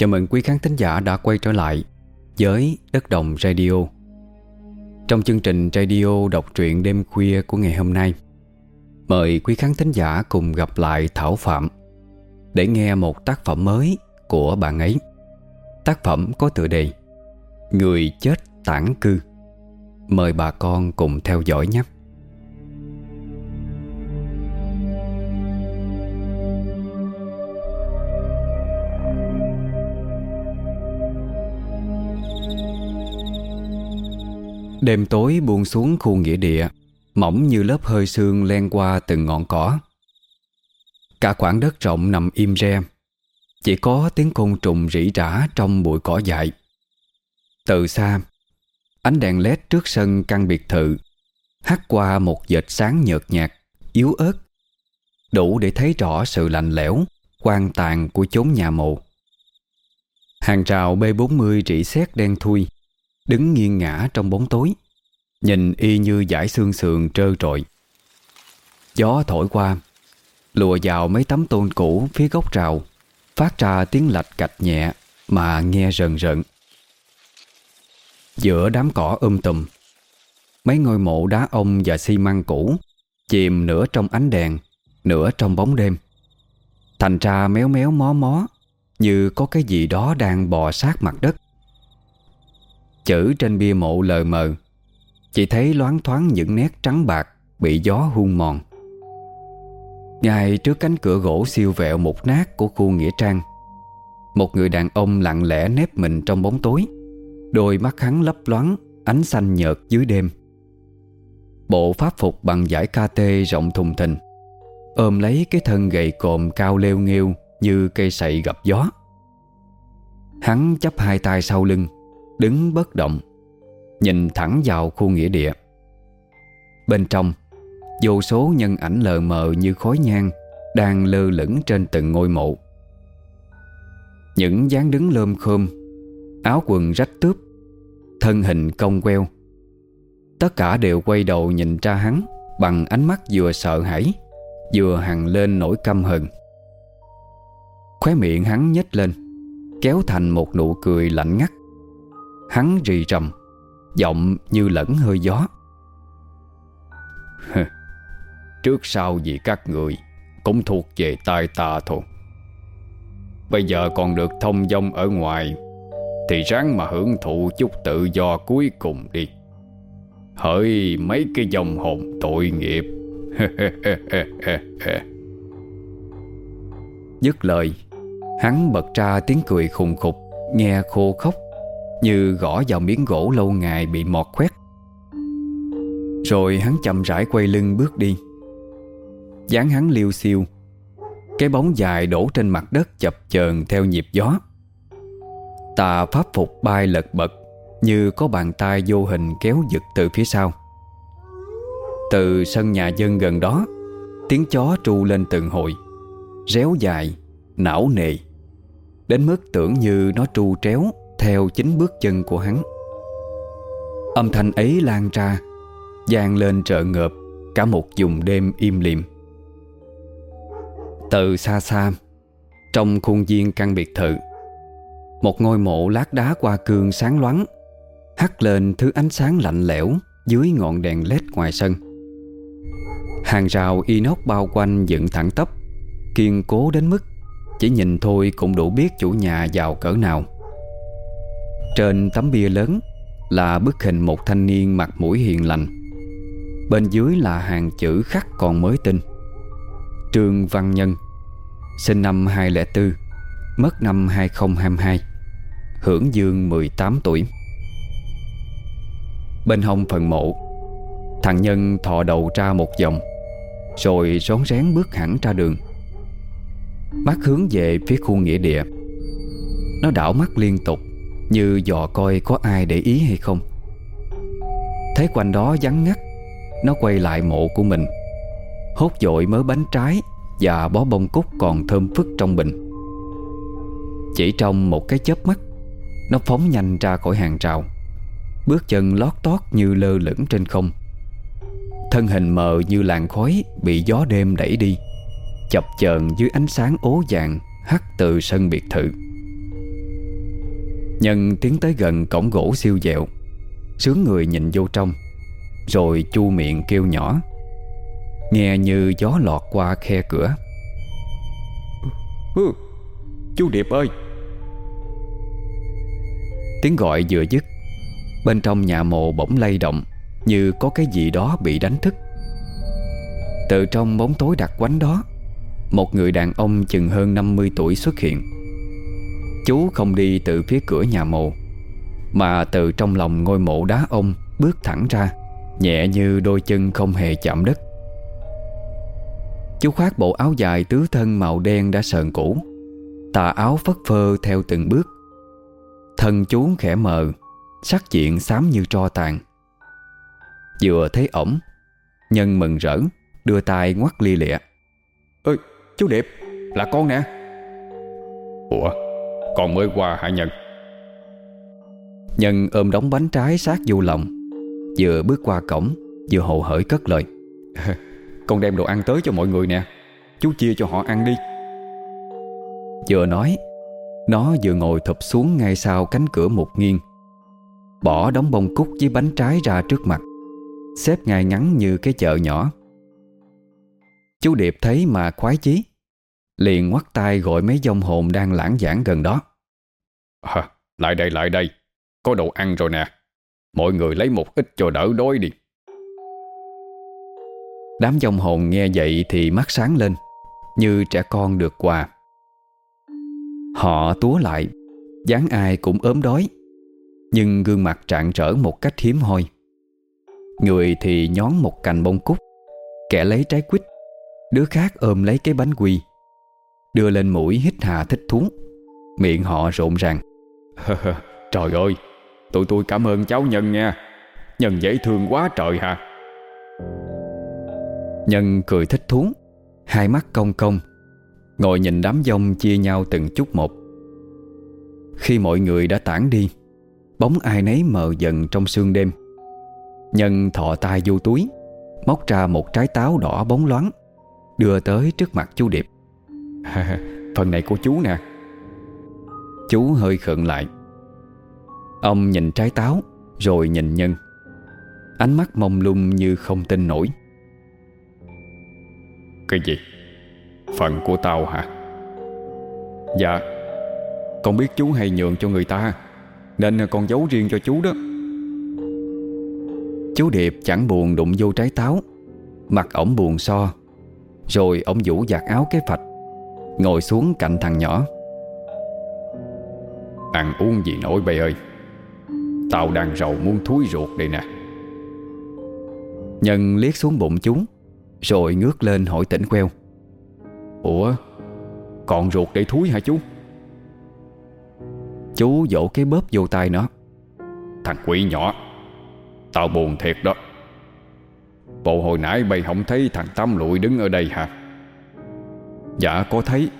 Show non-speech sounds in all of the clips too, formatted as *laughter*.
Chào mừng quý khán thính giả đã quay trở lại với Đất Đồng Radio. Trong chương trình radio đọc truyện đêm khuya của ngày hôm nay, Mời quý khán thính giả cùng gặp lại Thảo Phạm Để nghe một tác phẩm mới của bạn ấy. Tác phẩm có tựa đề Người chết tản cư. Mời bà con cùng theo dõi nhé. Đêm tối buông xuống khu nghĩa địa, Mỏng như lớp hơi sương len qua từng ngọn cỏ. Cả khoảng đất rộng nằm im re, Chỉ có tiếng côn trùng rỉ rả trong bụi cỏ dại. Từ xa, Ánh đèn led trước sân căn biệt thự, Hắt qua một dệt sáng nhợt nhạt, Yếu ớt, Đủ để thấy rõ sự lạnh lẽo quan tàn của chốn nhà mộ. Hàng rào B40 rỉ sét đen thui. Đứng nghiêng ngã trong bóng tối, Nhìn y như dải xương sườn trơ trội Gió thổi qua, Lùa vào mấy tấm tôn cũ phía góc rào, Phát ra tiếng lạch cạch nhẹ Mà nghe rần rần Giữa đám cỏ um tùm, Mấy ngôi mộ đá ông và xi măng cũ Chìm nửa trong ánh đèn, Nửa trong bóng đêm. Thành ra méo méo mó mó, Như có cái gì đó đang bò sát mặt đất. Chữ trên bia mộ lờ mờ. Chỉ thấy loáng thoáng những nét trắng bạc Bị gió hung mòn. Ngay trước cánh cửa gỗ siêu vẹo một nát của khu Nghĩa Trang, Một người đàn ông lặng lẽ nép mình trong bóng tối. Đôi mắt hắn lấp loáng, Ánh xanh nhợt dưới đêm. Bộ pháp phục bằng giải KT rộng thùng thình, Ôm lấy cái thân gầy còm cao leo nghêu Như cây sậy gặp gió. Hắn chấp hai tay sau lưng Đứng bất động, Nhìn thẳng vào khu nghĩa địa. Bên trong, Vô số nhân ảnh lờ mờ như khói nhang Đang lơ lửng trên từng ngôi mộ. Những dáng đứng lơm khơm, Áo quần rách tướp, Thân hình cong queo, Tất cả đều quay đầu nhìn ra hắn Bằng ánh mắt vừa sợ hãi, Vừa hằng lên nỗi căm hận. Khóe miệng hắn nhếch lên, Kéo thành một nụ cười lạnh ngắt. Hắn rì rầm, Giọng như lẫn hơi gió. *laughs* Trước sau gì các người Cũng thuộc về tai ta thôi. Bây giờ còn được thông dong ở ngoài, Thì ráng mà hưởng thụ chút tự do cuối cùng đi. Hỡi mấy cái dòng hồn tội nghiệp. *laughs* Dứt lời, Hắn bật ra tiếng cười khùng khục, Nghe khô khóc như gõ vào miếng gỗ lâu ngày bị mọt khoét. Rồi hắn chậm rãi quay lưng bước đi. Dáng hắn liêu xiêu Cái bóng dài đổ trên mặt đất chập chờn theo nhịp gió. Tà pháp phục bay lật bật Như có bàn tay vô hình kéo giật từ phía sau. Từ sân nhà dân gần đó Tiếng chó tru lên từng hồi Réo dài, não nề Đến mức tưởng như nó tru tréo theo chính bước chân của hắn. Âm thanh ấy lan ra, vang lên trợ ngợp Cả một vùng đêm im lìm. Từ xa xa, Trong khuôn viên căn biệt thự, Một ngôi mộ lát đá qua cương sáng loáng, Hắt lên thứ ánh sáng lạnh lẽo Dưới ngọn đèn led ngoài sân. Hàng rào inox bao quanh dựng thẳng tắp, Kiên cố đến mức Chỉ nhìn thôi cũng đủ biết chủ nhà giàu cỡ nào trên tấm bia lớn Là bức hình một thanh niên mặt mũi hiền lành. Bên dưới là hàng chữ khắc còn mới tinh. Trương Văn Nhân, Sinh năm 2004 Mất năm 2022 Hưởng dương 18 tuổi. Bên hông phần mộ, Thằng Nhân thọ đầu ra một vòng, Rồi rón rén bước hẳn ra đường. Mắt hướng về phía khu nghĩa địa. Nó đảo mắt liên tục như dò coi có ai để ý hay không. Thấy quanh đó vắng ngắt, Nó quay lại mộ của mình. Hốt dội mớ bánh trái Và bó bông cúc còn thơm phức trong bình. Chỉ trong một cái chớp mắt, Nó phóng nhanh ra khỏi hàng rào. Bước chân lót tót như lơ lửng trên không. Thân hình mờ như làn khói Bị gió đêm đẩy đi, Chập chờn dưới ánh sáng ố vàng Hắt từ sân biệt thự. Nhân tiến tới gần cổng gỗ siêu dẹo. Sướng người nhìn vô trong Rồi chu miệng kêu nhỏ. Nghe như gió lọt qua khe cửa. Ừ, Chú Điệp ơi. Tiếng gọi vừa dứt Bên trong nhà mộ bỗng lay động Như có cái gì đó bị đánh thức. Từ trong bóng tối đặc quánh đó Một người đàn ông chừng hơn 50 tuổi xuất hiện Chú không đi từ phía cửa nhà mộ Mà từ trong lòng ngôi mộ đá ông Bước thẳng ra Nhẹ như đôi chân không hề chạm đất. Chú khoác bộ áo dài tứ thân màu đen đã sờn cũ Tà áo phất phơ theo từng bước. Thân chú khẽ mờ Sắc diện xám như tro tàn. Vừa thấy ổng Nhân mừng rỡ Đưa tay ngoắt lia lịa. Ơi chú Điệp Là con nè. Ủa Con mới qua hả Nhân. Nhân ôm đống bánh trái sát vô lòng Vừa bước qua cổng Vừa hồ hởi cất lời. *laughs* Con đem đồ ăn tới cho mọi người nè Chú chia cho họ ăn đi. Vừa nói Nó vừa ngồi thụp xuống ngay sau cánh cửa một nghiêng Bỏ đống bông cúc với bánh trái ra trước mặt Xếp ngay ngắn như cái chợ nhỏ. Chú Điệp thấy mà khoái chí Liền ngoắt tay gọi mấy dông hồn đang lãng giảng gần đó. À, Lại đây lại đây. Có đồ ăn rồi nè. Mọi người lấy một ít cho đỡ đói đi. Đám dông hồn nghe vậy thì mắt sáng lên Như trẻ con được quà. Họ túa lại dáng ai cũng ốm đói Nhưng gương mặt trạng trở một cách hiếm hoi. Người thì nhón một cành bông cúc Kẻ lấy trái quýt Đứa khác ôm lấy cái bánh quy Đưa lên mũi hít hà thích thú. Miệng họ rộn ràng. *laughs* Trời ơi Tụi tôi cảm ơn cháu Nhân nha. Nhân dễ thương quá trời hả Nhân cười thích thú. Hai mắt cong cong. Ngồi nhìn đám dông chia nhau từng chút một. Khi mọi người đã tản đi Bóng ai nấy mờ dần trong sương đêm. Nhân thọ tay vô túi Móc ra một trái táo đỏ bóng loáng Đưa tới trước mặt chú Điệp *laughs* Phần này của chú nè. Chú hơi khựng lại. Ông nhìn trái táo, Rồi nhìn Nhân. Ánh mắt mông lung như không tin nổi. Cái gì? Phần của tao hả? Dạ. Con biết chú hay nhường cho người ta, Nên con giấu riêng cho chú đó. Chú Điệp chẳng buồn đụng vô trái táo. Mặt ổng buồn so, Rồi ổng vũ giặt áo cái phạch. Ngồi xuống cạnh thằng nhỏ. Ăn uống gì nổi bây ơi? Tao đang rầu muốn thúi ruột đây nè. Nhân liếc xuống bụng chúng, Rồi ngước lên hỏi tỉnh queo. Ủa Còn ruột để thúi hả chú? Chú vỗ cái bóp vô tay nó. Thằng quỷ nhỏ Tao buồn thiệt đó. Bộ hồi nãy bầy không thấy thằng Tâm lụi đứng ở đây hả? Dạ có thấy.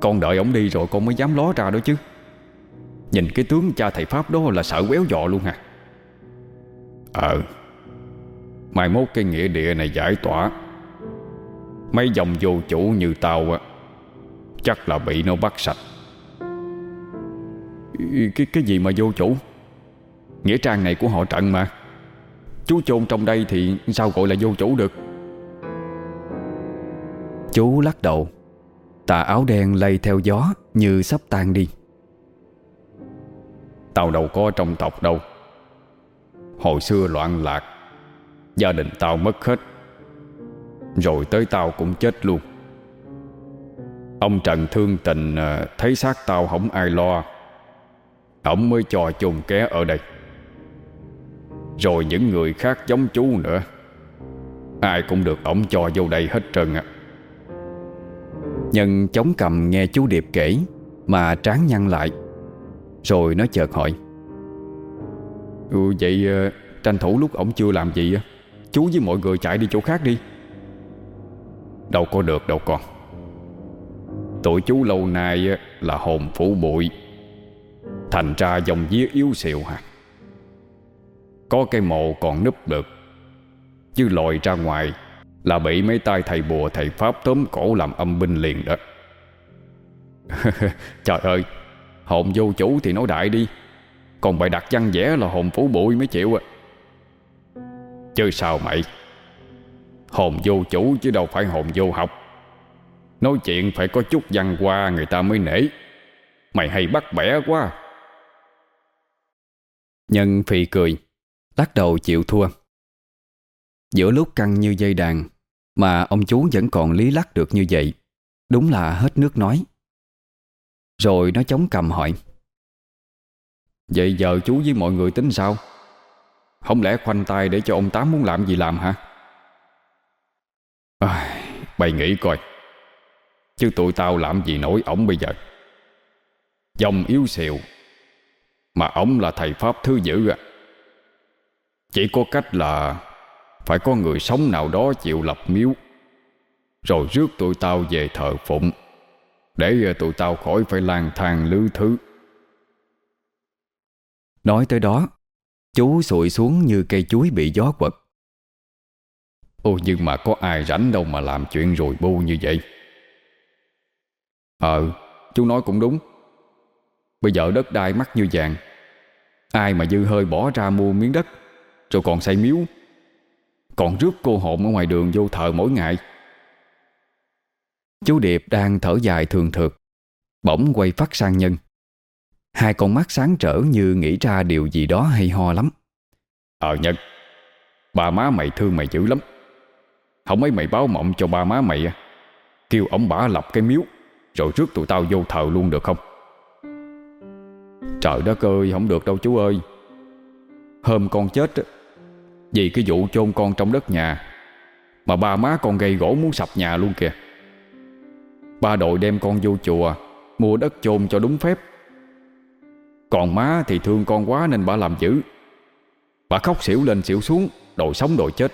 Con đợi ổng đi rồi con mới dám ló ra đó chứ. Nhìn cái tướng cha thầy Pháp đó là sợ quéo dọ luôn hả? Ờ. Mai mốt cái nghĩa địa này giải tỏa. Mấy dòng vô chủ như tao á, Chắc là bị nó bắt sạch. Cái cái gì mà vô chủ? Nghĩa trang này của họ trận mà. Chú chôn trong đây thì sao gọi là vô chủ được? Chú lắc đầu. Tà áo đen lay theo gió Như sắp tan đi. Tao đâu có trong tộc đâu. Hồi xưa loạn lạc, Gia đình tao mất hết. Rồi tới tao cũng chết luôn. Ông Trần thương tình à, Thấy xác tao không ai lo. Ông mới cho chôn ké ở đây. Rồi những người khác giống chú nữa. Ai cũng được ổng cho vô đây hết trơn ạ Nhân chống cầm nghe chú Điệp kể Mà tráng nhăn lại Rồi nó chợt hỏi. Ừ, Vậy ờ, tranh thủ lúc ổng chưa làm gì Chú với mọi người chạy đi chỗ khác đi. Đâu có được đâu con. Tụi chú lâu nay là hồn phủ bụi Thành ra dòng vía yếu xìu hả? Có cái mộ còn núp được Chứ lòi ra ngoài là bị mấy tay thầy bùa, thầy Pháp tóm cổ làm âm binh liền đó. *laughs* Trời ơi, Hồn vô chủ thì nói đại đi. Còn bài đặt văn vẽ là hồn phủ bụi mới chịu à. Chứ sao mày? Hồn vô chủ chứ đâu phải hồn vô học. Nói chuyện phải có chút văn qua người ta mới nể. Mày hay bắt bẻ quá. Nhân phì cười, Lắc đầu chịu thua. Giữa lúc căng như dây đàn mà ông chú vẫn còn lý lắc được như vậy. Đúng là hết nước nói. Rồi nó chống cầm hỏi. Vậy giờ chú với mọi người tính sao? Không lẽ khoanh tay để cho ông Tám muốn làm gì làm hả? À, Bày nghĩ coi. Chứ tụi tao làm gì nổi ổng bây giờ. Dòng yếu xìu Mà ổng là thầy Pháp thứ dữ à. Chỉ có cách là phải có người sống nào đó chịu lập miếu. Rồi rước tụi tao về thờ phụng Để tụi tao khỏi phải lang thang lư thứ. Nói tới đó Chú sụi xuống như cây chuối bị gió quật. Ồ nhưng mà có ai rảnh đâu mà làm chuyện rồi bu như vậy? Ờ Chú nói cũng đúng. Bây giờ đất đai mắc như vàng. Ai mà dư hơi bỏ ra mua miếng đất Rồi còn xây miếu còn rước cô hồn ở ngoài đường vô thờ mỗi ngày. Chú Điệp đang thở dài thường thượt, Bỗng quay phát sang nhân. Hai con mắt sáng trở như nghĩ ra điều gì đó hay ho lắm. Ờ Nhân, Ba má mày thương mày dữ lắm. Không mấy mày báo mộng cho ba má mày Kêu ông bả lập cái miếu, Rồi rước tụi tao vô thờ luôn được không? Trời đất ơi, không được đâu chú ơi. Hôm con chết vì cái vụ chôn con trong đất nhà Mà ba má con gây gỗ muốn sập nhà luôn kìa. Ba đội đem con vô chùa Mua đất chôn cho đúng phép. Còn má thì thương con quá nên bà làm dữ. Bà khóc xỉu lên xỉu xuống Đòi sống đòi chết.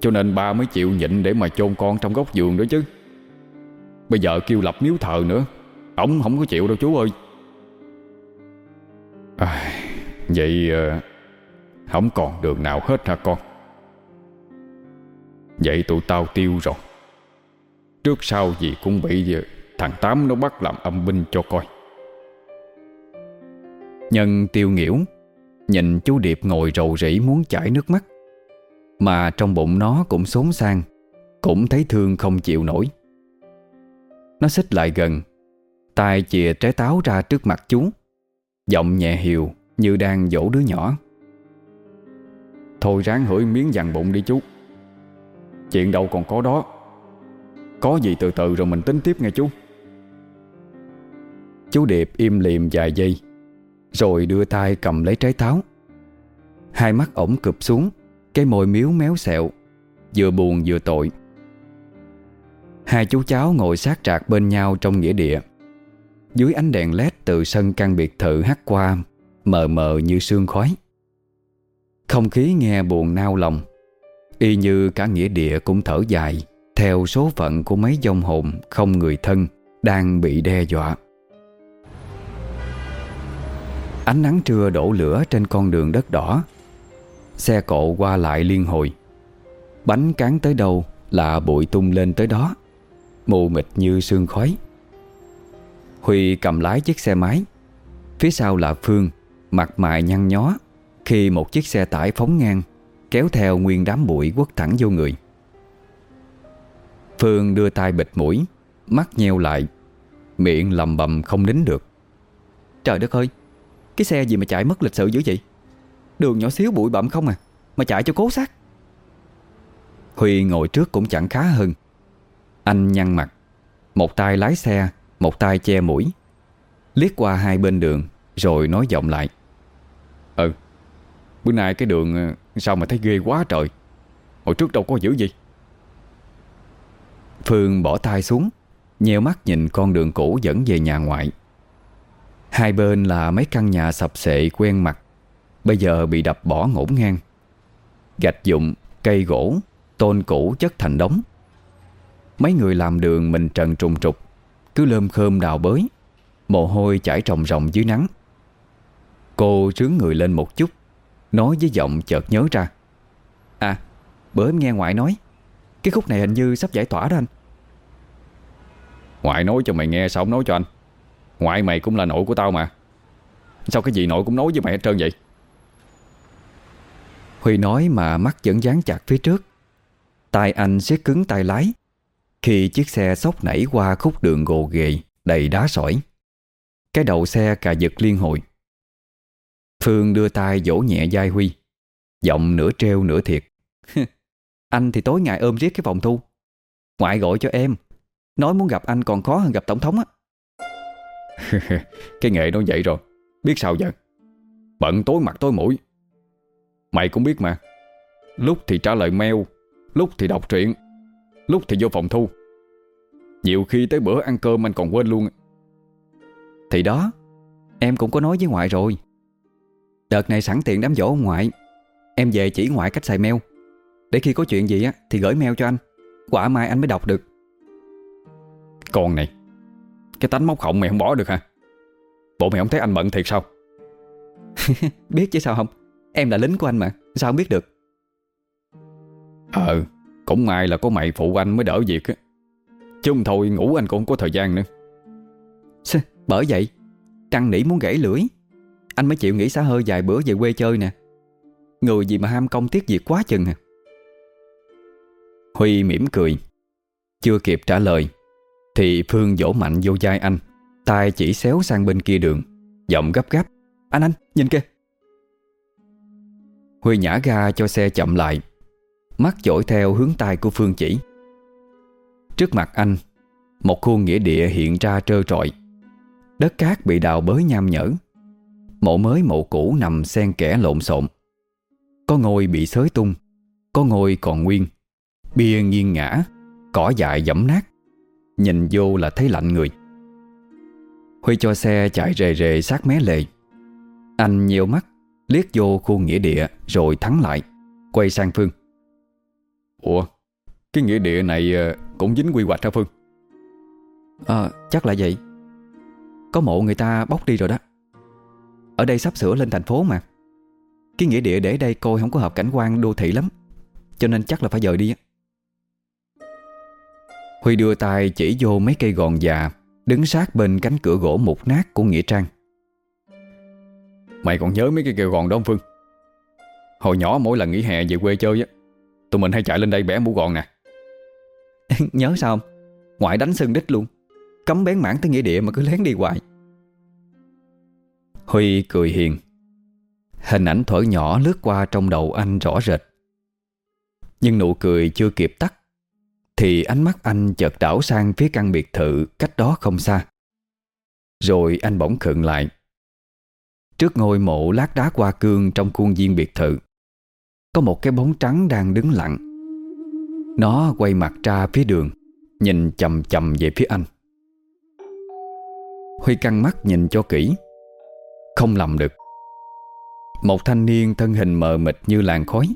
Cho nên ba mới chịu nhịn để mà chôn con trong góc giường đó chứ. Bây giờ kêu lập miếu thờ nữa Ông không có chịu đâu chú ơi. À, Vậy ờ, không còn đường nào hết hả con? Vậy tụi tao tiêu rồi. Trước sau gì cũng bị ờ, Thằng Tám nó bắt làm âm binh cho coi. Nhân tiêu nghỉu Nhìn chú Điệp ngồi rầu rĩ muốn chảy nước mắt. Mà trong bụng nó cũng xốn sang, Cũng thấy thương không chịu nổi. Nó xích lại gần, tay chìa trái táo ra trước mặt chú, Giọng nhẹ hiều Như đang dỗ đứa nhỏ. Thôi ráng hửi miếng dằn bụng đi chú. Chuyện đâu còn có đó. Có gì từ từ rồi mình tính tiếp nghe chú. Chú Điệp im liềm vài giây, Rồi đưa tay cầm lấy trái táo. Hai mắt ổng cụp xuống, Cái môi miếu méo xẹo, Vừa buồn vừa tội. Hai chú cháu ngồi sát trạc bên nhau trong nghĩa địa. Dưới ánh đèn led từ sân căn biệt thự hắt qua, Mờ mờ như sương khói. Không khí nghe buồn nao lòng. Y như cả nghĩa địa cũng thở dài, Theo số phận của mấy dông hồn Không người thân Đang bị đe dọa. Ánh nắng trưa đổ lửa trên con đường đất đỏ. Xe cộ qua lại liên hồi. Bánh cán tới đâu là bụi tung lên tới đó, Mù mịt như sương khói. Huy cầm lái chiếc xe máy. Phía sau là Phương, Mặt mày nhăn nhó. Khi một chiếc xe tải phóng ngang, Kéo theo nguyên đám bụi quất thẳng vô người. Phương đưa tay bịt mũi, Mắt nheo lại, Miệng lầm bầm không nín được. Trời đất ơi, Cái xe gì mà chạy mất lịch sự dữ vậy? Đường nhỏ xíu bụi bặm không à Mà chạy cho cố xác. Huy ngồi trước cũng chẳng khá hơn. Anh nhăn mặt, Một tay lái xe, Một tay che mũi, Liếc qua hai bên đường, Rồi nói giọng lại. Bữa nay cái đường ờ, sao mà thấy ghê quá trời? Hồi trước đâu có dữ gì Phương bỏ tay xuống Nheo mắt nhìn con đường cũ dẫn về nhà ngoại. Hai bên là mấy căn nhà sập xệ quen mặt Bây giờ bị đập bỏ ngổn ngang. Gạch dụng, cây gỗ, tôn cũ chất thành đống. Mấy người làm đường mình trần trùng trục Cứ lơm khơm đào bới Mồ hôi chảy ròng ròng dưới nắng. Cô trướng người lên một chút Nói với giọng chợt nhớ ra. À bữa em nghe ngoại nói. Cái khúc này hình như sắp giải tỏa đó anh. Ngoại nói cho mày nghe sao không nói cho anh. Ngoại mày cũng là nội của tao mà. Sao cái gì nội cũng nói với mày hết trơn vậy? Huy nói mà mắt vẫn dán chặt phía trước. Tay anh siết cứng tay lái. Khi chiếc xe sốc nảy qua khúc đường gồ ghề Đầy đá sỏi. Cái đầu xe cà giật liên hồi Phương đưa tay vỗ nhẹ vai Huy. Giọng nửa treo nửa thiệt. *laughs* Anh thì tối ngày ôm riết cái phòng thu. Ngoại gọi cho em. Nói muốn gặp anh còn khó hơn gặp tổng thống á. *laughs* Cái nghệ nó vậy rồi. Biết sao giờ? Bận tối mặt tối mũi. Mày cũng biết mà. Lúc thì trả lời mail, Lúc thì đọc truyện, Lúc thì vô phòng thu. Nhiều khi tới bữa ăn cơm anh còn quên luôn. Thì đó, Em cũng có nói với ngoại rồi. Đợt này sẵn tiện đám dỗ ông ngoại. Em về chỉ ngoại cách xài mail. Để khi có chuyện gì á Thì gửi mail cho anh. Quả mai anh mới đọc được. Con này Cái tánh móc họng mày không bỏ được hả? Bộ mày không thấy anh bận thiệt sao? *laughs* Biết chứ sao không? Em là lính của anh mà Sao không biết được? Ờ Cũng may là có mày phụ anh mới đỡ việc á. Chứ không thôi ngủ anh cũng không có thời gian nữa. Bởi vậy Trăng nỉ muốn gãy lưỡi anh mới chịu nghỉ xả hơi vài bữa về quê chơi nè. Người gì mà ham công tiếc việc quá chừng à? Huy mỉm cười. Chưa kịp trả lời, Thì Phương vỗ mạnh vô vai anh. Tay chỉ xéo sang bên kia đường. Giọng gấp gáp. Anh anh, nhìn kìa. Huy nhả ga cho xe chậm lại. Mắt dõi theo hướng tay của Phương chỉ. Trước mặt anh, Một khuôn nghĩa địa hiện ra trơ trọi. Đất cát bị đào bới nham nhở. Mộ mới mộ cũ nằm xen kẽ lộn xộn. Có ngôi bị xới tung Có ngôi còn nguyên. Bia nghiêng ngã Cỏ dại dẫm nát. Nhìn vô là thấy lạnh người. Huy cho xe chạy rề rề sát mé lề. Anh nhiều mắt Liếc vô khu nghĩa địa Rồi thắng lại Quay sang Phương. Ủa Cái nghĩa địa này ờ, cũng dính quy hoạch hả Phương? Ờ chắc là vậy. Có mộ người ta bóc đi rồi đó Ở đây sắp sửa lên thành phố mà. Cái nghĩa địa để đây coi không có hợp cảnh quan đô thị lắm. Cho nên chắc là phải dời đi Huy đưa tay chỉ vô mấy cây gòn già Đứng sát bên cánh cửa gỗ mục nát của Nghĩa Trang. Mày còn nhớ mấy cái kêu gòn đó không Phương? Hồi nhỏ mỗi lần nghỉ hè về quê chơi á Tụi mình hay chạy lên đây bẻ mũ gòn nè. *laughs* Nhớ sao không? Ngoại đánh sưng đích luôn. Cấm bén mảng tới nghĩa địa mà cứ lén đi hoài Huy cười hiền. Hình ảnh thở nhỏ lướt qua trong đầu anh rõ rệt. Nhưng nụ cười chưa kịp tắt, Thì ánh mắt anh chợt đảo sang phía căn biệt thự cách đó không xa. Rồi anh bỗng khựng lại. Trước ngôi mộ lát đá qua cương trong khuôn viên biệt thự, Có một cái bóng trắng đang đứng lặng. Nó quay mặt ra phía đường, Nhìn chầm chầm về phía anh. Huy căng mắt nhìn cho kỹ. Không lầm được. Một thanh niên thân hình mờ mịt như làn khói,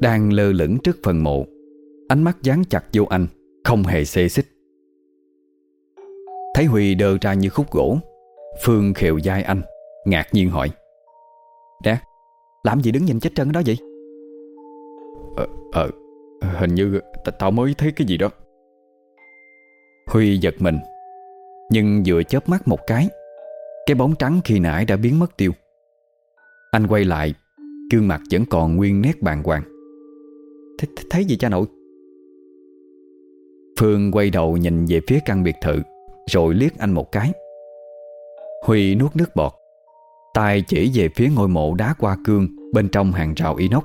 Đang lơ lửng trước phần mộ. Ánh mắt dán chặt vô anh, Không hề xê xích. Thấy Huy đơ ra như khúc gỗ, Phương khều dai anh, Ngạc nhiên hỏi. Nè, Làm gì đứng nhìn chết chân đó vậy? Ờ Ờ Hình như tao mới thấy cái gì đó. Huy giật mình, Nhưng vừa chớp mắt một cái cái bóng trắng khi nãy đã biến mất tiêu. Anh quay lại, Gương mặt vẫn còn nguyên nét bàng hoàng. Th Thấy gì cha nội? Phương quay đầu nhìn về phía căn biệt thự, Rồi liếc anh một cái. Huy nuốt nước bọt. Tay chỉ về phía ngôi mộ đá qua cương Bên trong hàng rào inox.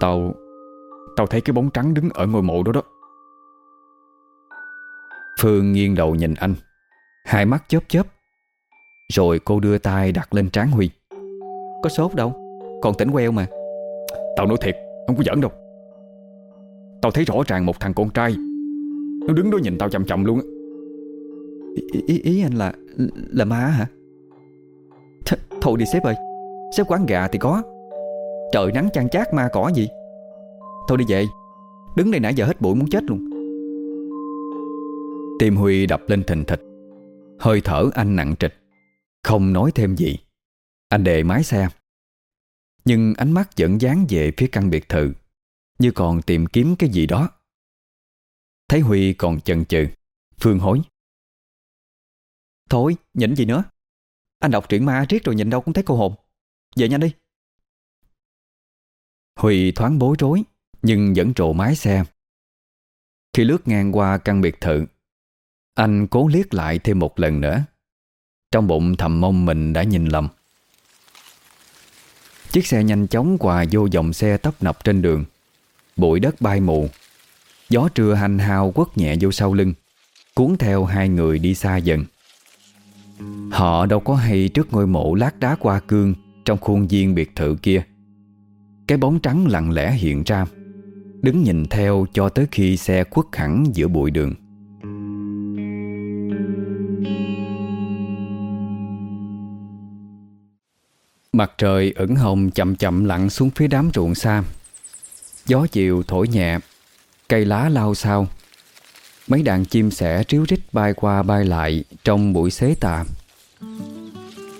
Tao Tao thấy cái bóng trắng đứng ở ngôi mộ đó đó. Phương nghiêng đầu nhìn anh. Hai mắt chớp chớp. Rồi cô đưa tay đặt lên trán Huy. Có sốt đâu Còn tỉnh queo mà. Tao nói thiệt Không có giỡn đâu. Tao thấy rõ ràng một thằng con trai Nó đứng đó nhìn tao chậm chậm luôn á. Ý, ý, ý anh là Là ma hả? Th Thôi đi sếp ơi Sếp quán gà thì có. Trời nắng chan chát ma cỏ gì. Thôi đi về Đứng đây nãy giờ hết bụi muốn chết luôn. Tim Huy đập lên thình thịch. Hơi thở anh nặng trịch. Không nói thêm gì. Anh đề máy xe. Nhưng ánh mắt vẫn dán về phía căn biệt thự, Như còn tìm kiếm cái gì đó. Thấy Huy còn chần chừ, Phương hối. Thôi nhìn gì nữa? Anh đọc truyện ma riết rồi nhìn đâu cũng thấy cô hồn. Về nhanh đi. Huy thoáng bối rối, Nhưng vẫn trộ mái xe. Khi lướt ngang qua căn biệt thự, Anh cố liếc lại thêm một lần nữa. Trong bụng thầm mong mình đã nhìn lầm. Chiếc xe nhanh chóng qua vô dòng xe tấp nập trên đường. Bụi đất bay mù. Gió trưa hành hao quất nhẹ vô sau lưng, Cuốn theo hai người đi xa dần. Họ đâu có hay trước ngôi mộ lát đá qua cương Trong khuôn viên biệt thự kia. Cái bóng trắng lặng lẽ hiện ra, Đứng nhìn theo cho tới khi xe khuất hẳn giữa bụi đường. Mặt trời ửng hồng chậm chậm lặn xuống phía đám ruộng xa. Gió chiều thổi nhẹ, Cây lá lao sao Mấy đàn chim sẻ ríu rít bay qua bay lại Trong buổi xế tà.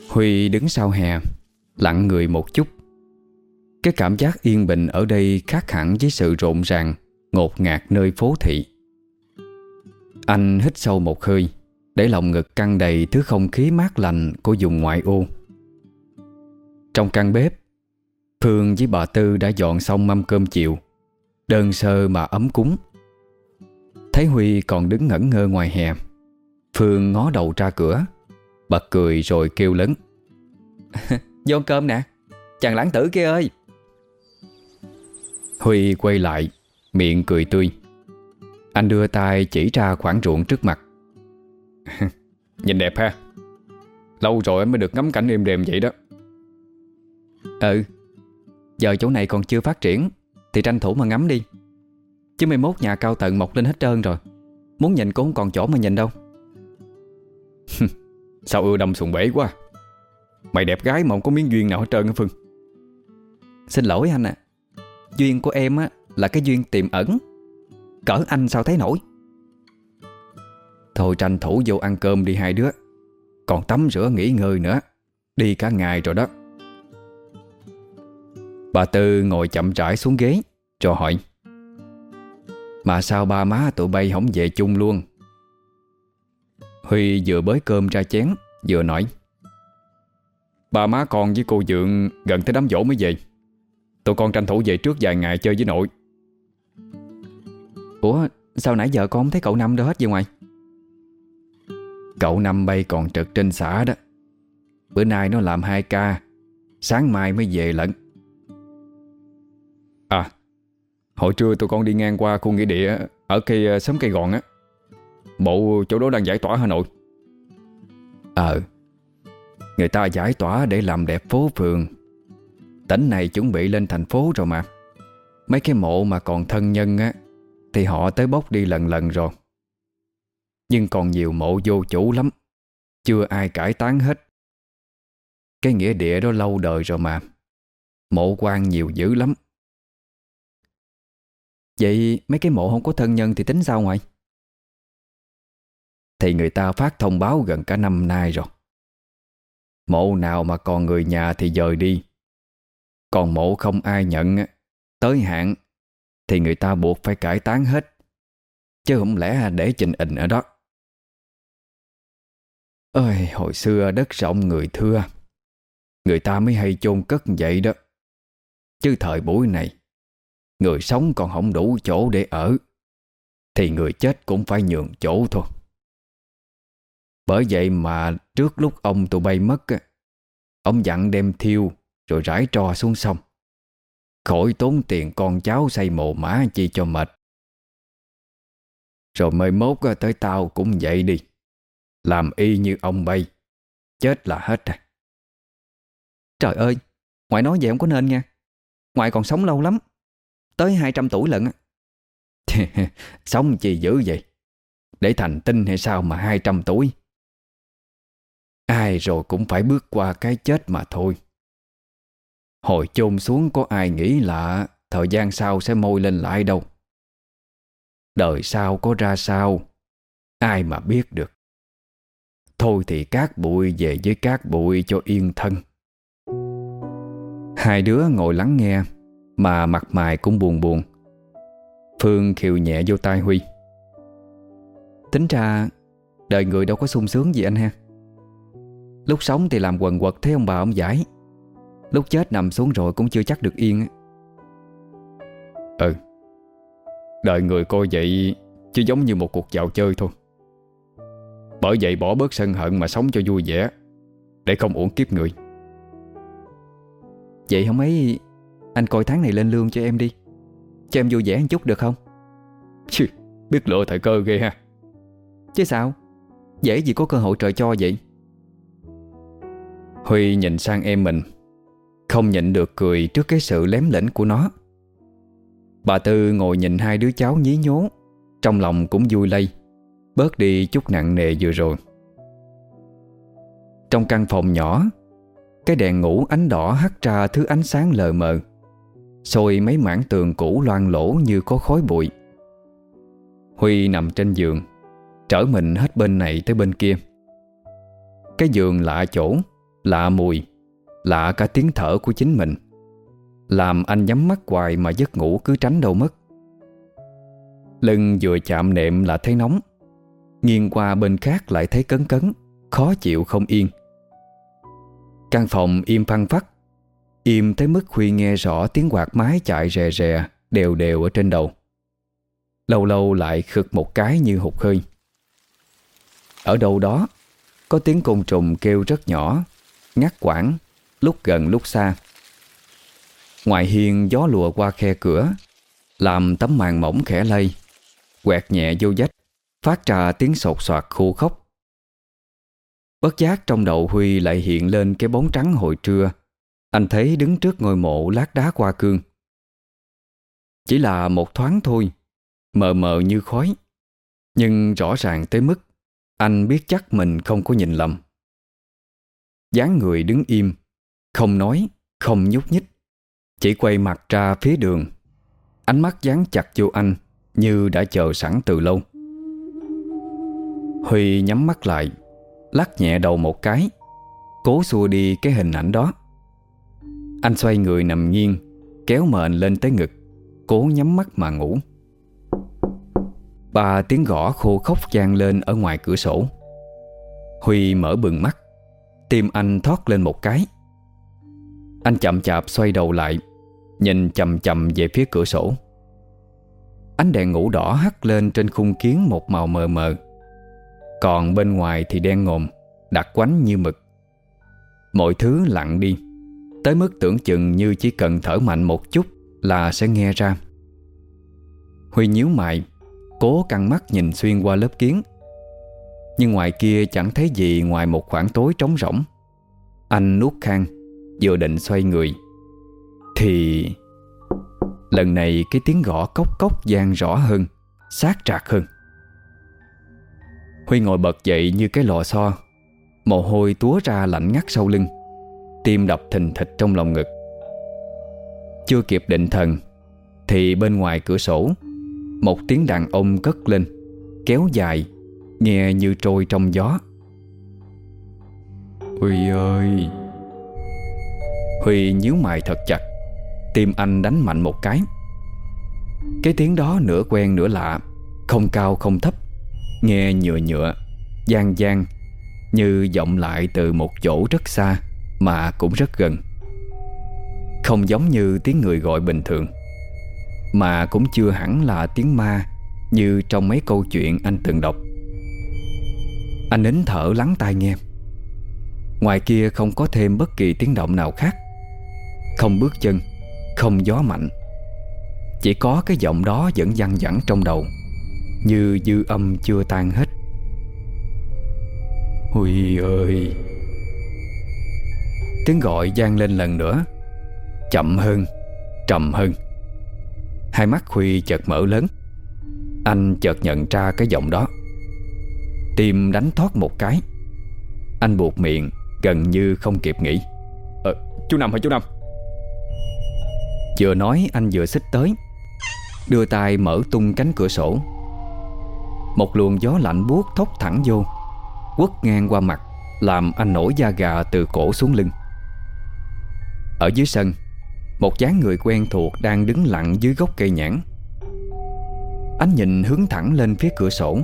Huy đứng sau hè, Lặng người một chút. Cái cảm giác yên bình ở đây Khác hẳn với sự rộn ràng, Ngột ngạt nơi phố thị. Anh hít sâu một hơi, Để lòng ngực căng đầy Thứ không khí mát lành của vùng ngoại ô. Trong căn bếp, Phương với bà Tư đã dọn xong mâm cơm chiều, Đơn sơ mà ấm cúng. Thấy Huy còn đứng ngẩn ngơ ngoài hè, Phương ngó đầu ra cửa, Bật cười rồi kêu lớn. *laughs* Vô cơm nè, Chàng lãng tử kia ơi. Huy quay lại, Miệng cười tươi. Anh đưa tay chỉ ra khoảng ruộng trước mặt. *laughs* Nhìn đẹp ha, Lâu rồi mới được ngắm cảnh êm đềm vậy đó. Ừ Giờ chỗ này còn chưa phát triển, Thì tranh thủ mà ngắm đi. Chứ mấy mốt nhà cao tầng mọc lên hết trơn rồi, Muốn nhìn cũng không còn chỗ mà nhìn đâu. Sao ưa đâm sùng bể quá. Mày đẹp gái mà không có miếng duyên nào hết trơn á Phương. Xin lỗi anh ạ. Duyên của em á là cái duyên tiềm ẩn. Cỡ anh sao thấy nổi. Thôi tranh thủ vô ăn cơm đi hai đứa. Còn tắm rửa nghỉ ngơi nữa. Đi cả ngày rồi đó. Bà Tư ngồi chậm rãi xuống ghế cho hỏi, Mà sao ba má tụi bay không về chung luôn? Huy vừa bới cơm ra chén, Vừa nói, Ba má con với cô Dượng gần tới đám dỗ mới về. Tụi con tranh thủ về trước vài ngày chơi với nội. Ủa, sao nãy giờ con không thấy cậu Năm đâu hết vậy ngoài? Cậu Năm bay còn trực trên xã đó. Bữa nay nó làm 2 ca, Sáng mai mới về lận. À Hồi trưa tụi con đi ngang qua khu nghĩa địa Ở cây ờ, xóm cây gòn á. Bộ chỗ đó đang giải tỏa Hà Nội. Ờ Người ta giải tỏa để làm đẹp phố phường. Tỉnh này chuẩn bị lên thành phố rồi mà. Mấy cái mộ mà còn thân nhân á Thì họ tới bốc đi lần lần rồi. Nhưng còn nhiều mộ vô chủ lắm Chưa ai cải tán hết. Cái nghĩa địa đó lâu đời rồi mà. Mộ quan nhiều dữ lắm. Vậy mấy cái mộ không có thân nhân thì tính sao ngoại? Thì người ta phát thông báo gần cả năm nay rồi. Mộ nào mà còn người nhà thì dời đi. Còn mộ không ai nhận Tới hạn Thì người ta buộc phải cải tán hết. Chứ không lẽ để trình ịnh ở đó? Ơi hồi xưa đất rộng người thưa. Người ta mới hay chôn cất vậy đó. Chứ thời buổi này Người sống còn không đủ chỗ để ở, Thì người chết cũng phải nhường chỗ thôi. Bởi vậy mà trước lúc ông tụi bay mất Ông dặn đem thiêu Rồi rải trò xuống sông. Khỏi tốn tiền con cháu xây mồ mã chi cho mệt. Rồi mới mốt tới tao cũng vậy đi. Làm y như ông bay, Chết là hết rồi. Trời ơi, Ngoại nói vậy không có nên nha Ngoại còn sống lâu lắm. Tới 200 tuổi lận *laughs* Sống chi dữ vậy? Để thành tinh hay sao mà 200 tuổi? Ai rồi cũng phải bước qua cái chết mà thôi. Hồi chôn xuống có ai nghĩ là Thời gian sau sẽ môi lên lại đâu? Đời sau có ra sao? Ai mà biết được? Thôi thì cát bụi về với cát bụi cho yên thân. Hai đứa ngồi lắng nghe. Mà mặt mày cũng buồn buồn. Phương khiều nhẹ vô tai Huy. Tính ra Đời người đâu có sung sướng gì anh ha. Lúc sống thì làm quần quật thấy ông bà ông giải. Lúc chết nằm xuống rồi cũng chưa chắc được yên Ừ. Đời người coi vậy Chứ giống như một cuộc dạo chơi thôi. Bởi vậy bỏ bớt sân hận mà sống cho vui vẻ Để không uổng kiếp người. Vậy không ấy anh coi tháng này lên lương cho em đi. Cho em vui vẻ một chút được không? Chứ biết lựa thời cơ ghê ha. Chứ sao? Dễ gì có cơ hội trời cho vậy? Huy nhìn sang em mình, Không nhịn được cười trước cái sự lém lĩnh của nó. Bà Tư ngồi nhìn hai đứa cháu nhí nhố, Trong lòng cũng vui lây, Bớt đi chút nặng nề vừa rồi. Trong căn phòng nhỏ, Cái đèn ngủ ánh đỏ hắt ra thứ ánh sáng lờ mờ. Xôi mấy mảng tường cũ loang lỗ như có khói bụi. Huy nằm trên giường, Trở mình hết bên này tới bên kia. Cái giường lạ chỗ, Lạ mùi, Lạ cả tiếng thở của chính mình. Làm anh nhắm mắt hoài mà giấc ngủ cứ tránh đâu mất. Lưng vừa chạm nệm là thấy nóng, Nghiêng qua bên khác lại thấy cấn cấn, Khó chịu không yên. Căn phòng im phăng phắc Im tới mức Huy nghe rõ tiếng quạt mái chạy rè rè, Đều đều ở trên đầu. Lâu lâu lại khực một cái như hụt hơi. Ở đâu đó, Có tiếng côn trùng kêu rất nhỏ, Ngắt quãng, Lúc gần lúc xa. Ngoài hiên gió lùa qua khe cửa, Làm tấm màn mỏng khẽ lây Quẹt nhẹ vô dách Phát ra tiếng sột soạt khô khóc Bất giác trong đầu Huy lại hiện lên cái bóng trắng hồi trưa anh thấy đứng trước ngôi mộ lát đá qua cương. Chỉ là một thoáng thôi Mờ mờ như khói. Nhưng rõ ràng tới mức Anh biết chắc mình không có nhìn lầm. Dáng người đứng im Không nói, không nhúc nhích. Chỉ quay mặt ra phía đường. Ánh mắt dán chặt vô anh Như đã chờ sẵn từ lâu. Huy nhắm mắt lại Lắc nhẹ đầu một cái Cố xua đi cái hình ảnh đó. Anh xoay người nằm nghiêng, Kéo mền lên tới ngực, Cố nhắm mắt mà ngủ. Ba tiếng gõ khô khóc vang lên ở ngoài cửa sổ. Huy mở bừng mắt, Tim anh thoát lên một cái. Anh chậm chạp xoay đầu lại, Nhìn chầm chầm về phía cửa sổ. Ánh đèn ngủ đỏ hắt lên trên khung kiến một màu mờ mờ. Còn bên ngoài thì đen ngòm, Đặc quánh như mực. Mọi thứ lặng đi. Tới mức tưởng chừng như chỉ cần thở mạnh một chút Là sẽ nghe ra. Huy nhíu mày, Cố căng mắt nhìn xuyên qua lớp kiến. Nhưng ngoài kia chẳng thấy gì Ngoài một khoảng tối trống rỗng. Anh nuốt khang, Vừa định xoay người. Thì Lần này cái tiếng gõ cốc cốc gian rõ hơn, Sát trạc hơn. Huy ngồi bật dậy như cái lò xo. Mồ hôi túa ra lạnh ngắt sau lưng. Tim đập thình thịch trong lòng ngực. Chưa kịp định thần Thì bên ngoài cửa sổ Một tiếng đàn ông cất lên Kéo dài Nghe như trôi trong gió. Huy ơi! Huy nhíu mày thật chặt Tim anh đánh mạnh một cái. Cái tiếng đó nửa quen nửa lạ Không cao không thấp Nghe nhựa nhựa giang giang, Như vọng lại từ một chỗ rất xa. Mà cũng rất gần. Không giống như tiếng người gọi bình thường, Mà cũng chưa hẳn là tiếng ma Như trong mấy câu chuyện anh từng đọc. Anh nín thở lắng tai nghe. Ngoài kia không có thêm bất kỳ tiếng động nào khác. Không bước chân, Không gió mạnh. Chỉ có cái giọng đó vẫn văng vẳng trong đầu, Như dư âm chưa tan hết. Huy ơi! Tiếng gọi gian lên lần nữa. Chậm hơn Trầm hơn. Hai mắt Huy chợt mở lớn. Anh chợt nhận ra cái giọng đó. Tim đánh thoát một cái. Anh buộc miệng Gần như không kịp nghĩ. Ờ, chú Năm hả chú Năm? Vừa nói anh vừa xích tới. Đưa tay mở tung cánh cửa sổ. Một luồng gió lạnh buốt thốc thẳng vô. Quất ngang qua mặt Làm anh nổi da gà từ cổ xuống lưng. Ở dưới sân, Một dáng người quen thuộc đang đứng lặng dưới gốc cây nhãn. Ánh nhìn hướng thẳng lên phía cửa sổ.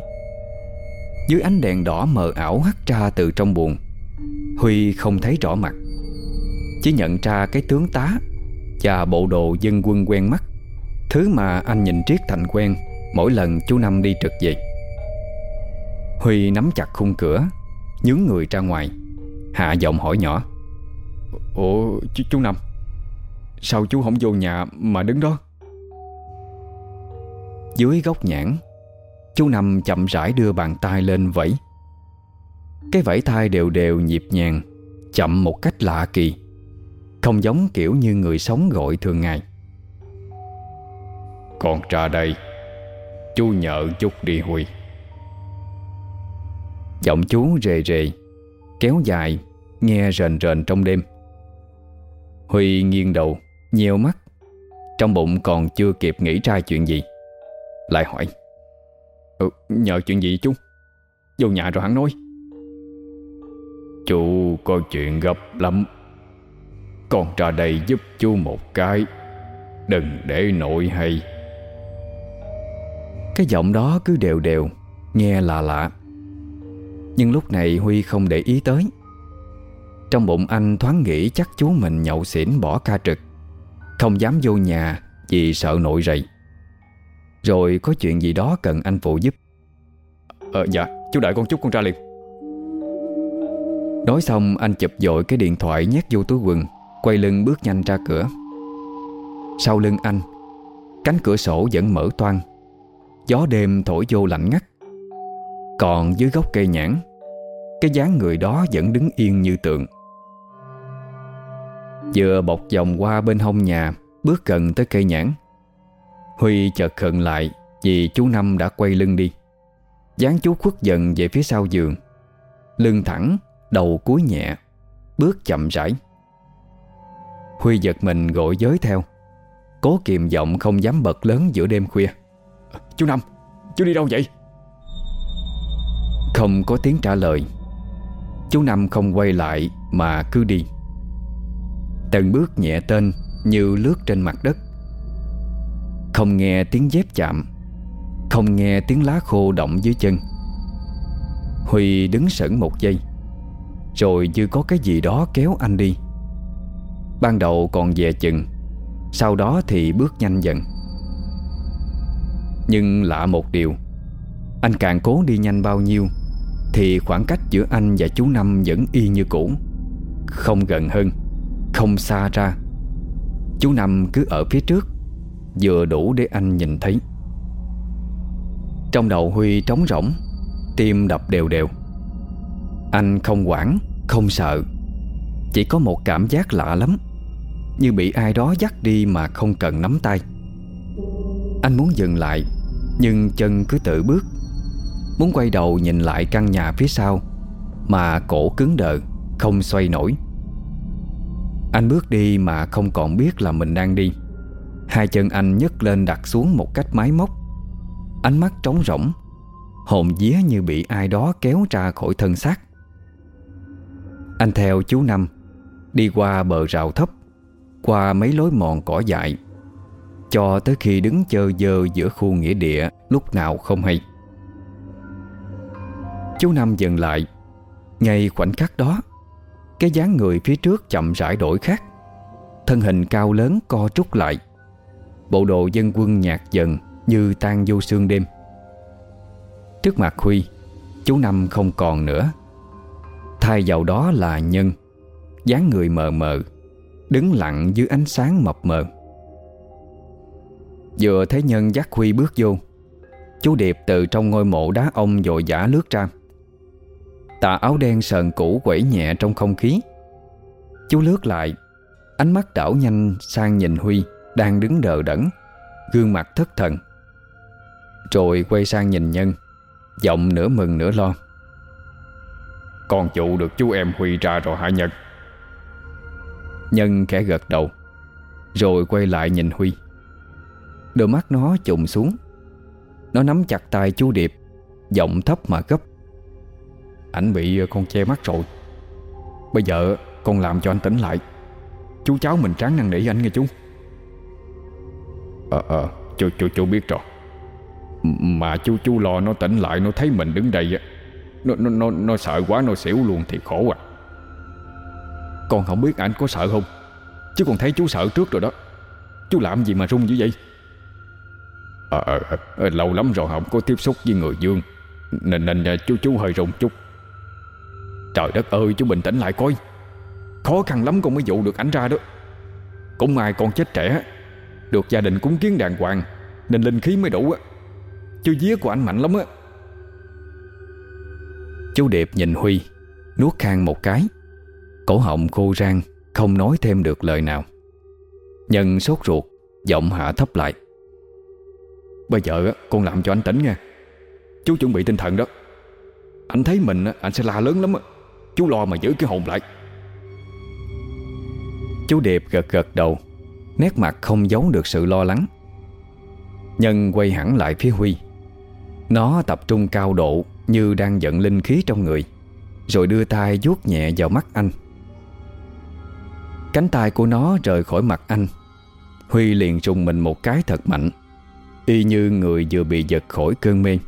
Dưới ánh đèn đỏ mờ ảo hắt ra từ trong buồng, Huy không thấy rõ mặt. Chỉ nhận ra cái tướng tá Và bộ đồ dân quân quen mắt, Thứ mà anh nhìn triết thành quen Mỗi lần chú Năm đi trực về. Huy nắm chặt khung cửa, Nhướng người ra ngoài, Hạ giọng hỏi nhỏ. Ủa chú, chú Năm Sao chú không vô nhà mà đứng đó? Dưới góc nhãn Chú Năm chậm rãi đưa bàn tay lên vẫy. Cái vẫy tay đều đều nhịp nhàng Chậm một cách lạ kỳ Không giống kiểu như người sống gọi thường ngày. Con ra đây Chú nhờ chút đi Huy. Giọng chú rề rề Kéo dài Nghe rền rền trong đêm. Huy nghiêng đầu Nheo mắt. Trong bụng còn chưa kịp nghĩ ra chuyện gì. Lại hỏi ừ, Nhờ chuyện gì chú? Vô nhà rồi hắn nói. Chú có chuyện gấp lắm. Con ra đây giúp chú một cái. Đừng để nội hay. Cái giọng đó cứ đều đều Nghe lạ lạ. Nhưng lúc này Huy không để ý tới. Trong bụng anh thoáng nghĩ chắc chú mình nhậu xỉn bỏ ca trực. Không dám vô nhà Vì sợ nội rầy. Rồi có chuyện gì đó cần anh phụ giúp. Ờ dạ chú đợi con chút, con ra liền. Nói xong, anh chụp dội cái điện thoại nhét vô túi quần, Quay lưng bước nhanh ra cửa. Sau lưng anh, Cánh cửa sổ vẫn mở toang. Gió đêm thổi vô lạnh ngắt. Còn dưới gốc cây nhãn, Cái dáng người đó vẫn đứng yên như tượng. Vừa bọc vòng qua bên hông nhà, Bước gần tới cây nhãn. Huy chợt khận lại Vì chú Năm đã quay lưng đi. Dáng chú khuất dần về phía sau giường. Lưng thẳng, Đầu cúi nhẹ, Bước chậm rãi. Huy giật mình gọi giới theo. Cố kiềm giọng không dám bật lớn giữa đêm khuya. Chú Năm, Chú đi đâu vậy? Không có tiếng trả lời. Chú Năm không quay lại Mà cứ đi. Từng bước nhẹ tên Như lướt trên mặt đất. Không nghe tiếng dép chạm, Không nghe tiếng lá khô động dưới chân. Huy đứng sững một giây, Rồi như có cái gì đó kéo anh đi. Ban đầu còn dè chừng, Sau đó thì bước nhanh dần. Nhưng lạ một điều, Anh càng cố đi nhanh bao nhiêu, Thì khoảng cách giữa anh và chú Năm vẫn y như cũ, Không gần hơn. Không xa ra. Chú Năm cứ ở phía trước, Vừa đủ để anh nhìn thấy. Trong đầu Huy trống rỗng, Tim đập đều đều. Anh không quản, Không sợ. Chỉ có một cảm giác lạ lắm, Như bị ai đó dắt đi mà không cần nắm tay. Anh muốn dừng lại, Nhưng chân cứ tự bước. Muốn quay đầu nhìn lại căn nhà phía sau, Mà cổ cứng đờ, Không xoay nổi. Anh bước đi mà không còn biết là mình đang đi. Hai chân anh nhấc lên đặt xuống một cách máy móc. Ánh mắt trống rỗng, Hồn vía như bị ai đó kéo ra khỏi thân xác. Anh theo chú Năm, Đi qua bờ rào thấp, Qua mấy lối mòn cỏ dại, Cho tới khi đứng chơ dơ giữa khu nghĩa địa Lúc nào không hay. Chú Năm dừng lại, Ngay khoảnh khắc đó. Cái dáng người phía trước chậm rãi đổi khác. Thân hình cao lớn co trúc lại. Bộ đồ dân quân nhạt dần Như tan vô sương đêm. Trước mặt Huy, Chú Năm không còn nữa. Thay vào đó là Nhân. Dáng người mờ mờ, Đứng lặng dưới ánh sáng mập mờ. Vừa thấy Nhân dắt Huy bước vô, Chú Điệp từ trong ngôi mộ đá ông dội dã lướt ra. Tà áo đen sờn cũ quẩy nhẹ trong không khí. Chú lướt lại Ánh mắt đảo nhanh sang nhìn Huy Đang đứng đờ đẫn Gương mặt thất thần. Rồi quay sang nhìn Nhân Giọng nửa mừng nửa lo. Con chủ được chú em Huy ra rồi hả Nhân? Nhân khẽ gật đầu Rồi quay lại nhìn Huy. Đôi mắt nó trùng xuống. Nó nắm chặt tay chú Điệp Giọng thấp mà gấp Ảnh bị con che mắt rồi. Bây giờ con làm cho anh tỉnh lại. Chú cháu mình tráng năng nỉ anh nghe chú. Ờ ờ chú, chú, chú biết rồi. Mà chú chú lo nó tỉnh lại Nó thấy mình đứng đây Nó, nó, nó, nó sợ quá nó xỉu luôn thì khổ à. Con không biết anh có sợ không Chứ còn thấy chú sợ trước rồi đó. Chú làm gì mà run như vậy? À, à, à, Lâu lắm rồi không có tiếp xúc với người dương. Nên nên chú chú hơi run chút Trời đất ơi, chú bình tĩnh lại coi. Khó khăn lắm con mới dụ được ảnh ra đó. Cũng may con chết trẻ, Được gia đình cúng kiến đàng hoàng, Nên linh khí mới đủ á. Chứ vía của anh mạnh lắm á. Chú Điệp nhìn Huy, Nuốt khang một cái. Cổ họng khô rang, Không nói thêm được lời nào. Nhân sốt ruột, Giọng hạ thấp lại. Bây giờ con làm cho anh tỉnh nha. Chú chuẩn bị tinh thần đó. Anh thấy mình anh sẽ la lớn lắm á. Chú lo mà giữ cái hồn lại. Chú Điệp gật gật đầu, Nét mặt không giấu được sự lo lắng. Nhân quay hẳn lại phía Huy. Nó tập trung cao độ Như đang giận linh khí trong người, Rồi đưa tay vuốt nhẹ vào mắt anh. Cánh tay của nó rời khỏi mặt anh. Huy liền rùng mình một cái thật mạnh, Y như người vừa bị giật khỏi cơn mê.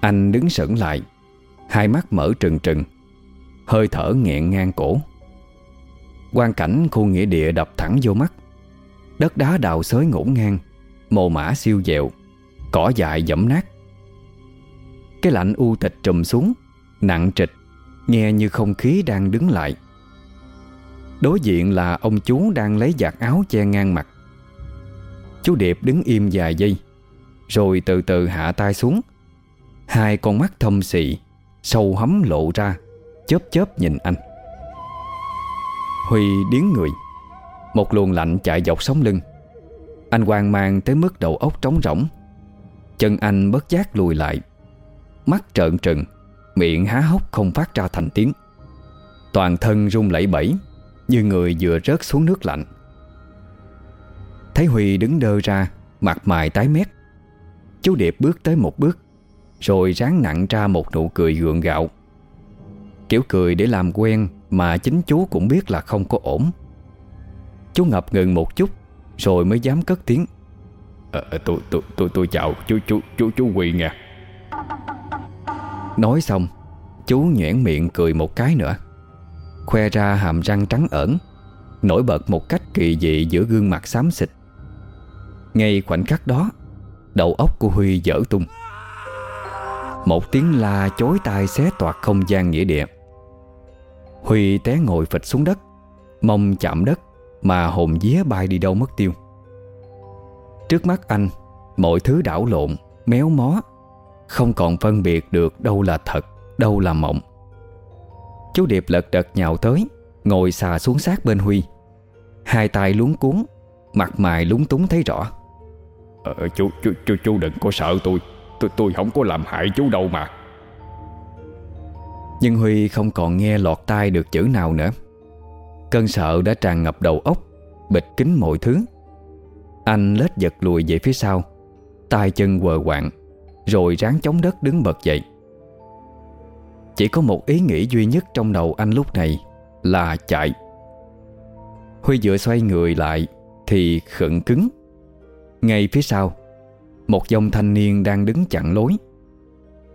Anh đứng sững lại Hai mắt mở trừng trừng, Hơi thở nghẹn ngang cổ. Quan cảnh khu nghĩa địa đập thẳng vô mắt. Đất đá đào xới ngổn ngang, Mồ mã siêu dẹo, Cỏ dại dẫm nát. Cái lạnh u tịch trùm xuống, Nặng trịch, Nghe như không khí đang đứng lại. Đối diện là ông chú đang lấy giặt áo che ngang mặt. Chú Điệp đứng im vài giây, Rồi từ từ hạ tay xuống. Hai con mắt thâm xị Sâu hấm lộ ra, Chớp chớp nhìn anh. Huy điến người, Một luồng lạnh chạy dọc sống lưng. Anh hoang mang tới mức đầu óc trống rỗng. Chân anh bất giác lùi lại, Mắt trợn trừng, Miệng há hốc không phát ra thành tiếng. Toàn thân run lẩy bẩy, Như người vừa rớt xuống nước lạnh. Thấy Huy đứng đơ ra, Mặt mày tái mét. Chú Điệp bước tới một bước rồi ráng nặng ra một nụ cười gượng gạo. Kiểu cười để làm quen Mà chính chú cũng biết là không có ổn. Chú ngập ngừng một chút Rồi mới dám cất tiếng. À, tôi, tôi, tôi, tôi chào chú chú chú chú Quỳ nha Nói xong Chú nhoẻn miệng cười một cái nữa. Khoe ra hàm răng trắng ẩn Nổi bật một cách kỳ dị giữa gương mặt xám xịt. Ngay khoảnh khắc đó Đầu óc của Huy dở tung một tiếng la chối tai xé toạc không gian nghĩa địa. Huy té ngồi phịch xuống đất Mông chạm đất Mà hồn vía bay đi đâu mất tiêu. Trước mắt anh Mọi thứ đảo lộn Méo mó Không còn phân biệt được đâu là thật Đâu là mộng. Chú Điệp lật đật nhào tới Ngồi xà xuống sát bên Huy. Hai tay luống cuốn Mặt mày lúng túng thấy rõ. Ờ, chú, chú, chú, chú đừng có sợ tôi. Tôi tôi không có làm hại chú đâu mà. Nhưng Huy không còn nghe lọt tai được chữ nào nữa. Cơn sợ đã tràn ngập đầu óc, Bịt kín mọi thứ. Anh lết giật lùi về phía sau, tay chân quờ quạng, Rồi ráng chống đất đứng bật dậy. Chỉ có một ý nghĩ duy nhất trong đầu anh lúc này Là chạy. Huy vừa xoay người lại Thì khẩn cứng. Ngay phía sau một dòng thanh niên đang đứng chặn lối.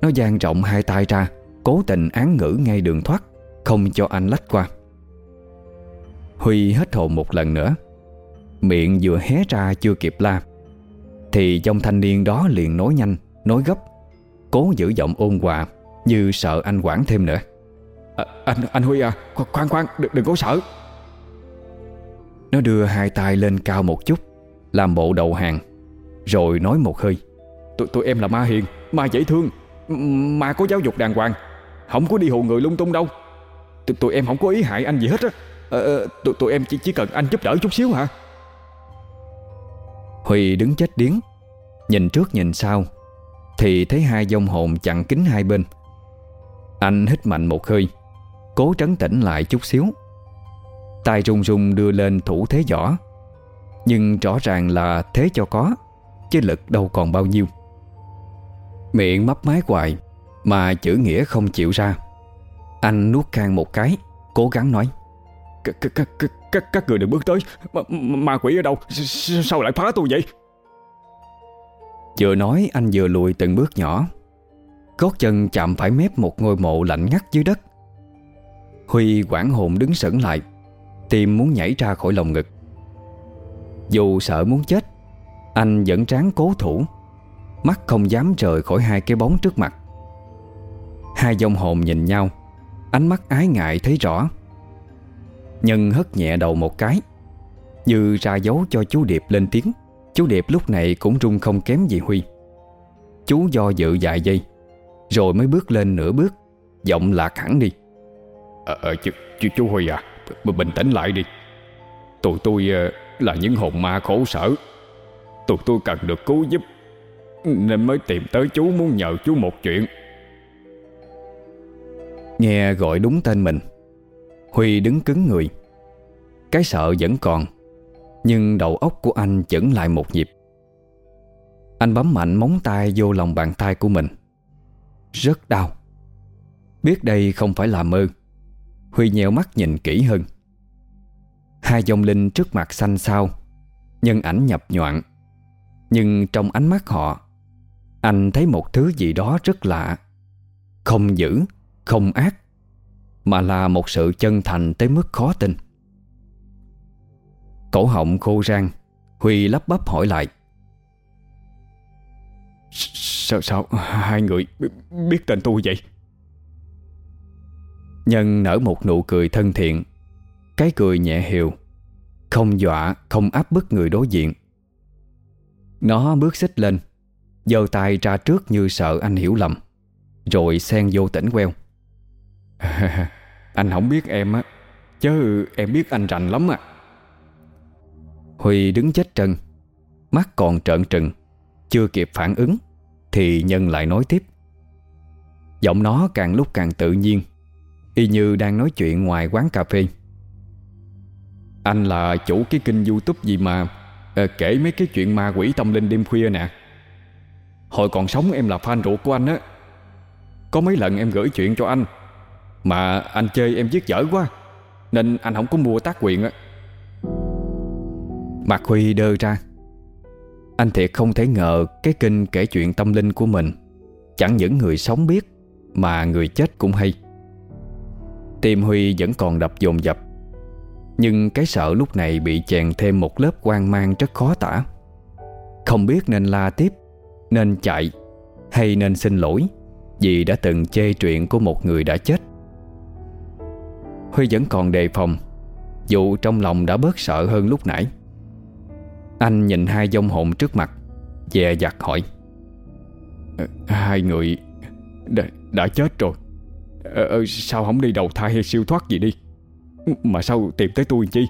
Nó dang rộng hai tay ra Cố tình án ngữ ngay đường thoát Không cho anh lách qua. Huy hết hồn một lần nữa. Miệng vừa hé ra chưa kịp la. Thì trong thanh niên đó liền nói nhanh Nói gấp Cố giữ giọng ôn hòa Như sợ anh quản thêm nữa. À, Anh anh Huy à Khoan khoan đừng, đừng có sợ. Nó đưa hai tay lên cao một chút Làm bộ đầu hàng rồi nói một hơi. Tụi, tụi em là ma hiền Ma dễ thương Ma có giáo dục đàng hoàng. Không có đi hù người lung tung đâu. Tụi, tụi em không có ý hại anh gì hết á. À, tụi, tụi em chỉ, chỉ cần anh giúp đỡ chút xíu hả? Huy đứng chết điếng. Nhìn trước nhìn sau Thì thấy hai dông hồn chặn kính hai bên. Anh hít mạnh một hơi Cố trấn tĩnh lại chút xíu. Tay run run đưa lên thủ thế giỏ, Nhưng rõ ràng là thế cho có. Chứ lực đâu còn bao nhiêu. Miệng mấp mái hoài Mà chữ nghĩa không chịu ra. Anh nuốt khang một cái Cố gắng nói các, các, các, các, người đừng bước tới. Ma, ma quỷ ở đâu? Sao lại phá tôi vậy? Vừa nói anh vừa lùi từng bước nhỏ. Gót chân chạm phải mép một ngôi mộ lạnh ngắt dưới đất. Huy quảng hồn đứng sững lại Tim muốn nhảy ra khỏi lồng ngực. Dù sợ muốn chết anh vẫn tráng cố thủ. Mắt không dám rời khỏi hai cái bóng trước mặt. Hai dòng hồn nhìn nhau. Ánh mắt ái ngại thấy rõ. Nhân hất nhẹ đầu một cái. Như ra dấu cho chú Điệp lên tiếng. Chú Điệp lúc này cũng run không kém gì Huy. Chú do dự dài giây Rồi mới bước lên nửa bước. Giọng lạc hẳn đi. Ờ, à, chú, chú, chú Huy à Bình tĩnh lại đi. Tụi tôi ờ, là những hồn ma khổ sở. Tụi tôi cần được cứu giúp, Nên mới tìm tới chú muốn nhờ chú một chuyện. Nghe gọi đúng tên mình, Huy đứng cứng người. Cái sợ vẫn còn, Nhưng đầu óc của anh chững lại một nhịp. Anh bấm mạnh móng tay vô lòng bàn tay của mình. Rất đau. Biết đây không phải là mơ. Huy nhèo mắt nhìn kỹ hơn. Hai dòng linh trước mặt xanh xao Nhân ảnh nhập nhoạn nhưng trong ánh mắt họ, Anh thấy một thứ gì đó rất lạ. Không dữ, Không ác, Mà là một sự chân thành tới mức khó tin. Cổ họng khô rang, Huy lắp bắp hỏi lại. Sao sao hai người biết tên tôi vậy? Nhân nở một nụ cười thân thiện, Cái cười nhẹ hiều, Không dọa, Không áp bức người đối diện. Nó bước xích lên giơ tay ra trước như sợ anh hiểu lầm Rồi xen vô tỉnh queo. *laughs* Anh không biết em á Chứ em biết anh rành lắm à. Huy đứng chết trân Mắt còn trợn trừng Chưa kịp phản ứng Thì Nhân lại nói tiếp. Giọng nó càng lúc càng tự nhiên Y như đang nói chuyện ngoài quán cà phê. Anh là chủ cái kênh youtube gì mà à, Kể mấy cái chuyện ma quỷ tâm linh đêm khuya nè. Hồi còn sống em là fan ruột của anh á. Có mấy lần em gửi chuyện cho anh Mà anh chơi em giết dở quá Nên anh không có mua tác quyền á. Mặt Huy đơ ra. Anh thiệt không thể ngờ Cái kinh kể chuyện tâm linh của mình. Chẳng những người sống biết Mà người chết cũng hay. Tim Huy vẫn còn đập dồn dập. Nhưng cái sợ lúc này bị chèn thêm một lớp quan mang rất khó tả. Không biết nên la tiếp Nên chạy Hay nên xin lỗi Vì đã từng chê chuyện của một người đã chết. Huy vẫn còn đề phòng Dù trong lòng đã bớt sợ hơn lúc nãy. Anh nhìn hai dông hồn trước mặt Dè dặt hỏi. Ờ, hai người đã, đã chết rồi. Ờ, ờ, Sao không đi đầu thai hay siêu thoát gì đi? Mà sao tìm tới tôi chi?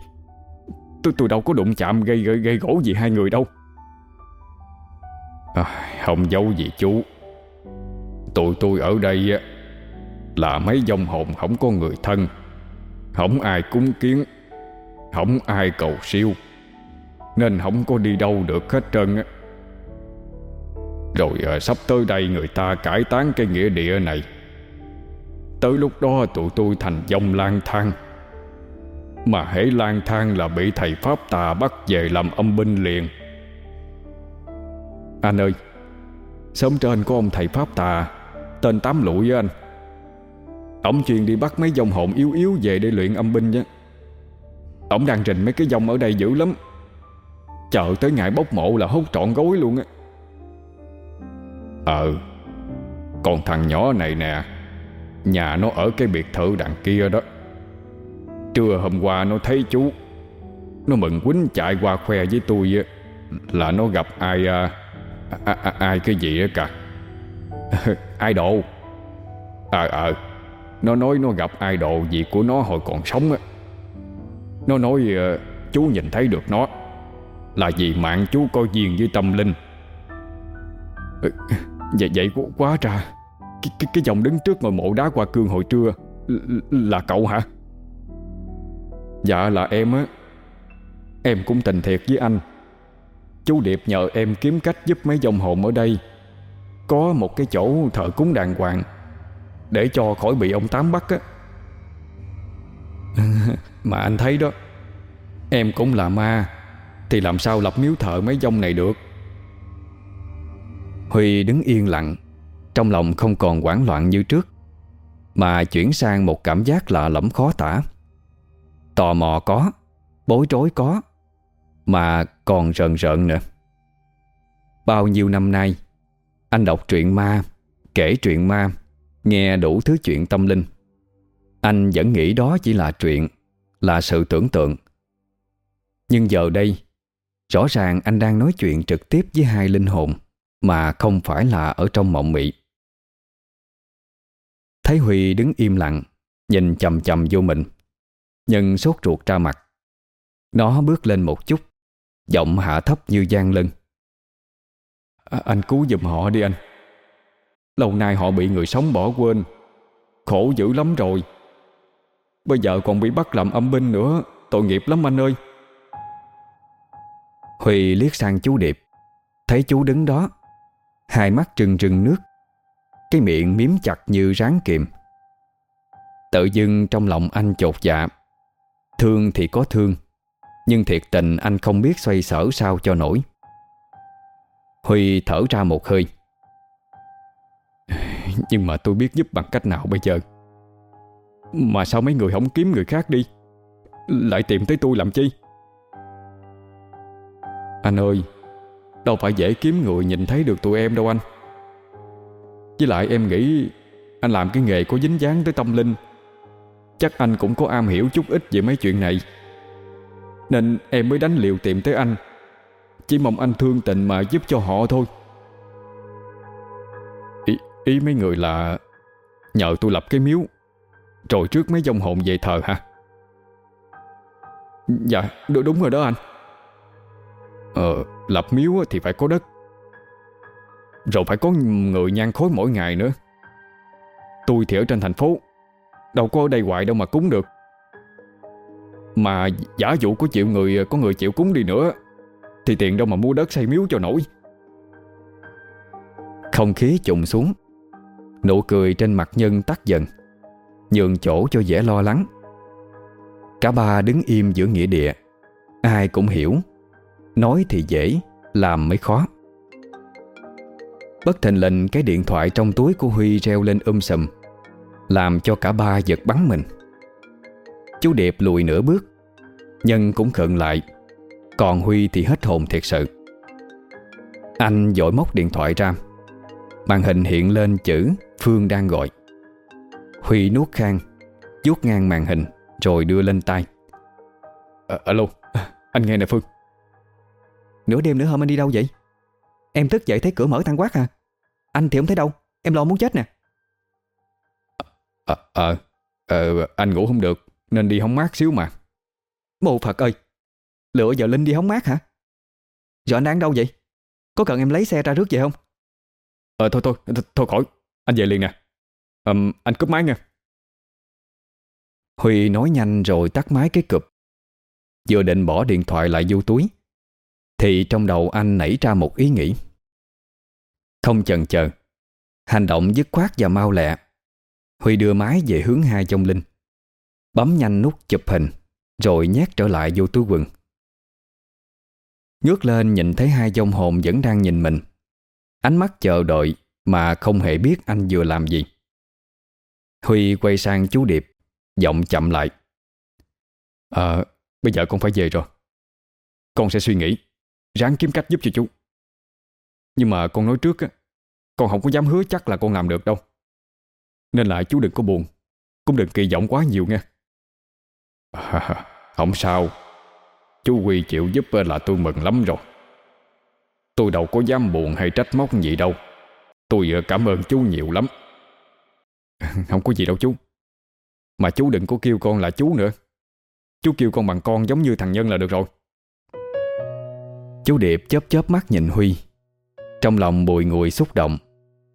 Tôi tôi đâu có đụng chạm gây gây, gây gỗ gì hai người đâu. À, Không giấu gì chú. Tụi tôi ở đây Là mấy dòng hồn không có người thân Không ai cúng kiến Không ai cầu siêu Nên không có đi đâu được hết trơn á. Rồi à, sắp tới đây người ta cải tán cái nghĩa địa này. Tới lúc đó tụi tôi thành dòng lang thang. Mà hễ lang thang là bị thầy Pháp tà bắt về làm âm binh liền. Anh ơi, Sớm trên có ông thầy Pháp tà, Tên Tám Lụi với anh. Ông chuyên đi bắt mấy dòng hồn yếu yếu về để luyện âm binh nhé. Ông đang rình mấy cái dòng ở đây dữ lắm. Chờ tới ngày bốc mộ là hút trọn gối luôn á. Ờ Còn thằng nhỏ này nè, Nhà nó ở cái biệt thự đằng kia đó. Trưa hôm qua nó thấy chú. Nó mừng quýnh chạy qua khoe với tôi Là nó gặp ai à, à, à, Ai cái gì á cả. Ai độ Ờ ờ Nó nói nó gặp ai độ gì của nó hồi còn sống á. Nó nói à, chú nhìn thấy được nó. Là vì mạng chú có duyên với tâm linh. Ừ, vậy vậy quá ra cái, cái, cái dòng đứng trước ngôi mộ đá qua cương hồi trưa Là cậu hả? Dạ là em á. Em cũng tình thiệt với anh. Chú Điệp nhờ em kiếm cách giúp mấy dòng hồn ở đây. Có một cái chỗ thờ cúng đàng hoàng Để cho khỏi bị ông Tám bắt á. *laughs* Mà anh thấy đó, Em cũng là ma, Thì làm sao lập miếu thờ mấy dòng này được? Huy đứng yên lặng, trong lòng không còn hoảng loạn như trước, Mà chuyển sang một cảm giác lạ lẫm khó tả. Tò mò có Bối rối có Mà còn rợn rợn nữa. Bao nhiêu năm nay Anh đọc truyện ma Kể truyện ma Nghe đủ thứ chuyện tâm linh. Anh vẫn nghĩ đó chỉ là chuyện, Là sự tưởng tượng. Nhưng giờ đây Rõ ràng anh đang nói chuyện trực tiếp với hai linh hồn Mà không phải là ở trong mộng mị. Thấy Huy đứng im lặng Nhìn chầm chầm vô mình nhân sốt ruột ra mặt. Nó bước lên một chút Giọng hạ thấp như gian lân. À, Anh cứu giùm họ đi anh. Lâu nay họ bị người sống bỏ quên Khổ dữ lắm rồi. Bây giờ còn bị bắt làm âm binh nữa Tội nghiệp lắm anh ơi. Huy liếc sang chú Điệp. Thấy chú đứng đó Hai mắt trừng trừng nước Cái miệng miếm chặt như ráng kiềm. Tự dưng trong lòng anh chột dạ. Thương thì có thương, Nhưng thiệt tình anh không biết xoay sở sao cho nổi. Huy thở ra một hơi. *laughs* Nhưng mà tôi biết giúp bằng cách nào bây giờ? Mà sao mấy người không kiếm người khác đi? Lại tìm tới tôi làm chi? Anh ơi, Đâu phải dễ kiếm người nhìn thấy được tụi em đâu anh. Với lại em nghĩ Anh làm cái nghề có dính dáng tới tâm linh. Chắc anh cũng có am hiểu chút ít về mấy chuyện này. Nên em mới đánh liều tìm tới anh. Chỉ mong anh thương tình mà giúp cho họ thôi. Ý, ý mấy người là Nhờ tôi lập cái miếu. Rồi trước mấy dòng hồn về thờ hả? Dạ đúng, đúng rồi đó anh. Ờ Lập miếu thì phải có đất. Rồi phải có người nhan khối mỗi ngày nữa. Tôi thì ở trên thành phố. Đâu có ở đây hoài đâu mà cúng được. Mà giả dụ có chịu người, Có người chịu cúng đi nữa, Thì tiền đâu mà mua đất xây miếu cho nổi. Không khí trùng xuống, Nụ cười trên mặt nhân tắt dần, Nhường chỗ cho dễ lo lắng. Cả ba đứng im giữa nghĩa địa, Ai cũng hiểu, Nói thì dễ, Làm mới khó. Bất thình lình, cái điện thoại trong túi của Huy reo lên um sầm. Làm cho cả ba giật bắn mình. Chú Điệp lùi nửa bước Nhân cũng khựng lại Còn Huy thì hết hồn thiệt sự. Anh dội móc điện thoại ra Màn hình hiện lên chữ Phương đang gọi. Huy nuốt khang vuốt ngang màn hình Rồi đưa lên tay à, Alo, anh nghe nè Phương. Nửa đêm nữa hôm anh đi đâu vậy? Em thức dậy thấy cửa mở thang quát à. Anh thì không thấy đâu Em lo muốn chết nè Ờ à, à, Anh ngủ không được Nên đi hóng mát xíu mà. Mô Phật ơi Lựa giờ Linh đi hóng mát hả? Giờ anh đang đâu vậy? Có cần em lấy xe ra rước về không? Ờ thôi thôi Thôi, thôi khỏi Anh về liền nè. Um, Anh cúp máy nha. Huy nói nhanh rồi tắt máy cái cụp. Vừa định bỏ điện thoại lại vô túi thì trong đầu anh nảy ra một ý nghĩ. Không chần chờ Hành động dứt khoát và mau lẹ Huy đưa máy về hướng hai trong linh. Bấm nhanh nút chụp hình, Rồi nhét trở lại vô túi quần. Ngước lên nhìn thấy hai dông hồn vẫn đang nhìn mình. Ánh mắt chờ đợi Mà không hề biết anh vừa làm gì. Huy quay sang chú Điệp, Giọng chậm lại. À bây giờ con phải về rồi. Con sẽ suy nghĩ, Ráng kiếm cách giúp cho chú. Nhưng mà con nói trước á, Con không có dám hứa chắc là con làm được đâu. Nên là chú đừng có buồn. Cũng đừng kỳ vọng quá nhiều nghe. à, *laughs* Không sao. Chú Huy chịu giúp ờ, là tôi mừng lắm rồi. Tôi đâu có dám buồn hay trách móc gì đâu. Tôi ờ, cảm ơn chú nhiều lắm. *laughs* Không có gì đâu chú. Mà chú đừng có kêu con là chú nữa. Chú kêu con bằng con giống như thằng Nhân là được rồi. Chú Điệp chớp chớp mắt nhìn Huy. Trong lòng bùi ngùi xúc động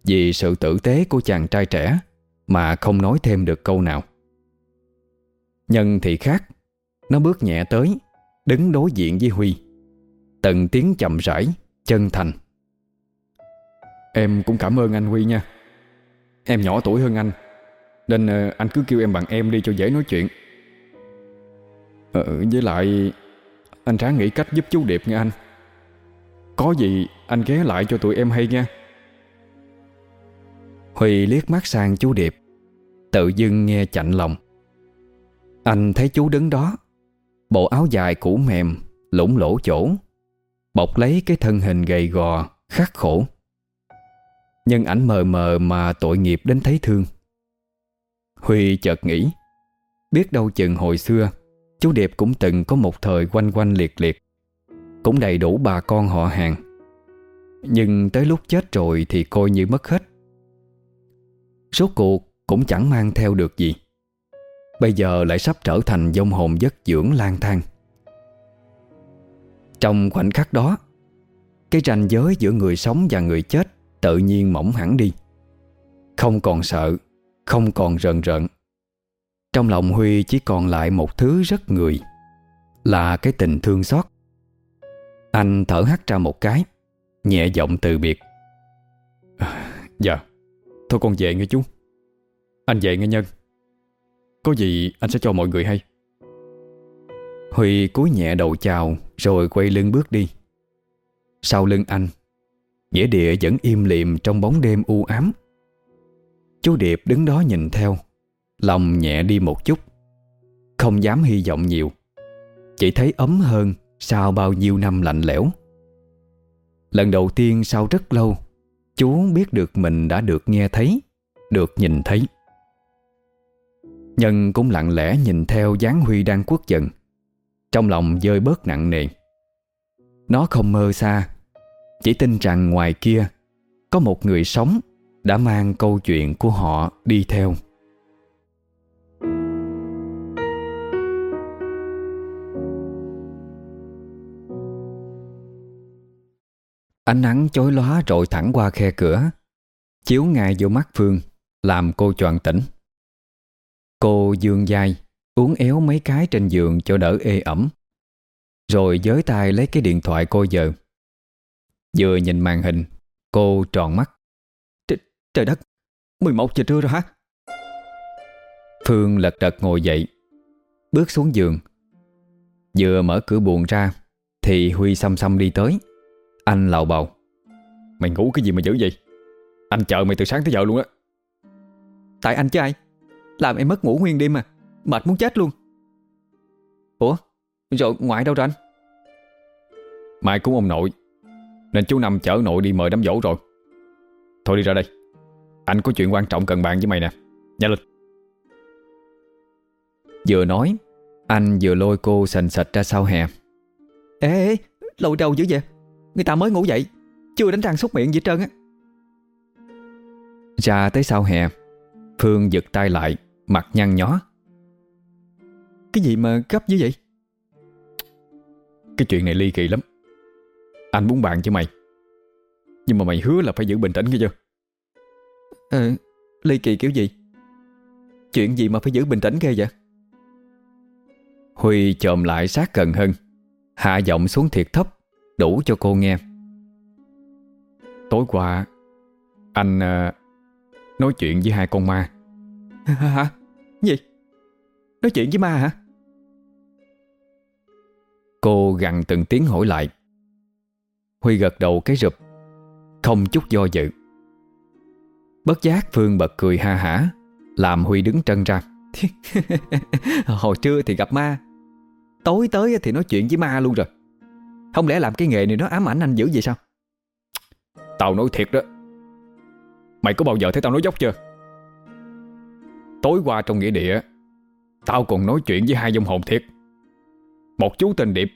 Vì sự tử tế của chàng trai trẻ. Mà không nói thêm được câu nào. Nhân thì khác Nó bước nhẹ tới Đứng đối diện với Huy. Từng tiếng chậm rãi Chân thành. Em cũng cảm ơn anh Huy nha. Em nhỏ tuổi hơn anh Nên ờ, anh cứ kêu em bằng em đi cho dễ nói chuyện. Ờ, Với lại Anh ráng nghĩ cách giúp chú Điệp nha anh. Có gì anh ghé lại cho tụi em hay nha. Huy liếc mắt sang chú Điệp, Tự dưng nghe chạnh lòng. Anh thấy chú đứng đó, Bộ áo dài cũ mềm Lũng lỗ chỗ, Bọc lấy cái thân hình gầy gò, Khắc khổ. Nhưng ảnh mờ mờ mà tội nghiệp đến thấy thương. Huy chợt nghĩ, Biết đâu chừng hồi xưa, Chú Điệp cũng từng có một thời quanh quanh liệt liệt, Cũng đầy đủ bà con họ hàng. Nhưng tới lúc chết rồi Thì coi như mất hết. Số cuộc cũng chẳng mang theo được gì. Bây giờ lại sắp trở thành dông hồn giấc dưỡng lang thang. Trong khoảnh khắc đó Cái ranh giới giữa người sống và người chết Tự nhiên mỏng hẳn đi. Không còn sợ Không còn rần rợn. Trong lòng Huy chỉ còn lại một thứ rất người Là cái tình thương xót. Anh thở hắt ra một cái Nhẹ giọng từ biệt. À, *sighs* Dạ. Thôi con về nghe chú. Anh về nghe nhân. Có gì anh sẽ cho mọi người hay? Huy cúi nhẹ đầu chào, Rồi quay lưng bước đi. Sau lưng anh Nghĩa địa vẫn im liệm trong bóng đêm u ám. Chú Điệp đứng đó nhìn theo, Lòng nhẹ đi một chút. Không dám hy vọng nhiều, Chỉ thấy ấm hơn Sau bao nhiêu năm lạnh lẽo. Lần đầu tiên sau rất lâu Chú biết được mình đã được nghe thấy, Được nhìn thấy. Nhân cũng lặng lẽ nhìn theo dáng Huy đang quất giận Trong lòng dơi bớt nặng nề. Nó không mơ xa, Chỉ tin rằng ngoài kia Có một người sống Đã mang câu chuyện của họ đi theo. Ánh nắng chói lóa rọi thẳng qua khe cửa. Chiếu ngay vô mắt Phương Làm cô choàng tỉnh. Cô dương dai Uống éo mấy cái trên giường cho đỡ ê ẩm. Rồi giới tay lấy cái điện thoại cô giờ. Vừa nhìn màn hình Cô tròn mắt. Trời, trời đất 11 giờ trưa rồi hả? Phương lật đật ngồi dậy Bước xuống giường. Vừa mở cửa buồn ra Thì Huy xăm xăm đi tới anh lào bầu Mày ngủ cái gì mà dữ vậy? Anh chờ mày từ sáng tới giờ luôn á. Tại anh chứ ai? Làm em mất ngủ nguyên đêm mà. Mệt muốn chết luôn. Ủa? Rồi ngoại đâu rồi anh? Mai cũng ông nội. Nên chú Năm chở nội đi mời đám dỗ rồi. Thôi đi ra đây. Anh có chuyện quan trọng cần bàn với mày nè. Nhanh lên. Vừa nói Anh vừa lôi cô sành sạch ra sau hè. Ê, ê lội đầu dữ vậy? Người ta mới ngủ dậy Chưa đánh răng xúc miệng gì trơn á. Ra tới sau hè Phương giật tay lại Mặt nhăn nhó. Cái gì mà gấp như vậy? Cái chuyện này ly kỳ lắm. Anh muốn bàn cho mày. Nhưng mà mày hứa là phải giữ bình tĩnh kia chưa? Ờ Ly kỳ kiểu gì? Chuyện gì mà phải giữ bình tĩnh ghê vậy? Huy chồm lại sát gần hơn Hạ giọng xuống thiệt thấp Đủ cho cô nghe. Tối qua Anh uh, Nói chuyện với hai con ma. Hả? Gì? Nói chuyện với ma hả? Cô gằn từng tiếng hỏi lại. Huy gật đầu cái rụp Không chút do dự. Bất giác Phương bật cười ha hả Làm Huy đứng trân ra. *laughs* Hồi trưa thì gặp ma. Tối tới thì nói chuyện với ma luôn rồi không lẽ làm cái nghề này nó ám ảnh anh dữ vậy sao? Tao nói thiệt đó. Mày có bao giờ thấy tao nói dốc chưa? Tối qua trong nghĩa địa Tao còn nói chuyện với hai dòng hồn thiệt. Một chú tên Điệp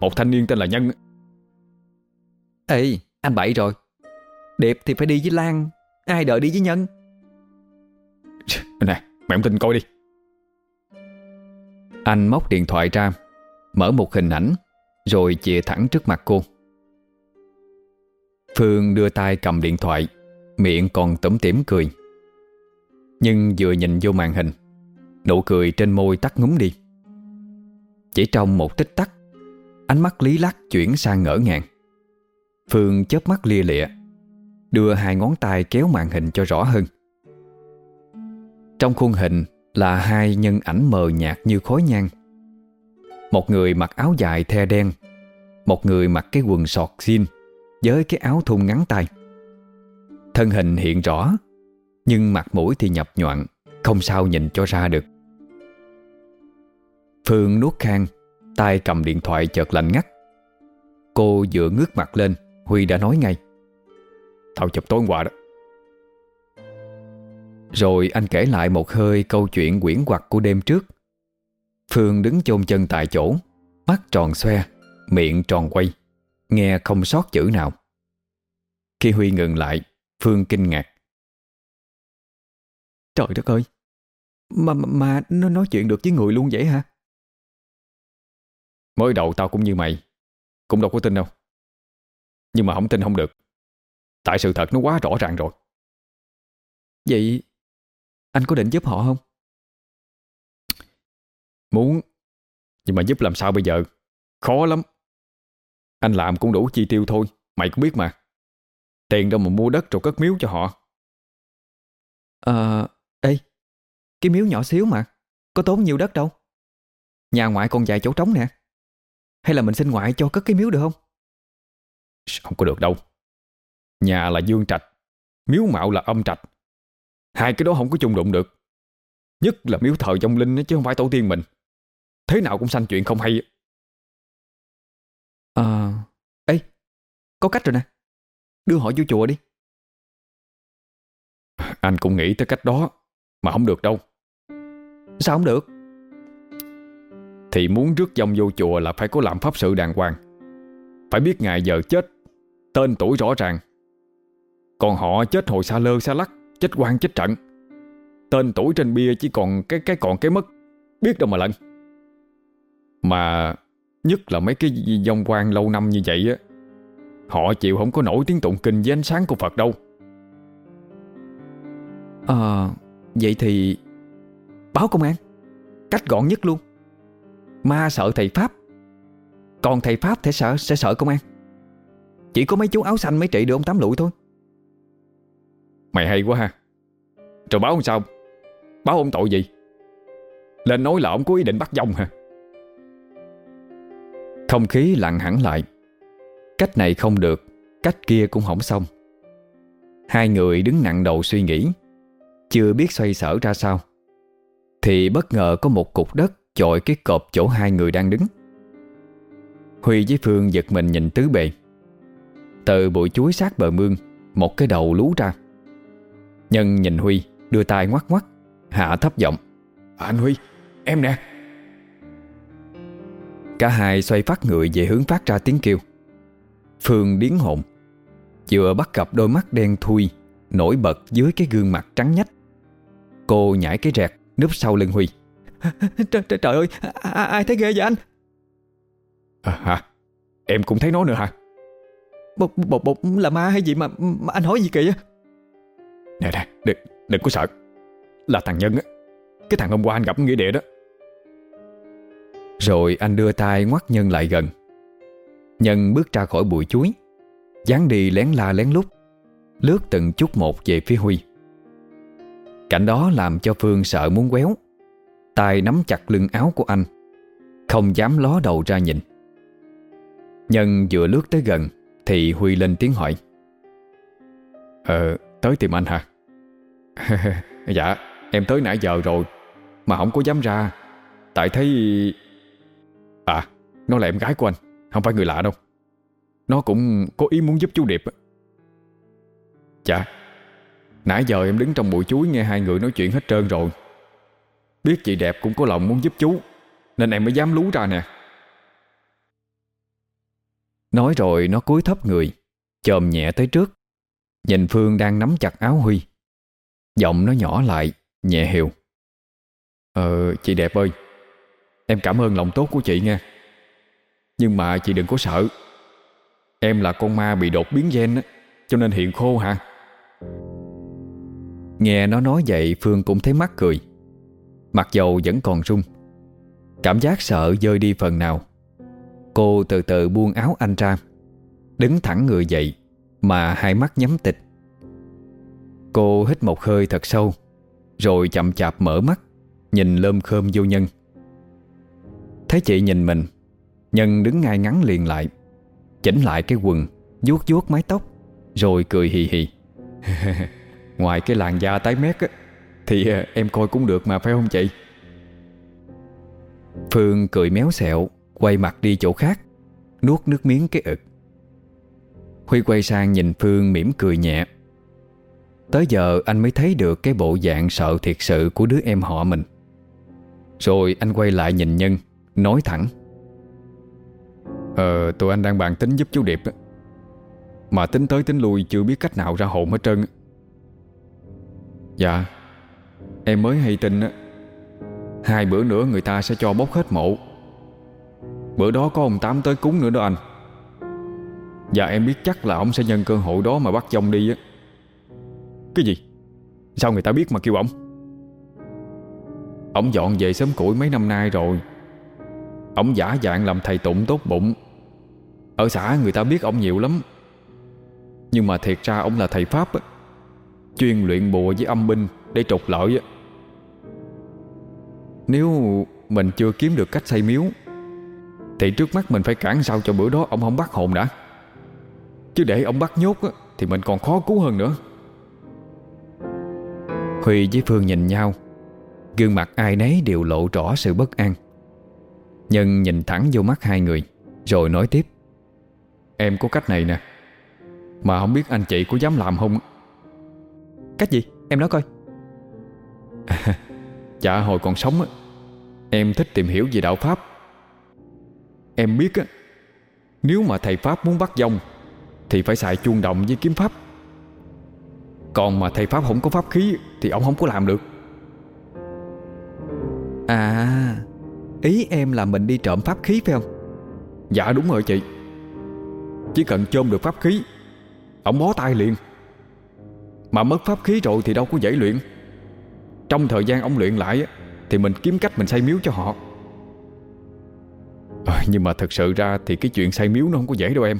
Một thanh niên tên là Nhân. Ê anh bậy rồi. Điệp thì phải đi với Lan Ai đợi đi với Nhân? *laughs* Nè mày không tin coi đi. Anh móc điện thoại ra Mở một hình ảnh rồi chìa thẳng trước mặt cô. Phương đưa tay cầm điện thoại, Miệng còn tủm tỉm cười. Nhưng vừa nhìn vô màn hình, Nụ cười trên môi tắt ngúng đi. Chỉ trong một tích tắc, Ánh mắt lý lắc chuyển sang ngỡ ngàng. Phương chớp mắt lia lịa, Đưa hai ngón tay kéo màn hình cho rõ hơn. Trong khuôn hình là hai nhân ảnh mờ nhạt như khói nhang một người mặc áo dài the đen, Một người mặc cái quần sọt jean Với cái áo thun ngắn tay. Thân hình hiện rõ, Nhưng mặt mũi thì nhập nhoạn, Không sao nhìn cho ra được. Phương nuốt khang, tay cầm điện thoại chợt lạnh ngắt. Cô vừa ngước mặt lên, Huy đã nói ngay. Tao chụp tối hôm qua đó. Rồi anh kể lại một hơi câu chuyện quyển quặt của đêm trước. Phương đứng chôn chân tại chỗ Mắt tròn xoe Miệng tròn quay Nghe không sót chữ nào. Khi Huy ngừng lại Phương kinh ngạc. Trời đất ơi Mà, mà, nó nói chuyện được với người luôn vậy hả? Mới đầu tao cũng như mày Cũng đâu có tin đâu. Nhưng mà không tin không được. Tại sự thật nó quá rõ ràng rồi. Vậy Anh có định giúp họ không Muốn. Nhưng mà giúp làm sao bây giờ? Khó lắm. Anh làm cũng đủ chi tiêu thôi Mày cũng biết mà. Tiền đâu mà mua đất rồi cất miếu cho họ. Ờ Ê Cái miếu nhỏ xíu mà Có tốn nhiều đất đâu. Nhà ngoại còn vài chỗ trống nè. Hay là mình xin ngoại cho cất cái miếu được không? Không có được đâu. Nhà là dương trạch Miếu mạo là âm trạch. Hai cái đó không có chung đụng được. Nhất là miếu thờ trong linh chứ không phải tổ tiên mình Thế nào cũng sanh chuyện không hay. Ờ Ê Có cách rồi nè. Đưa họ vô chùa đi. Anh cũng nghĩ tới cách đó Mà không được đâu. Sao không được? Thì muốn rước dòng vô chùa là phải có làm pháp sự đàng hoàng. Phải biết ngày giờ chết Tên tuổi rõ ràng. Còn họ chết hồi xa lơ xa lắc Chết quan chết trận. Tên tuổi trên bia chỉ còn cái cái còn cái mất. Biết đâu mà lần Mà Nhất là mấy cái dòng quan lâu năm như vậy á Họ chịu không có nổi tiếng tụng kinh với ánh sáng của Phật đâu. Ờ Vậy thì Báo công an. Cách gọn nhất luôn. Ma sợ thầy Pháp Còn thầy Pháp sẽ sợ, sẽ sợ công an. Chỉ có mấy chú áo xanh mới trị được ông Tám lụi thôi. Mày hay quá ha. Rồi báo làm sao? Báo ông tội gì? Lên nói là ông có ý định bắt dông hả không khí lặng hẳn lại. Cách này không được Cách kia cũng không xong. Hai người đứng nặng đầu suy nghĩ Chưa biết xoay sở ra sao. Thì bất ngờ có một cục đất Chọi cái cọp chỗ hai người đang đứng. Huy với Phương giật mình nhìn tứ bề. Từ bụi chuối sát bờ mương Một cái đầu lú ra. Nhân nhìn Huy Đưa tay ngoắt ngoắt Hạ thấp giọng à, Anh Huy em nè. Cả hai xoay phát người về hướng phát ra tiếng kêu. Phương điến hồn Vừa bắt gặp đôi mắt đen thui Nổi bật dưới cái gương mặt trắng nhách. Cô nhảy cái rẹt Núp sau lưng Huy. *laughs* Trời, trời, trời ơi à, Ai thấy ghê vậy anh? À, hả? Em cũng thấy nó nữa hả? Bột, bột, bột là ma hay gì mà, mà anh hỏi gì kìa? Nè nè đừng, đừng có sợ. Là thằng Nhân á Cái thằng hôm qua anh gặp nghĩa địa đó rồi anh đưa tay ngoắt Nhân lại gần. Nhân bước ra khỏi bụi chuối. Dáng đi lén la lén lút Lướt từng chút một về phía Huy. Cảnh đó làm cho Phương sợ muốn quéo. Tay nắm chặt lưng áo của anh Không dám ló đầu ra nhìn. Nhân vừa lướt tới gần Thì Huy lên tiếng hỏi. Ờ, tới tìm anh hả? *laughs* dạ, em tới nãy giờ rồi Mà không có dám ra. Tại thấy... Nó là em gái của anh, Không phải người lạ đâu. Nó cũng có ý muốn giúp chú Điệp Chà, Nãy giờ em đứng trong bụi chuối nghe hai người nói chuyện hết trơn rồi. Biết chị đẹp cũng có lòng muốn giúp chú, Nên em mới dám lú ra nè. Nói rồi nó cúi thấp người, Chồm nhẹ tới trước, Nhìn Phương đang nắm chặt áo Huy. Giọng nó nhỏ lại, Nhẹ hiểu Ờ chị đẹp ơi, Em cảm ơn lòng tốt của chị nha. Nhưng mà chị đừng có sợ. Em là con ma bị đột biến gen á, Cho nên hiện khô hả? Nghe nó nói vậy, Phương cũng thấy mắc cười. Mặc dầu vẫn còn run. Cảm giác sợ rơi đi phần nào. Cô từ từ buông áo anh ra. Đứng thẳng người dậy, Mà hai mắt nhắm tịch. Cô hít một hơi thật sâu, Rồi chậm chạp mở mắt, Nhìn lơm khơm vô nhân. Thấy chị nhìn mình Nhân đứng ngay ngắn liền lại, Chỉnh lại cái quần, vuốt vuốt mái tóc, Rồi cười hì hì. *laughs* Ngoài cái làn da tái mét á, Thì ờ, em coi cũng được mà, phải không chị? Phương cười méo xẹo, Quay mặt đi chỗ khác, Nuốt nước miếng cái ực. Huy quay sang nhìn Phương mỉm cười nhẹ. Tới giờ anh mới thấy được Cái bộ dạng sợ thiệt sự của đứa em họ mình. Rồi anh quay lại nhìn Nhân, Nói thẳng. Ờ tụi anh đang bàn tính giúp chú Điệp Mà tính tới tính lui Chưa biết cách nào ra hồn hết trơn Dạ Em mới hay tin á, Hai bữa nữa người ta sẽ cho bốc hết mộ. Bữa đó có ông Tám tới cúng nữa đó anh. Dạ em biết chắc là ông sẽ nhân cơ hội đó mà bắt dông đi á. Cái gì? Sao người ta biết mà kêu ổng? Ông dọn về sớm củi mấy năm nay rồi. Ông giả dạng làm thầy tụng tốt bụng. Ở xã người ta biết ông nhiều lắm. Nhưng mà thiệt ra ông là thầy Pháp á. Chuyên luyện bùa với âm binh Để trục lợi á. Nếu mình chưa kiếm được cách xây miếu Thì trước mắt mình phải cản sao cho bữa đó Ông không bắt hồn đã. Chứ để ông bắt nhốt á, Thì mình còn khó cứu hơn nữa. Huy với Phương nhìn nhau. Gương mặt ai nấy đều lộ rõ sự bất an. Nhân nhìn thẳng vô mắt hai người, Rồi nói tiếp. Em có cách này nè. Mà không biết anh chị có dám làm không? Cách gì? Em nói coi. *laughs* Dạ hồi còn sống á, Em thích tìm hiểu về đạo Pháp. Em biết á, Nếu mà thầy Pháp muốn bắt dông Thì phải xài chuông động với kiếm pháp. Còn mà thầy Pháp không có pháp khí Thì ông không có làm được. À Ý em là mình đi trộm pháp khí phải không? Dạ đúng rồi chị. Chỉ cần chôm được pháp khí Ông bó tay liền. Mà mất pháp khí rồi thì đâu có dễ luyện. Trong thời gian ông luyện lại Thì mình kiếm cách mình xây miếu cho họ. À, Nhưng mà thật sự ra Thì cái chuyện xây miếu nó không có dễ đâu em.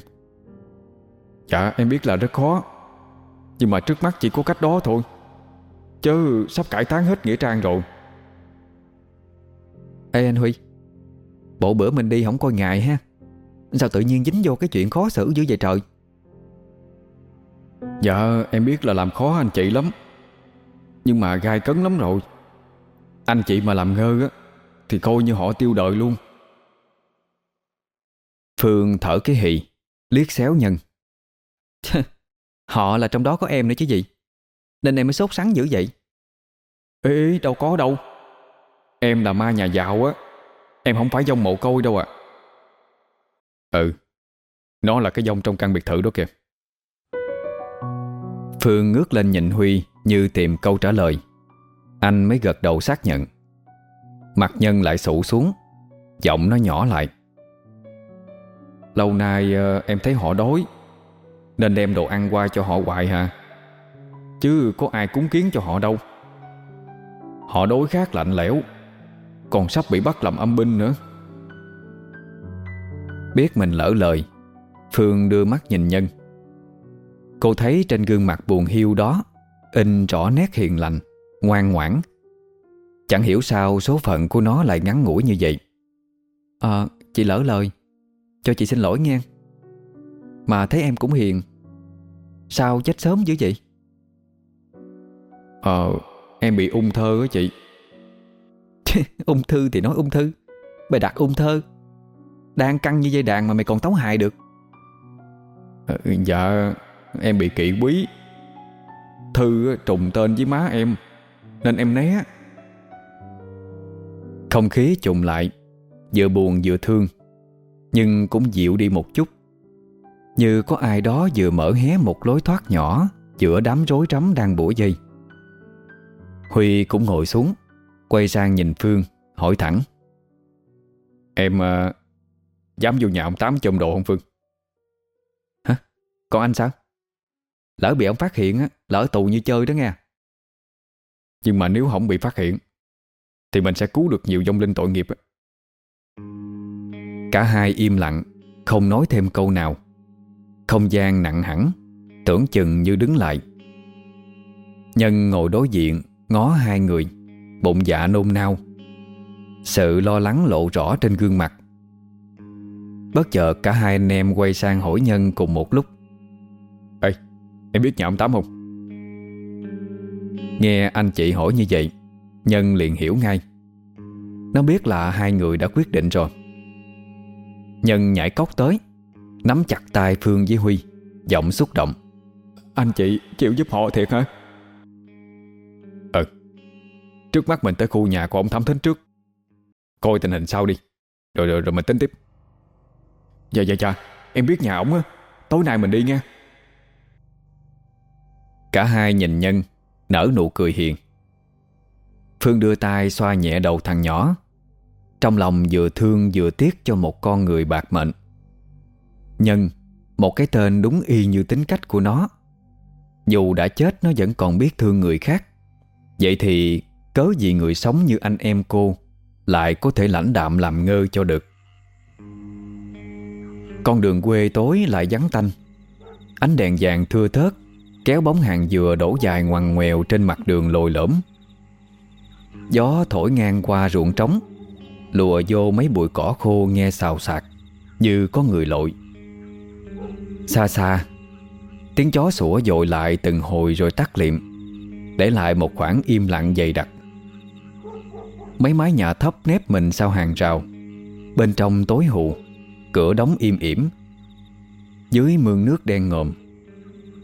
Dạ em biết là rất khó. Nhưng mà trước mắt chỉ có cách đó thôi. Chứ sắp cải tán hết nghĩa trang rồi Ê anh Huy. Bộ bữa mình đi không coi ngại ha. Sao tự nhiên dính vô cái chuyện khó xử dữ vậy trời? Dạ em biết là làm khó anh chị lắm. Nhưng mà gai cấn lắm rồi. Anh chị mà làm ngơ á Thì coi như họ tiêu đời luôn. Phương thở cái hì Liếc xéo nhân. Họ là trong đó có em nữa chứ gì? Nên em mới sốt sắng dữ vậy? Ê đâu có đâu Em là ma nhà giàu á. Em không phải dông mộ côi đâu à Ừ Nó là cái dông trong căn biệt thự đó kìa. Phương ngước lên nhìn Huy Như tìm câu trả lời. Anh mới gật đầu xác nhận. Mặt nhân lại sụ xuống, Giọng nó nhỏ lại. Lâu nay ờ, em thấy họ đói, Nên đem đồ ăn qua cho họ hoài hả Chứ có ai cúng kiến cho họ đâu. Họ đối khác lạnh lẽo. Còn sắp bị bắt làm âm binh nữa. Biết mình lỡ lời, Phương đưa mắt nhìn Nhân. Cô thấy trên gương mặt buồn hiu đó, In rõ nét hiền lành, Ngoan ngoãn. Chẳng hiểu sao số phận của nó lại ngắn ngủi như vậy. À chị lỡ lời, Cho chị xin lỗi nha Mà thấy em cũng hiền, Sao chết sớm dữ vậy? Ờ Em bị ung thơ á chị. *laughs* Ung thư thì nói ung thư. Mày đặt ung thơ Đang căng như dây đàn mà mày còn tấu hài được. Ờ, Dạ Em bị kỵ quý Thư trùng tên với má em Nên em né. Không khí trùng lại Vừa buồn vừa thương Nhưng cũng dịu đi một chút. Như có ai đó vừa mở hé một lối thoát nhỏ Giữa đám rối rắm đang bủa dây. Huy cũng ngồi xuống. Quay sang nhìn Phương Hỏi thẳng. Em uh, dám vô nhà ông Tám chôm đồ không Phương? Hả? Còn anh sao? Lỡ bị ông phát hiện á Lỡ tù như chơi đó nghe. Nhưng mà nếu không bị phát hiện Thì mình sẽ cứu được nhiều dông linh tội nghiệp á. Cả hai im lặng Không nói thêm câu nào. Không gian nặng hẳn Tưởng chừng như đứng lại. Nhân ngồi đối diện Ngó hai người Bụng dạ nôn nao. Sự lo lắng lộ rõ trên gương mặt. Bất chợt cả hai anh em quay sang hỏi Nhân cùng một lúc. Ê, em biết nhà ông Tám không? Nghe anh chị hỏi như vậy Nhân liền hiểu ngay. Nó biết là hai người đã quyết định rồi. Nhân nhảy cốc tới Nắm chặt tay Phương với Huy Giọng xúc động. Anh chị chịu giúp họ thiệt hả? Trước mắt mình tới khu nhà của ông Thám Thính trước. Coi tình hình sau đi. Rồi rồi, rồi mình tính tiếp. Dạ dạ dạ. Em biết nhà ổng á. Tối nay mình đi nha. Cả hai nhìn Nhân Nở nụ cười hiền. Phương đưa tay xoa nhẹ đầu thằng nhỏ. Trong lòng vừa thương vừa tiếc cho một con người bạc mệnh. Nhân Một cái tên đúng y như tính cách của nó. Dù đã chết nó vẫn còn biết thương người khác. Vậy thì cớ gì người sống như anh em cô Lại có thể lãnh đạm làm ngơ cho được? Con đường quê tối lại vắng tanh. Ánh đèn vàng thưa thớt, Kéo bóng hàng dừa đổ dài ngoằn ngoèo Trên mặt đường lồi lõm. Gió thổi ngang qua ruộng trống, Lùa vô mấy bụi cỏ khô nghe xào xạc Như có người lội. Xa xa, Tiếng chó sủa dội lại từng hồi rồi tắt liệm, Để lại một khoảng im lặng dày đặc. Mấy mái nhà thấp nép mình sau hàng rào. Bên trong tối hù, Cửa đóng im ỉm. Dưới mương nước đen ngòm,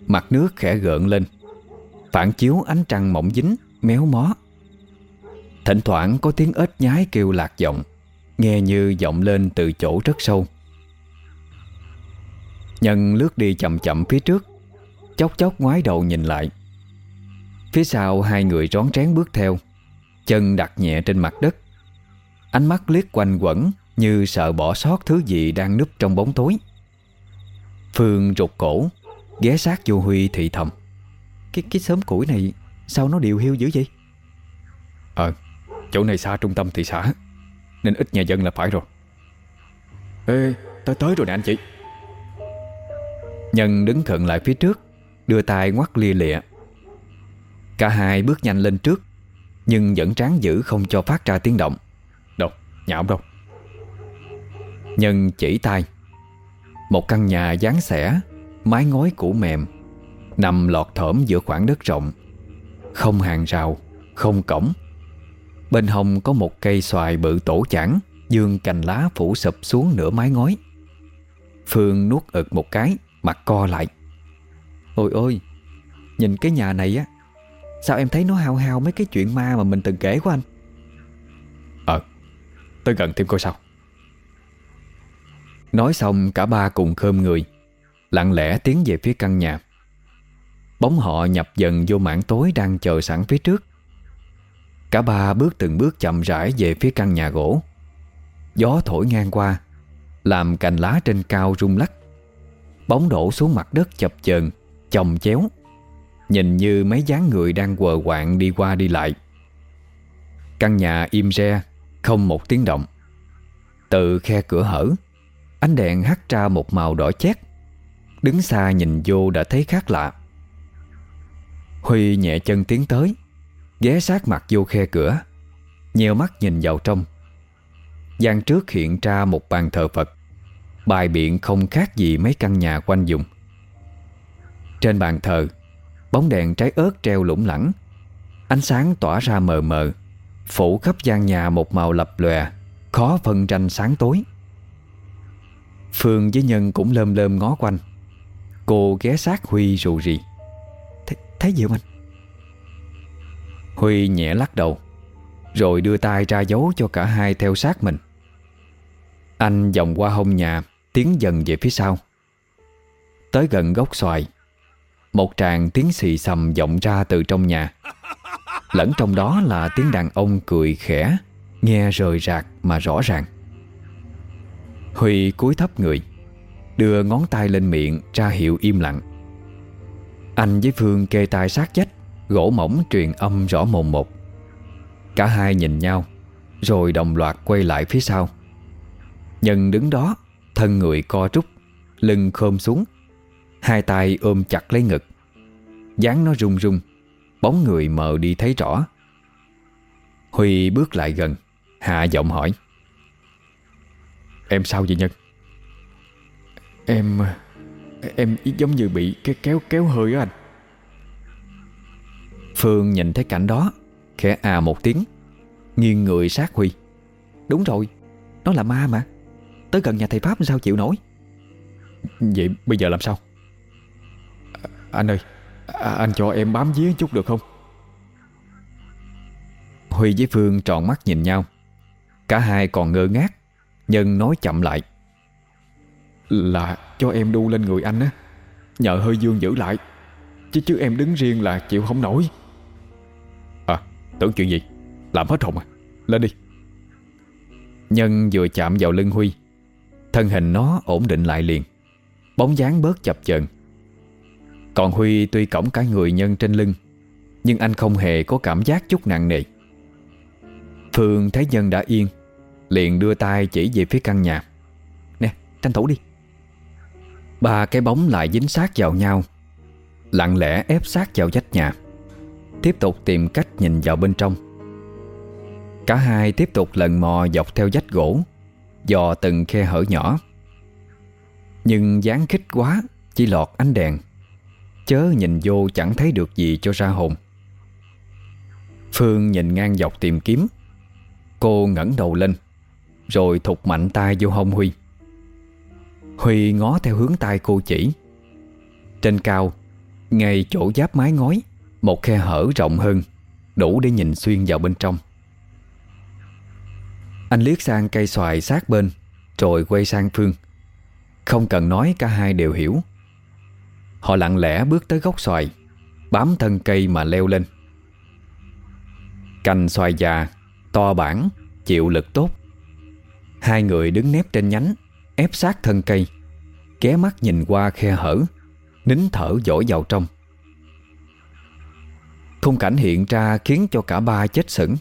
Mặt nước khẽ gợn lên. Phản chiếu ánh trăng mỏng dính, Méo mó. Thỉnh thoảng có tiếng ếch nhái kêu lạc giọng, Nghe như vọng lên từ chỗ rất sâu. Nhân lướt đi chậm chậm phía trước, Chốc chốc ngoái đầu nhìn lại. Phía sau hai người rón rén bước theo. Chân đặt nhẹ trên mặt đất. Ánh mắt liếc quanh quẩn Như sợ bỏ sót thứ gì đang núp trong bóng tối. Phương rụt cổ, Ghé sát vô Huy thị thầm, Cái cái xóm củi này Sao nó điều hiu dữ vậy? Ờ Chỗ này xa trung tâm thị xã Nên ít nhà dân là phải rồi. Ê, tới tới rồi nè anh chị. Nhân đứng khận lại phía trước, Đưa tay ngoắt lia lịa. Cả hai bước nhanh lên trước nhưng vẫn tráng giữ không cho phát ra tiếng động. Đâu, nhà ông đâu? Nhân chỉ tay. Một căn nhà dáng xẻ Mái ngói cũ mềm Nằm lọt thởm giữa khoảng đất rộng. Không hàng rào Không cổng. Bên hông có một cây xoài bự tổ chảng Dương cành lá phủ sụp xuống nửa mái ngói. Phương nuốt ực một cái Mặt co lại. Ôi ôi Nhìn cái nhà này á Sao em thấy nó hao hao mấy cái chuyện ma mà mình từng kể của anh? Ờ Tới gần thêm coi sao. Nói xong cả ba cùng khơm người Lặng lẽ tiến về phía căn nhà. Bóng họ nhập dần vô mảng tối đang chờ sẵn phía trước. Cả ba bước từng bước chậm rãi về phía căn nhà gỗ. Gió thổi ngang qua Làm cành lá trên cao rung lắc. Bóng đổ xuống mặt đất chập chờn Chồng chéo Nhìn như mấy dáng người đang quờ quạng đi qua đi lại. Căn nhà im re, Không một tiếng động. Từ khe cửa hở, Ánh đèn hắt ra một màu đỏ chét. Đứng xa nhìn vô đã thấy khác lạ. Huy nhẹ chân tiến tới, Ghé sát mặt vô khe cửa, Nheo mắt nhìn vào trong. Gian trước hiện ra một bàn thờ Phật Bài biện không khác gì mấy căn nhà quanh vùng. Trên bàn thờ Bóng đèn trái ớt treo lủng lẳng. Ánh sáng tỏa ra mờ mờ, Phủ khắp gian nhà một màu lập lòe, Khó phân tranh sáng tối. Phương với Nhân cũng lơm lơm ngó quanh. Cô ghé sát Huy rù rì. Th Thấy gì không anh? Huy nhẹ lắc đầu, Rồi đưa tay ra dấu cho cả hai theo sát mình. Anh vòng qua hông nhà, Tiến dần về phía sau. Tới gần gốc xoài một tràng tiếng xì xầm vọng ra từ trong nhà. Lẫn trong đó là tiếng đàn ông cười khẽ, Nghe rời rạc mà rõ ràng. Huy cúi thấp người, Đưa ngón tay lên miệng ra hiệu im lặng. Anh với Phương kê tay sát dách Gỗ mỏng truyền âm rõ mồm một. Cả hai nhìn nhau, Rồi đồng loạt quay lại phía sau. Nhân đứng đó, Thân người co rút, Lưng khom xuống, Hai tay ôm chặt lấy ngực dáng nó rung rung Bóng người mờ đi thấy rõ. Huy bước lại gần. Hạ giọng hỏi. Em sao vậy Nhân Em Em giống như bị cái kéo kéo hơi á anh. Phương nhìn thấy cảnh đó Khẽ à một tiếng. Nghiêng người sát Huy. Đúng rồi, nó là ma mà. Tới gần nhà thầy Pháp sao chịu nổi? Vậy bây giờ làm sao? À, Anh ơi à, Anh cho em bám dí chút được không? Huy với Phương tròn mắt nhìn nhau. Cả hai còn ngơ ngác Nhân nói chậm lại. Là cho em đu lên người anh á. Nhờ hơi dương giữ lại. Chứ chứ em đứng riêng là chịu không nổi. À tưởng chuyện gì? Làm hết hồn à? Lên đi. Nhân vừa chạm vào lưng Huy Thân hình nó ổn định lại liền. Bóng dáng bớt chập chờn. Còn Huy tuy cổng cả người Nhân trên lưng, Nhưng anh không hề có cảm giác chút nặng nề. Phương thấy Nhân đã yên, Liền đưa tay chỉ về phía căn nhà. Nè, tranh thủ đi. Ba cái bóng lại dính sát vào nhau, Lặng lẽ ép sát vào vách nhà, Tiếp tục tìm cách nhìn vào bên trong. Cả hai tiếp tục lần mò dọc theo vách gỗ, Dò từng khe hở nhỏ. Nhưng dáng khích quá, Chỉ lọt ánh đèn. Chớ nhìn vô chẳng thấy được gì cho ra hồn. Phương nhìn ngang dọc tìm kiếm. Cô ngẩng đầu lên, Rồi thục mạnh tay vô hông Huy. Huy ngó theo hướng tay cô chỉ. Trên cao, Ngay chỗ giáp mái ngói, Một khe hở rộng hơn, Đủ để nhìn xuyên vào bên trong. Anh liếc sang cây xoài sát bên, Rồi quay sang Phương. Không cần nói, cả hai đều hiểu. Họ lặng lẽ bước tới gốc xoài, Bám thân cây mà leo lên. Cành xoài già, To bản, Chịu lực tốt. Hai người đứng nép trên nhánh, Ép sát thân cây Ké mắt nhìn qua khe hở, Nín thở dỗi vào trong. Khung cảnh hiện ra khiến cho cả ba chết sững.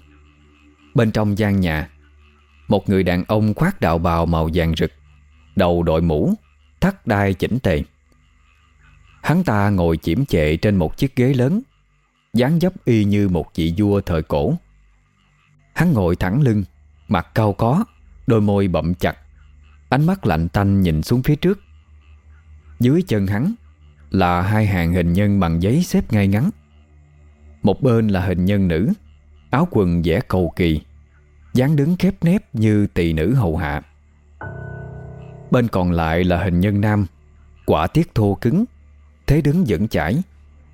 Bên trong gian nhà, Một người đàn ông khoác đạo bào màu vàng rực, Đầu đội mũ, Thắt đai chỉnh tề. Hắn ta ngồi chiếm chệ trên một chiếc ghế lớn, dáng dấp y như một vị vua thời cổ. Hắn ngồi thẳng lưng, Mặt cao có, Đôi môi bậm chặt, Ánh mắt lạnh tanh nhìn xuống phía trước. Dưới chân hắn Là hai hàng hình nhân bằng giấy xếp ngay ngắn. Một bên là hình nhân nữ, Áo quần vẽ cầu kỳ, dáng đứng khép nép như tỳ nữ hầu hạ. Bên còn lại là hình nhân nam, Quả tiết thô cứng Thế đứng dẫn chải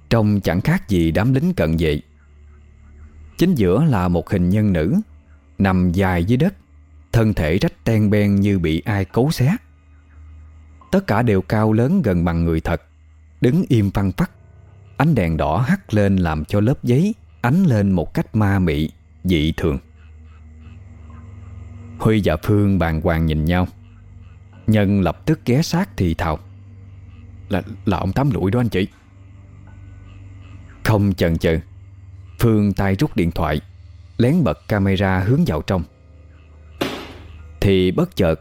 Trông chẳng khác gì đám lính cận vệ. Chính giữa là một hình nhân nữ, Nằm dài dưới đất, Thân thể rách ten ben như bị ai cấu xé. Tất cả đều cao lớn gần bằng người thật, Đứng im phăng phắc, Ánh đèn đỏ hắt lên làm cho lớp giấy Ánh lên một cách ma mị, Dị thường. Huy và Phương bàn hoàng nhìn nhau. Nhân lập tức ghé sát thì thào. Là là ông Tám lụi đó anh chị. Không chần chừ, Phương tay rút điện thoại, Lén bật camera hướng vào trong. Thì bất chợt,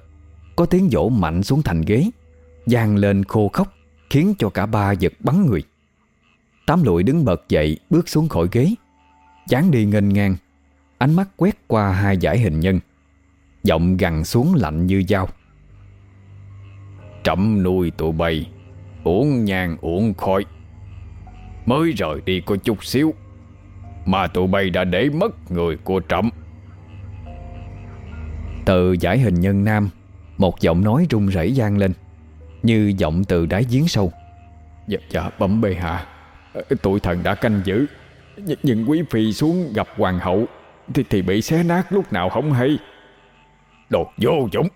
Có tiếng vỗ mạnh xuống thành ghế Giang lên khô khóc Khiến cho cả ba giật bắn người. Tám lụi đứng bật dậy, Bước xuống khỏi ghế. Chán đi nghênh ngang, Ánh mắt quét qua hai giải hình nhân. Giọng gằn xuống lạnh như dao. Trẫm nuôi tụi bay. Uổng nhàn uổng khói. Mới rời đi có chút xíu Mà tụi bay đã để mất người của trẫm. Từ giải hình nhân nam Một giọng nói run rẩy gian lên Như giọng từ đáy giếng sâu. Dạ, dạ bẩm bệ hạ. Tụi thần đã canh giữ Nh Nhưng quý phi xuống gặp hoàng hậu Thì, thì bị xé nát lúc nào không hay. Đồ vô dụng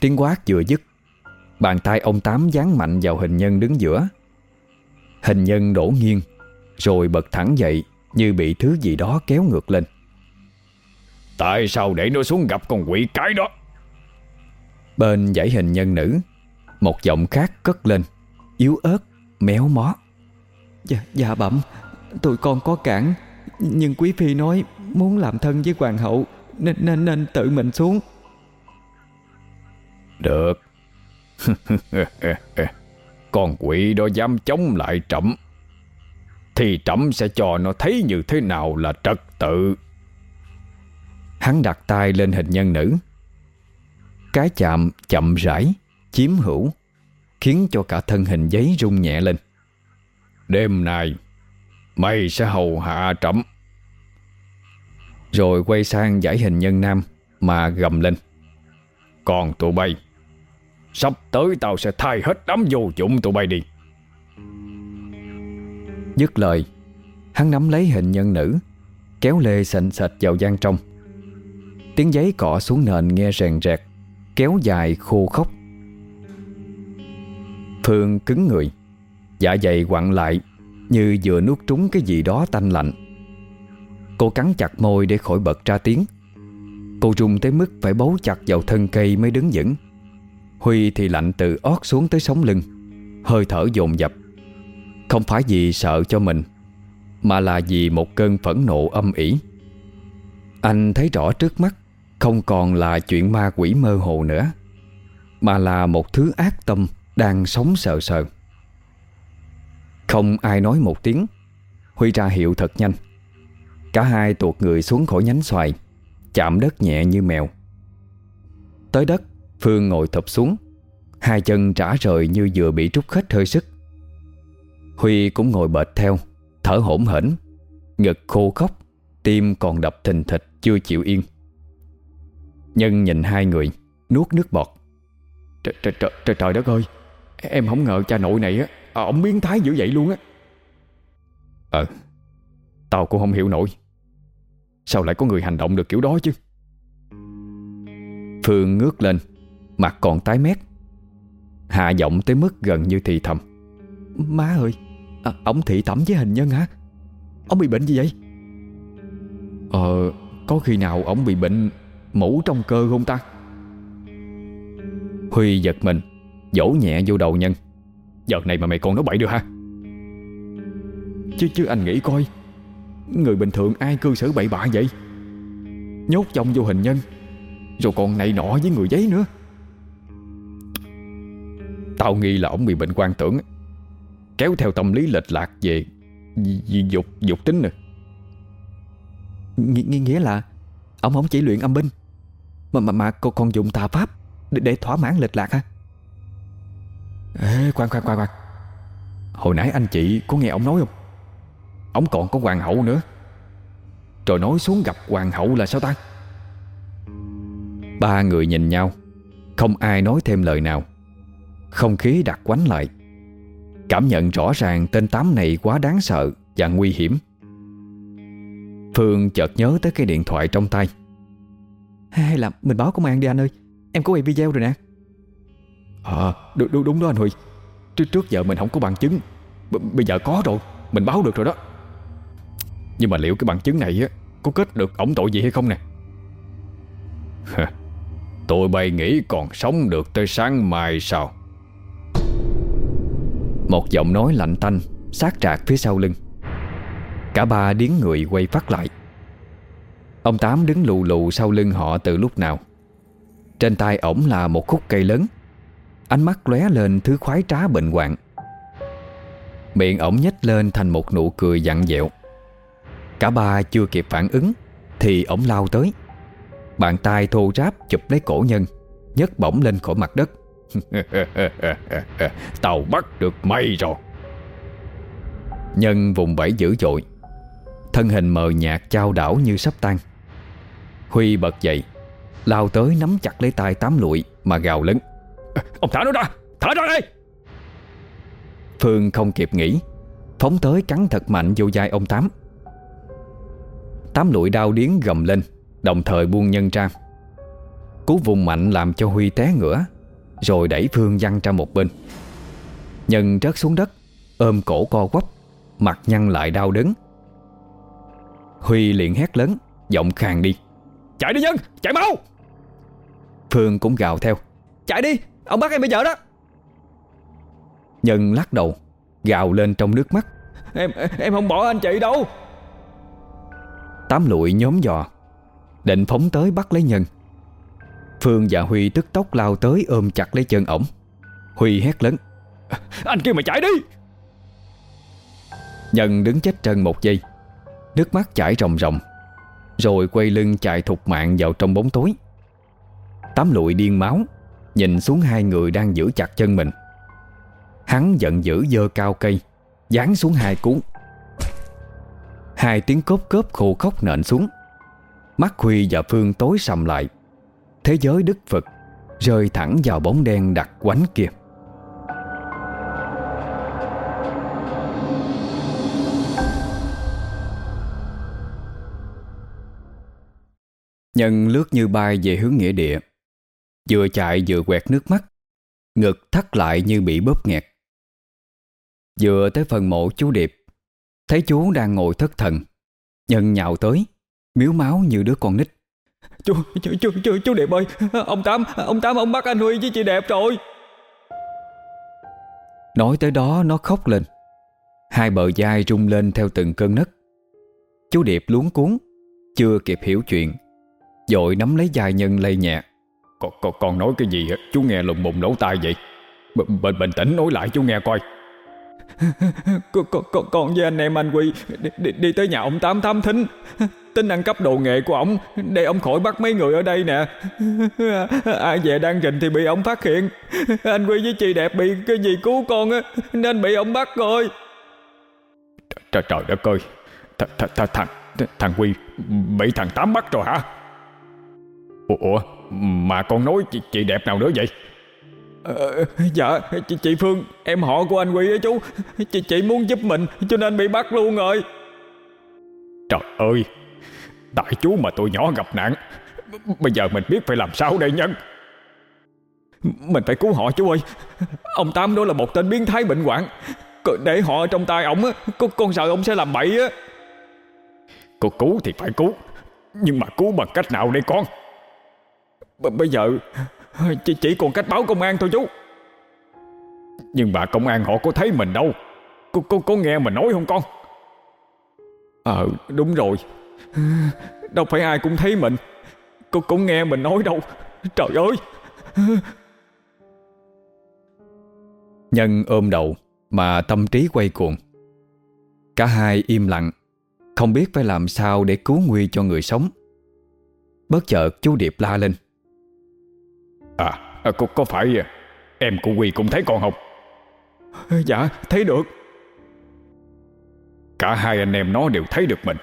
Tiếng quát vừa dứt Bàn tay ông Tám dán mạnh vào hình nhân đứng giữa. Hình nhân đổ nghiêng Rồi bật thẳng dậy Như bị thứ gì đó kéo ngược lên. Tại sao để nó xuống gặp con quỷ cái đó? Bên dãy hình nhân nữ Một giọng khác cất lên Yếu ớt, méo mó. Dạ, dạ bẩm Tụi con có cản Nhưng quý phi nói muốn làm thân với hoàng hậu Nên nên, nên tự mình xuống. Được *laughs* Con quỷ đó dám chống lại trẫm, Thì trẫm sẽ cho nó thấy như thế nào là trật tự. Hắn đặt tay lên hình nhân nữ. Cái chạm chậm rãi, Chiếm hữu, Khiến cho cả thân hình giấy rung nhẹ lên. Đêm nay, Mày sẽ hầu hạ trẫm. Rồi quay sang giải hình nhân nam Mà gầm lên. Còn tụi bay Sắp tới tao sẽ thay hết đám vô dụng tụi bay đi. Dứt lời, Hắn nắm lấy hình nhân nữ, Kéo lê sành sạch vào gian trong. Tiếng giấy cọ xuống nền nghe rèn rẹt, Kéo dài khô khốc. Phương cứng người Dạ dày quặn lại, Như vừa nuốt trúng cái gì đó tanh lạnh. Cô cắn chặt môi để khỏi bật ra tiếng. Cô run tới mức phải bấu chặt vào thân cây mới đứng vững. Huy thì lạnh từ ót xuống tới sống lưng, Hơi thở dồn dập. Không phải vì sợ cho mình, Mà là vì một cơn phẫn nộ âm ỉ. Anh thấy rõ trước mắt Không còn là chuyện ma quỷ mơ hồ nữa, Mà là một thứ ác tâm Đang sống sờ sờ. Không ai nói một tiếng, Huy ra hiệu thật nhanh. Cả hai tuột người xuống khỏi nhánh xoài, Chạm đất nhẹ như mèo. Tới đất Phương ngồi thụp xuống. Hai chân trả rời như vừa bị trút hết hơi sức. Huy cũng ngồi bệt theo Thở hổn hển Ngực khô khóc Tim còn đập thình thịch chưa chịu yên. Nhân nhìn hai người Nuốt nước bọt. Trời, trời, trời, trời, trời đất ơi Em không ngờ cha nội này á à, Ông biến thái dữ vậy luôn á. Ờ. Tao cũng không hiểu nổi. Sao lại có người hành động được kiểu đó chứ? Phương ngước lên Mặt còn tái mét. Hạ giọng tới mức gần như thì thầm. Má ơi à, Ông thị tẩm với hình nhân hả? Ông bị bệnh gì vậy? Ờ Có khi nào ông bị bệnh Mũ trong cơ không ta? Huy giật mình Vỗ nhẹ vô đầu nhân. Giờ này mà mày còn nói bậy được ha Chứ chứ anh nghĩ coi Người bình thường ai cư xử bậy bạ vậy? Nhốt trong vô hình nhân Rồi còn này nọ với người giấy nữa. Tao nghi là ông bị bệnh quan tưởng. Kéo theo tâm lý lệch lạc về Dục dục tính nè. Ng Nghĩa là Ông không chỉ luyện âm binh Mà mà, mà còn, còn dùng tà pháp để, để thỏa mãn lệch lạc ha? Ê khoan khoan khoan khoan. Hồi nãy anh chị có nghe ông nói không? Ông còn có hoàng hậu nữa. Rồi nói xuống gặp hoàng hậu là sao ta? Ba người nhìn nhau Không ai nói thêm lời nào Không khí đặt quánh lại. Cảm nhận rõ ràng tên tám này quá đáng sợ Và nguy hiểm. Phương chợt nhớ tới cái điện thoại trong tay. Hay là mình báo công an đi anh ơi. Em có quay video rồi nè. À đúng, đúng, đúng đó anh Huy. Trước trước giờ mình không có bằng chứng. B Bây giờ có rồi Mình báo được rồi đó. Nhưng mà liệu cái bằng chứng này á Có kết được ổng tội gì hay không nè? Tụi bay nghĩ còn sống được tới sáng mai sao một giọng nói lạnh tanh, Sát trạc phía sau lưng. Cả ba điến người quay phát lại. Ông Tám đứng lù lù sau lưng họ từ lúc nào. Trên tay ổng là một khúc cây lớn. Ánh mắt lóe lên thứ khoái trá bệnh hoạn. Miệng ổng nhếch lên thành một nụ cười dặn dẹo. Cả ba chưa kịp phản ứng, Thì ổng lao tới. Bàn tay thô ráp chụp lấy cổ nhân, nhấc bổng lên khỏi mặt đất. *laughs* Tao bắt được mày rồi. Nhân vùng vẫy dữ dội. Thân hình mờ nhạt trao đảo như sắp tan. Huy bật dậy, Lao tới nắm chặt lấy tay tám lụi Mà gào lớn. *laughs* Ông thả nó ra, Thả ra đây! Phương không kịp nghĩ, Phóng tới cắn thật mạnh vô vai ông Tám. Tám lụi đau điến gầm lên, Đồng thời buông nhân ra. Cú vùng mạnh làm cho Huy té ngửa rồi đẩy Phương văng ra một bên. Nhân rớt xuống đất, Ôm cổ co quắp, Mặt nhăn lại đau đớn. Huy liền hét lớn, Giọng khàn đi. Chạy đi Nhân, Chạy mau! Phương cũng gào theo. Chạy đi, Ông bắt em bây giờ đó. Nhân lắc đầu, Gào lên trong nước mắt. Em em không bỏ anh chị đâu. Tám lụi nhóm dò, Định phóng tới bắt lấy Nhân. Phương và Huy tức tốc lao tới ôm chặt lấy chân ổng. Huy hét lớn, Anh kêu mày chạy đi! Nhân đứng chết trân một giây, Nước mắt chảy ròng ròng, Rồi quay lưng chạy thục mạng vào trong bóng tối. Tám lụi điên máu, Nhìn xuống hai người đang giữ chặt chân mình. Hắn giận dữ dơ cao cây Dán xuống hai cuốn. Hai tiếng cốp cốp khô khóc nện xuống. Mắt Huy và Phương tối sầm lại. Thế giới đức Phật Rơi thẳng vào bóng đen đặc quánh kia. Nhân lướt như bay về hướng nghĩa địa, Vừa chạy vừa quẹt nước mắt, Ngực thắt lại như bị bóp nghẹt. Vừa tới phần mộ chú Điệp, Thấy chú đang ngồi thất thần, Nhân nhào tới, Miếu máu như đứa con nít. Chú, chú, chú, chú, chú Điệp ơi Ông Tám, ông Tám ông bắt anh Huy với chị Đẹp rồi. Nói tới đó nó khóc lên. Hai bờ vai rung lên theo từng cơn nấc. Chú Điệp luống cuốn Chưa kịp hiểu chuyện. Dội nắm lấy vai nhân lây nhẹ. Con, con, con nói cái gì Chú nghe lùng bùng lỗ tai vậy. Bình, bình tĩnh nói lại chú nghe coi. Con, con, con với anh em anh Quy đi, đi, đi tới nhà ông Tám Tám Thính Tính ăn cắp đồ nghệ của ông Để ông khỏi bắt mấy người ở đây nè. *laughs* Ai về đang rình thì bị ông phát hiện. *laughs* Anh Quy với chị đẹp bị cái gì cứu con á Nên bị ông bắt rồi. Trời, trời đất ơi. Th, th, th, thằng, thằng Quy bị thằng Tám bắt rồi hả? Ủa mà con nói chị, chị đẹp nào nữa vậy? Ờ, dạ chị, chị Phương Em họ của anh Quy á chú. Chị, chị muốn giúp mình cho nên bị bắt luôn rồi. Trời ơi Tại chú mà tôi nhỏ gặp nạn. Bây giờ mình biết phải làm sao đây nhân. Mình phải cứu họ chú ơi. Ông Tám đó là một tên biến thái bệnh hoạn. Để họ ở trong tay ổng con, con sợ ông sẽ làm bậy á. Cô cứu thì phải cứu Nhưng mà cứu bằng cách nào đây con? B Bây giờ chỉ, chỉ còn cách báo công an thôi chú. Nhưng mà công an họ có thấy mình đâu. Cô, cô có nghe mình nói không con? Ờ đúng rồi. Đâu phải ai cũng thấy mình. Cô cũng nghe mình nói đâu. Trời ơi. Nhân ôm đầu Mà tâm trí quay cuồng. Cả hai im lặng Không biết phải làm sao để cứu nguy cho người sống. Bất chợt chú Điệp la lên. À, à có, có phải à, em của Quy cũng thấy con không? Dạ, thấy được. Cả hai anh em nó đều thấy được mình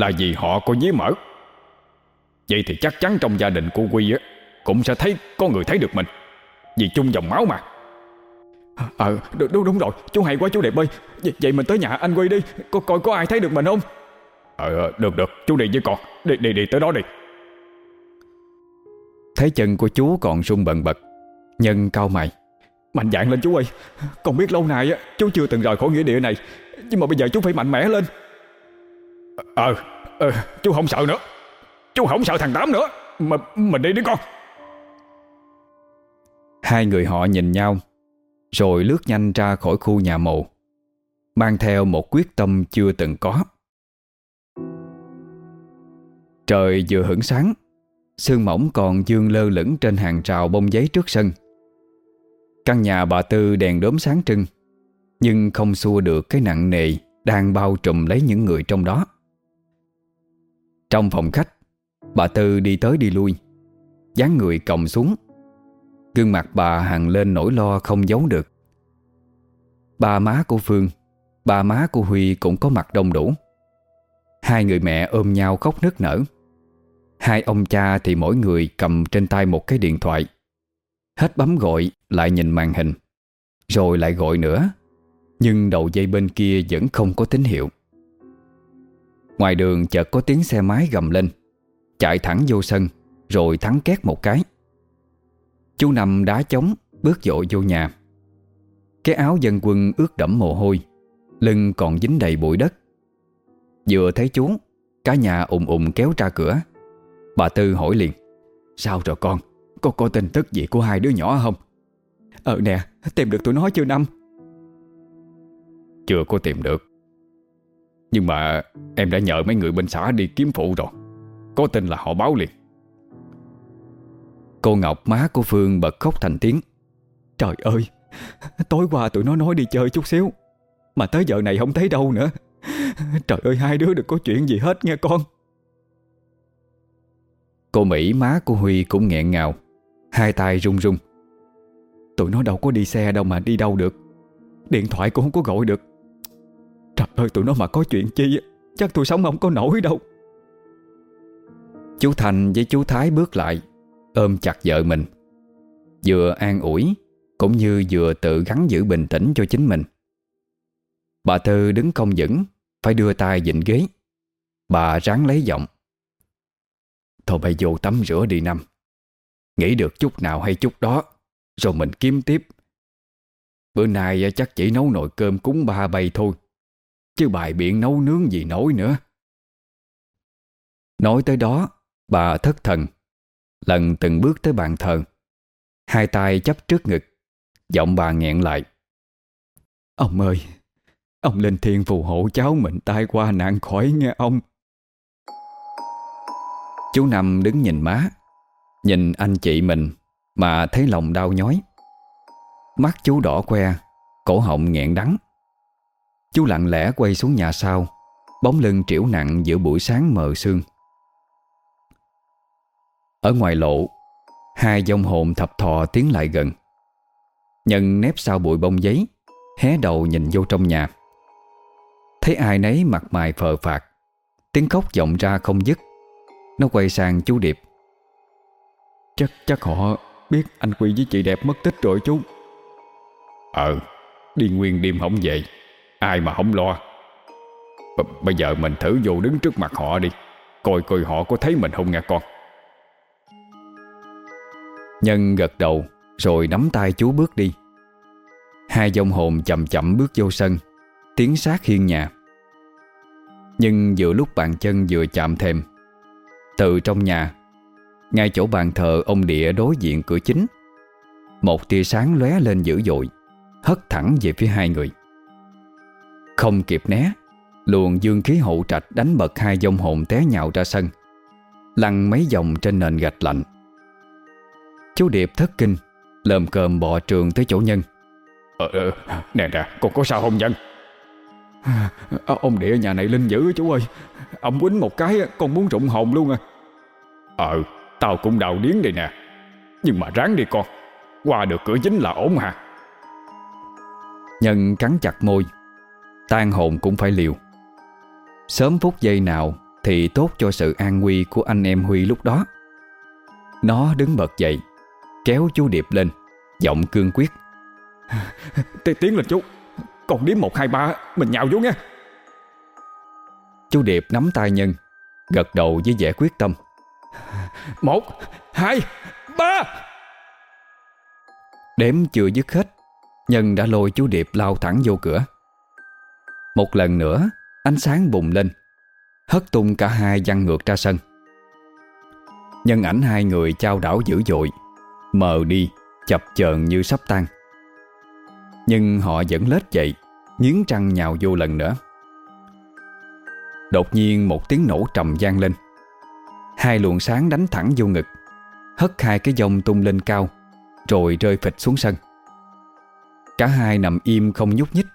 Là vì họ có dí mở. Vậy thì chắc chắn trong gia đình của Quy á Cũng sẽ thấy có người thấy được mình. Vì chung dòng máu mà. Ờ, à, đúng, đúng, đúng rồi Chú hay quá chú đẹp ơi. Vậy, vậy mình tới nhà anh Quy đi Coi coi có ai thấy được mình không? Ờ, được được Chú đi với con. Đi đi đi tới đó đi. Thấy chân của chú còn run bần bật Nhân cao mày. Mạnh dạn lên chú ơi. Còn biết lâu nay chú chưa từng rời khỏi nghĩa địa này Nhưng mà bây giờ chú phải mạnh mẽ lên Ờ ờ Chú không sợ nữa. Chú không sợ thằng Tám nữa. Mà mình đi đi con. Hai người họ nhìn nhau, Rồi lướt nhanh ra khỏi khu nhà mộ, Mang theo một quyết tâm chưa từng có. Trời vừa hửng sáng, Sương mỏng còn dương lơ lửng trên hàng rào bông giấy trước sân. Căn nhà bà Tư đèn đốm sáng trưng, Nhưng không xua được cái nặng nề Đang bao trùm lấy những người trong đó. Trong phòng khách, Bà Tư đi tới đi lui, dáng người còng xuống. Gương mặt bà hằng lên nỗi lo không giấu được. Ba má của Phương, Ba má của Huy cũng có mặt đông đủ. Hai người mẹ ôm nhau khóc nức nở. Hai ông cha thì mỗi người cầm trên tay một cái điện thoại. Hết bấm gọi, lại nhìn màn hình, Rồi lại gọi nữa. Nhưng đầu dây bên kia vẫn không có tín hiệu. Ngoài đường chợt có tiếng xe máy gầm lên. Chạy thẳng vô sân, Rồi thắng két một cái. Chú nằm đá chống Bước dội vô nhà. Cái áo dân quân ướt đẫm mồ hôi, Lưng còn dính đầy bụi đất. Vừa thấy chú, Cả nhà ùm ùm kéo ra cửa. Bà Tư hỏi liền, Sao rồi con? Có có tin tức gì của hai đứa nhỏ không? Ờ nè, tìm được tụi nó chưa Năm Chưa có tìm được. Nhưng mà em đã nhờ mấy người bên xã đi kiếm phụ rồi. Có tin là họ báo liền. Cô Ngọc má của Phương bật khóc thành tiếng. Trời ơi Tối qua tụi nó nói đi chơi chút xíu Mà tới giờ này không thấy đâu nữa. Trời ơi hai đứa đừng có chuyện gì hết nha con. Cô Mỹ má của Huy cũng nghẹn ngào Hai tay run run. Tụi nó đâu có đi xe đâu mà đi đâu được. Điện thoại cũng không có gọi được Ơi tụi nó mà có chuyện chi Chắc tôi sống không có nổi đâu. Chú Thành với chú Thái bước lại, Ôm chặt vợ mình. Vừa an ủi, Cũng như vừa tự gắn giữ bình tĩnh cho chính mình. Bà Tư đứng công vững, Phải đưa tay dịnh ghế. Bà ráng lấy giọng. Thôi bây vô tắm rửa đi năm. Nghĩ được chút nào hay chút đó, Rồi mình kiếm tiếp. Bữa nay chắc chỉ nấu nồi cơm cúng ba bay thôi. Chứ bài biện nấu nướng gì nổi nữa. Nói tới đó, Bà thất thần, Lần từng bước tới bàn thờ. Hai tay chấp trước ngực, Giọng bà nghẹn lại. Ông ơi, Ông lên thiên phù hộ cháu mình tai qua nạn khỏi nghe ông. Chú năm đứng nhìn má, Nhìn anh chị mình Mà thấy lòng đau nhói. Mắt chú đỏ que, Cổ họng nghẹn đắng. Chú lặng lẽ quay xuống nhà sau Bóng lưng triểu nặng giữa buổi sáng mờ sương. Ở ngoài lộ Hai dòng hồn thập thò tiến lại gần. Nhân nép sau bụi bông giấy Hé đầu nhìn vô trong nhà. Thấy ai nấy mặt mày phờ phạt Tiếng khóc vọng ra không dứt. Nó quay sang chú Điệp. Chắc chắc họ biết anh Quy với chị đẹp mất tích rồi chú. Ờ Đi nguyên đêm không về Ai mà không lo. B, Bây giờ mình thử vô đứng trước mặt họ đi. Coi coi họ có thấy mình không nghe con. Nhân gật đầu, Rồi nắm tay chú bước đi. Hai dòng hồn chậm chậm bước vô sân. Tiến sát hiên nhà. Nhưng giữa lúc bàn chân vừa chạm thềm, Từ trong nhà, Ngay chỗ bàn thờ ông địa đối diện cửa chính, Một tia sáng lóe lên dữ dội, Hất thẳng về phía hai người. Không kịp né Luồng dương khí hậu trạch đánh bật hai dông hồn té nhào ra sân Lăn mấy vòng trên nền gạch lạnh. Chú Điệp thất kinh Lờm cơm bò trường tới chỗ nhân. Ờ, ờ nè nè Con có sao không nhân? À, Ông địa nhà này linh dữ chú ơi. Ông quýnh một cái con muốn rụng hồn luôn à. Ờ Tao cũng đào điến đây nè. Nhưng mà ráng đi con Qua được cửa chính là ổn hả? Nhân cắn chặt môi tan hồn cũng phải liều. Sớm phút giây nào Thì tốt cho sự an nguy của anh em Huy lúc đó. Nó đứng bật dậy Kéo chú Điệp lên Giọng cương quyết. *laughs* Tiến lên chú Còn đếm một hai ba Mình nhào vô nha Chú Điệp nắm tay Nhân Gật đầu với vẻ quyết tâm. *laughs* Một Hai Ba. Đếm chưa dứt hết Nhân đã lôi chú Điệp lao thẳng vô cửa một lần nữa, Ánh sáng bùng lên, Hất tung cả hai văng ngược ra sân. Nhân ảnh hai người trao đảo dữ dội, Mờ đi, Chập chờn như sắp tan. Nhưng họ vẫn lết dậy, Nghiến răng nhào vô lần nữa. Đột nhiên một tiếng nổ trầm gian lên. Hai luồng sáng đánh thẳng vô ngực, Hất hai cái dông tung lên cao, Rồi rơi phịch xuống sân. Cả hai nằm im không nhúc nhích.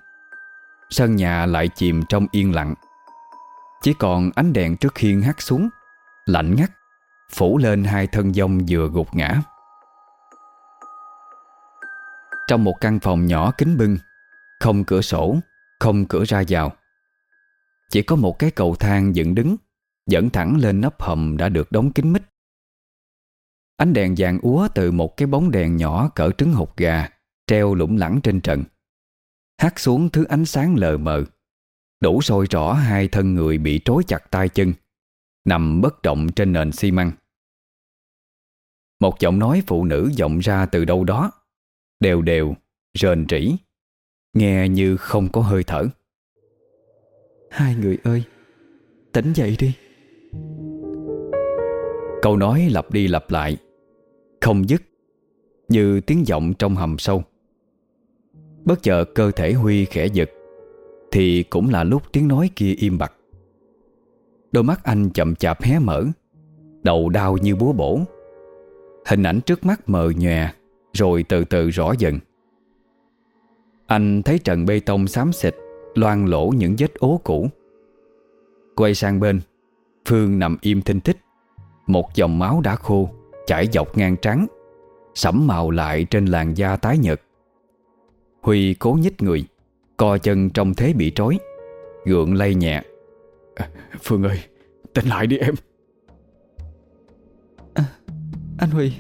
Sân nhà lại chìm trong yên lặng. Chỉ còn ánh đèn trước khiên hắt xuống, Lạnh ngắt, Phủ lên hai thân dông vừa gục ngã. Trong một căn phòng nhỏ kính bưng, Không cửa sổ, Không cửa ra vào. Chỉ có một cái cầu thang dựng đứng, Dẫn thẳng lên nắp hầm đã được đóng kín mít. Ánh đèn vàng úa từ một cái bóng đèn nhỏ cỡ trứng hột gà Treo lủng lẳng trên trần. Hắt xuống thứ ánh sáng lờ mờ. Đủ soi rõ hai thân người bị trói chặt tay chân Nằm bất động trên nền xi măng. Một giọng nói phụ nữ vọng ra từ đâu đó Đều đều, rền rỉ Nghe như không có hơi thở. Hai người ơi Tỉnh dậy đi. Câu nói lặp đi lặp lại Không dứt Như tiếng vọng trong hầm sâu Bất chợt cơ thể Huy khẽ giật, Thì cũng là lúc tiếng nói kia im bặt. Đôi mắt anh chậm chạp hé mở, Đầu đau như búa bổ. Hình ảnh trước mắt mờ nhòe, Rồi từ từ rõ dần. Anh thấy trần bê tông xám xịt Loan lỗ những vết ố cũ. Quay sang bên, Phương nằm im thinh thích. Một dòng máu đã khô, Chảy dọc ngang trắng Sẫm màu lại trên làn da tái nhợt. Huy cố nhích người Co chân trong thế bị trói Gượng lay nhẹ. Phương ơi Tỉnh lại đi em. À, Anh Huy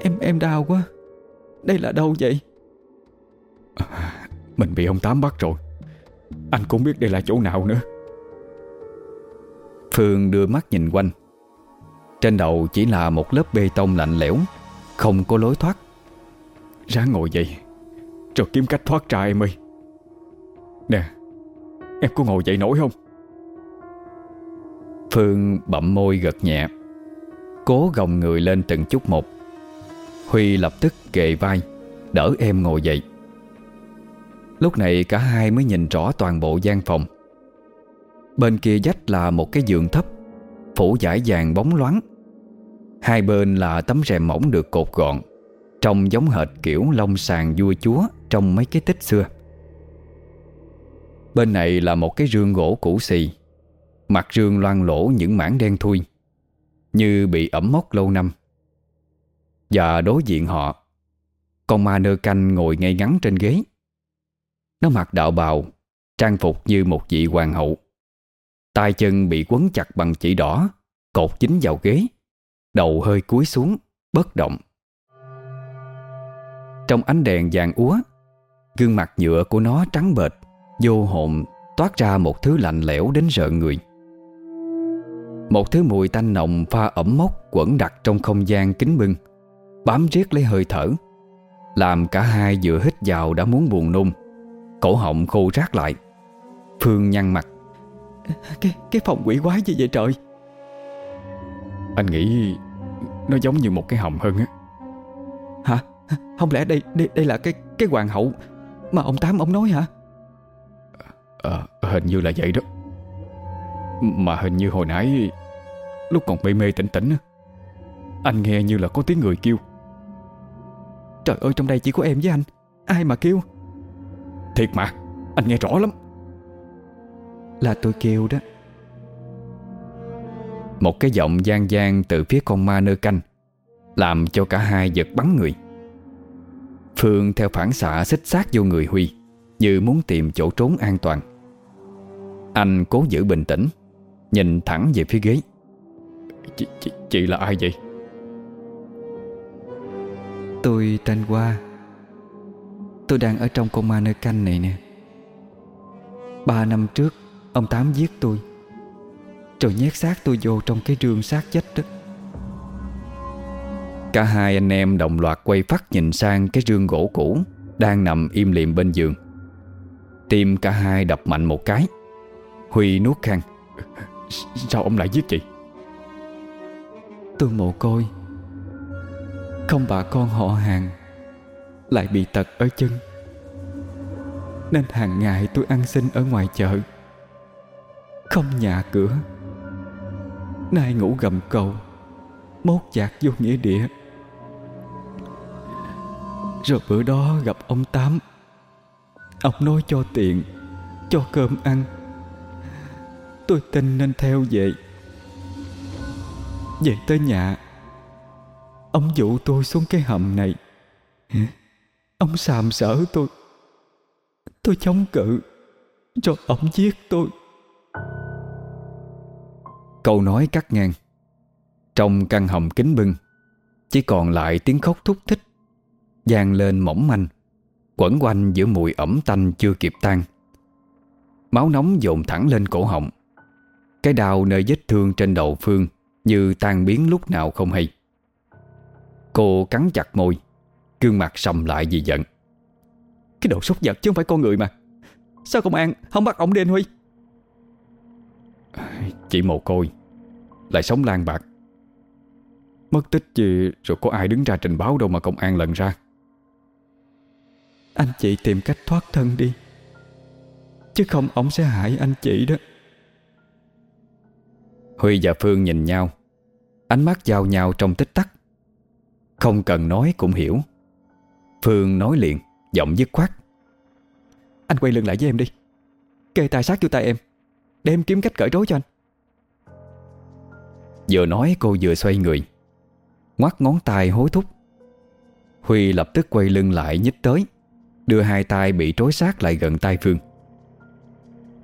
Em em đau quá. Đây là đâu vậy? À, Mình bị ông Tám bắt rồi. Anh cũng biết đây là chỗ nào nữa. Phương đưa mắt nhìn quanh. Trên đầu chỉ là một lớp bê tông lạnh lẽo Không có lối thoát. Ráng ngồi dậy rồi kiếm cách thoát ra em ơi. Nè, Em có ngồi dậy nổi không? Phương bậm môi gật nhẹ, Cố gồng người lên từng chút một. Huy lập tức kề vai, Đỡ em ngồi dậy. Lúc này cả hai mới nhìn rõ toàn bộ gian phòng. Bên kia dách là một cái giường thấp, Phủ giải vàng bóng loáng. Hai bên là tấm rèm mỏng được cột gọn. Trông giống hệt kiểu lông sàn vua chúa Trong mấy cái tích xưa. Bên này là một cái rương gỗ cũ xì, Mặt rương loang lỗ những mảng đen thui, Như bị ẩm mốc lâu năm. Và đối diện họ, Con ma nơ canh ngồi ngay ngắn trên ghế. Nó mặc đạo bào, Trang phục như một vị hoàng hậu. Tay chân bị quấn chặt bằng chỉ đỏ, Cột dính vào ghế, Đầu hơi cúi xuống, Bất động. Trong ánh đèn vàng úa. Gương mặt nhựa của nó trắng bệch Vô hồn toát ra một thứ lạnh lẽo đến rợn người. Một thứ mùi tanh nồng pha ẩm mốc quẩn đặc trong không gian kính bưng Bám riết lấy hơi thở. Làm cả hai vừa hít vào đã muốn buồn nôn. Cổ họng khô rát lại. Phương nhăn mặt. Cái cái phòng quỷ quái gì vậy trời? Anh nghĩ Nó giống như một cái hầm hơn á. Hả *laughs* Không lẽ đây đây, đây là cái cái hoàng hậu Mà ông Tám ông nói hả? Ờ, hình như là vậy đó. Mà hình như hồi nãy Lúc còn mê mê tỉnh tỉnh Anh nghe như là có tiếng người kêu. Trời ơi trong đây chỉ có em với anh. Ai mà kêu? Thiệt mà Anh nghe rõ lắm. Là tôi kêu đó. Một cái giọng gian gian từ phía con ma nơ canh Làm cho cả hai giật bắn người Phương theo phản xạ xích sát vô người Huy Như muốn tìm chỗ trốn an toàn. Anh cố giữ bình tĩnh Nhìn thẳng về phía ghế. Chị, chị, chị là ai vậy? Tôi tên Hoa. Tôi đang ở trong con ma nơi canh này nè. Ba năm trước Ông Tám giết tôi. Rồi nhét xác tôi vô trong cái rương xác chết đó. Cả hai anh em đồng loạt quay phát nhìn sang cái rương gỗ cũ Đang nằm im lìm bên giường. Tim cả hai đập mạnh một cái. Huy nuốt khăn Sao ông lại giết chị? Tôi mồ côi. Không bà con họ hàng Lại bị tật ở chân. Nên hàng ngày tôi ăn xin ở ngoài chợ. Không nhà cửa. Nay ngủ gầm cầu. Mốt chạc vô nghĩa địa. Rồi bữa đó gặp ông Tám. Ông nói cho tiền Cho cơm ăn. Tôi tin nên theo về Về tới nhà, Ông dụ tôi xuống cái hầm này. Ông sàm sỡ tôi. Tôi chống cự Cho ông giết tôi. Câu nói cắt ngang. Trong căn hầm kính bưng. Chỉ còn lại tiếng khóc thúc thích giang lên mỏng manh, Quẩn quanh giữa mùi ẩm tanh chưa kịp tan. Máu nóng dồn thẳng lên cổ họng. Cái đau nơi vết thương trên đầu Phương Như tan biến lúc nào không hay. Cô cắn chặt môi, Gương mặt sầm lại vì giận. Cái đồ súc vật chứ không phải con người mà. Sao công an không bắt ổng đi anh Huy? Chị mồ côi, Lại sống lang bạc. Mất tích gì, rồi có ai đứng ra trình báo đâu mà công an lần ra? Anh chị tìm cách thoát thân đi. Chứ không ông sẽ hại anh chị đó. Huy và Phương nhìn nhau. Ánh mắt giao nhau trong tích tắc. Không cần nói cũng hiểu. Phương nói liền, Giọng dứt khoát. Anh quay lưng lại với em đi. Kê tài sát vô tay em. Để em kiếm cách cởi rối cho anh. Vừa nói cô vừa xoay người. Ngoắt ngón tay hối thúc. Huy lập tức quay lưng lại nhích tới, Đưa hai tay bị trối sát lại gần tay Phương.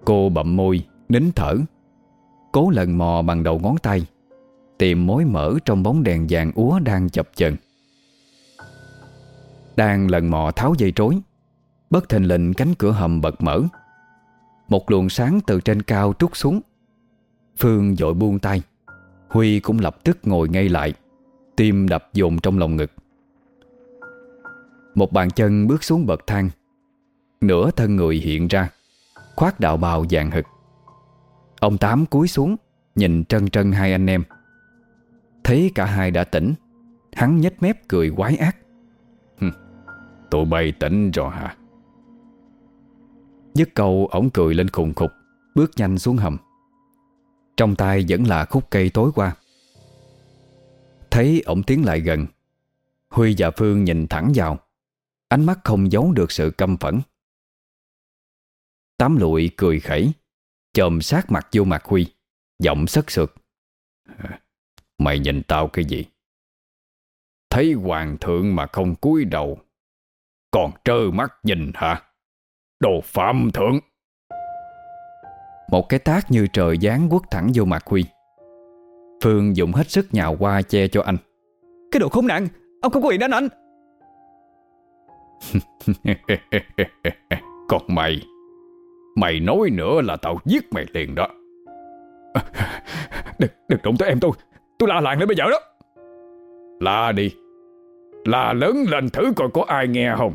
Cô bậm môi, Nín thở, Cố lần mò bằng đầu ngón tay, Tìm mối mở trong bóng đèn vàng úa đang chập chờn. Đang lần mò tháo dây trối, Bất thình lình cánh cửa hầm bật mở. Một luồng sáng từ trên cao trút xuống. Phương dội buông tay, Huy cũng lập tức ngồi ngay lại. Tim đập dồn trong lòng ngực. Một bàn chân bước xuống bậc thang. Nửa thân người hiện ra, Khoác đạo bào vàng hực. Ông Tám cúi xuống, Nhìn trân trân hai anh em. Thấy cả hai đã tỉnh, Hắn nhếch mép cười quái ác. Tụi bay tỉnh rồi hả? Dứt câu ổng cười lên khùng khục, Bước nhanh xuống hầm. Trong tay vẫn là khúc cây tối qua. Thấy ổng tiến lại gần, Huy và Phương nhìn thẳng vào. Ánh mắt không giấu được sự căm phẫn. Tám lụi cười khẩy, Chồm sát mặt vô mặt Huy, Giọng sất sượt Mày nhìn tao cái gì? Thấy hoàng thượng mà không cúi đầu, Còn trơ mắt nhìn hả? Đồ phạm thượng! Một cái tác như trời giáng quất thẳng vô mặt Huy. Phương dùng hết sức nhào qua che cho anh. Cái đồ khốn nạn Ông không có quyền đánh anh *laughs* Còn mày Mày nói nữa là tao giết mày liền đó. *laughs* Đừng, đừng đụng tới em tôi Tôi la làng lên bây giờ đó. La đi La lớn lên thử coi có ai nghe không.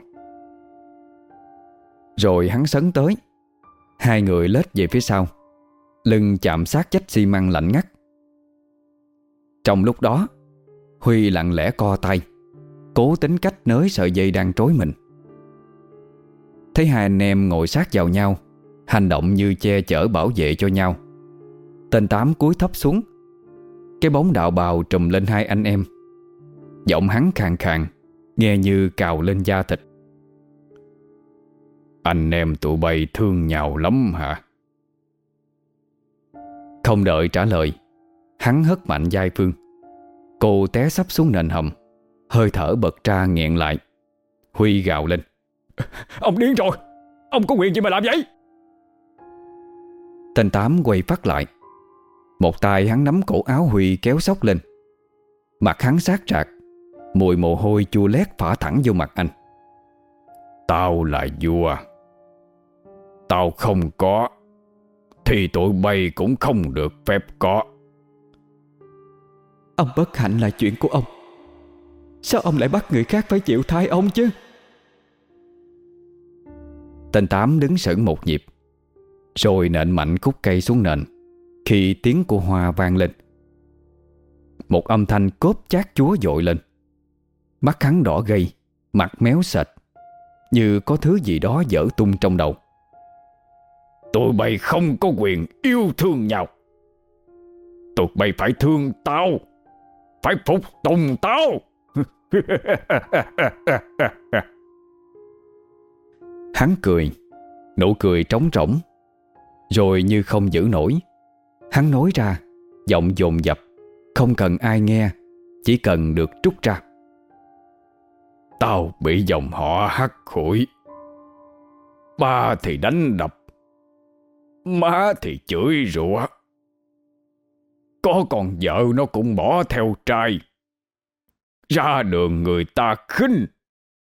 Rồi hắn sấn tới. Hai người lết về phía sau. Lưng chạm sát chách xi măng lạnh ngắt trong lúc đó, Huy lặng lẽ co tay, Cố tính cách nới sợi dây đang trối mình. Thấy hai anh em ngồi sát vào nhau, Hành động như che chở bảo vệ cho nhau. Tên Tám cúi thấp xuống, Cái bóng đạo bào trùm lên hai anh em. Giọng hắn khàn khàn, Nghe như cào lên da thịt. Anh em tụi bay thương nhau lắm hả? Không đợi trả lời Hắn hất mạnh vai Phương. Cô té sắp xuống nền hầm. Hơi thở bật ra nghẹn lại. Huy gào lên. *laughs* Ông điên rồi. Ông có quyền gì mà làm vậy? Tên Tám quay phát lại. Một tay hắn nắm cổ áo Huy kéo sóc lên. Mặt hắn sát rạc Mùi mồ hôi chua lét phả thẳng vô mặt anh. Tao là vua. Tao không có. Thì tụi bay cũng không được phép có Ông bất hạnh là chuyện của ông. Sao ông lại bắt người khác phải chịu thay ông chứ? Tên Tám đứng sững một nhịp Rồi nện mạnh khúc cây xuống nền Khi tiếng của Hoa vang lên. Một âm thanh cốp chát chúa dội lên. Mắt hắn đỏ gay Mặt méo sệt Như có thứ gì đó dở tung trong đầu. Tụi bay không có quyền yêu thương nhau. Tụi bay phải thương tao Phải phục tùng tao. *laughs* Hắn cười Nụ cười trống rỗng Rồi như không giữ nổi. Hắn nói ra Giọng dồn dập Không cần ai nghe Chỉ cần được trút ra. Tao bị dòng họ hắt khủi. Ba thì đánh đập Má thì chửi rủa có còn vợ nó cũng bỏ theo trai. Ra đường người ta khinh,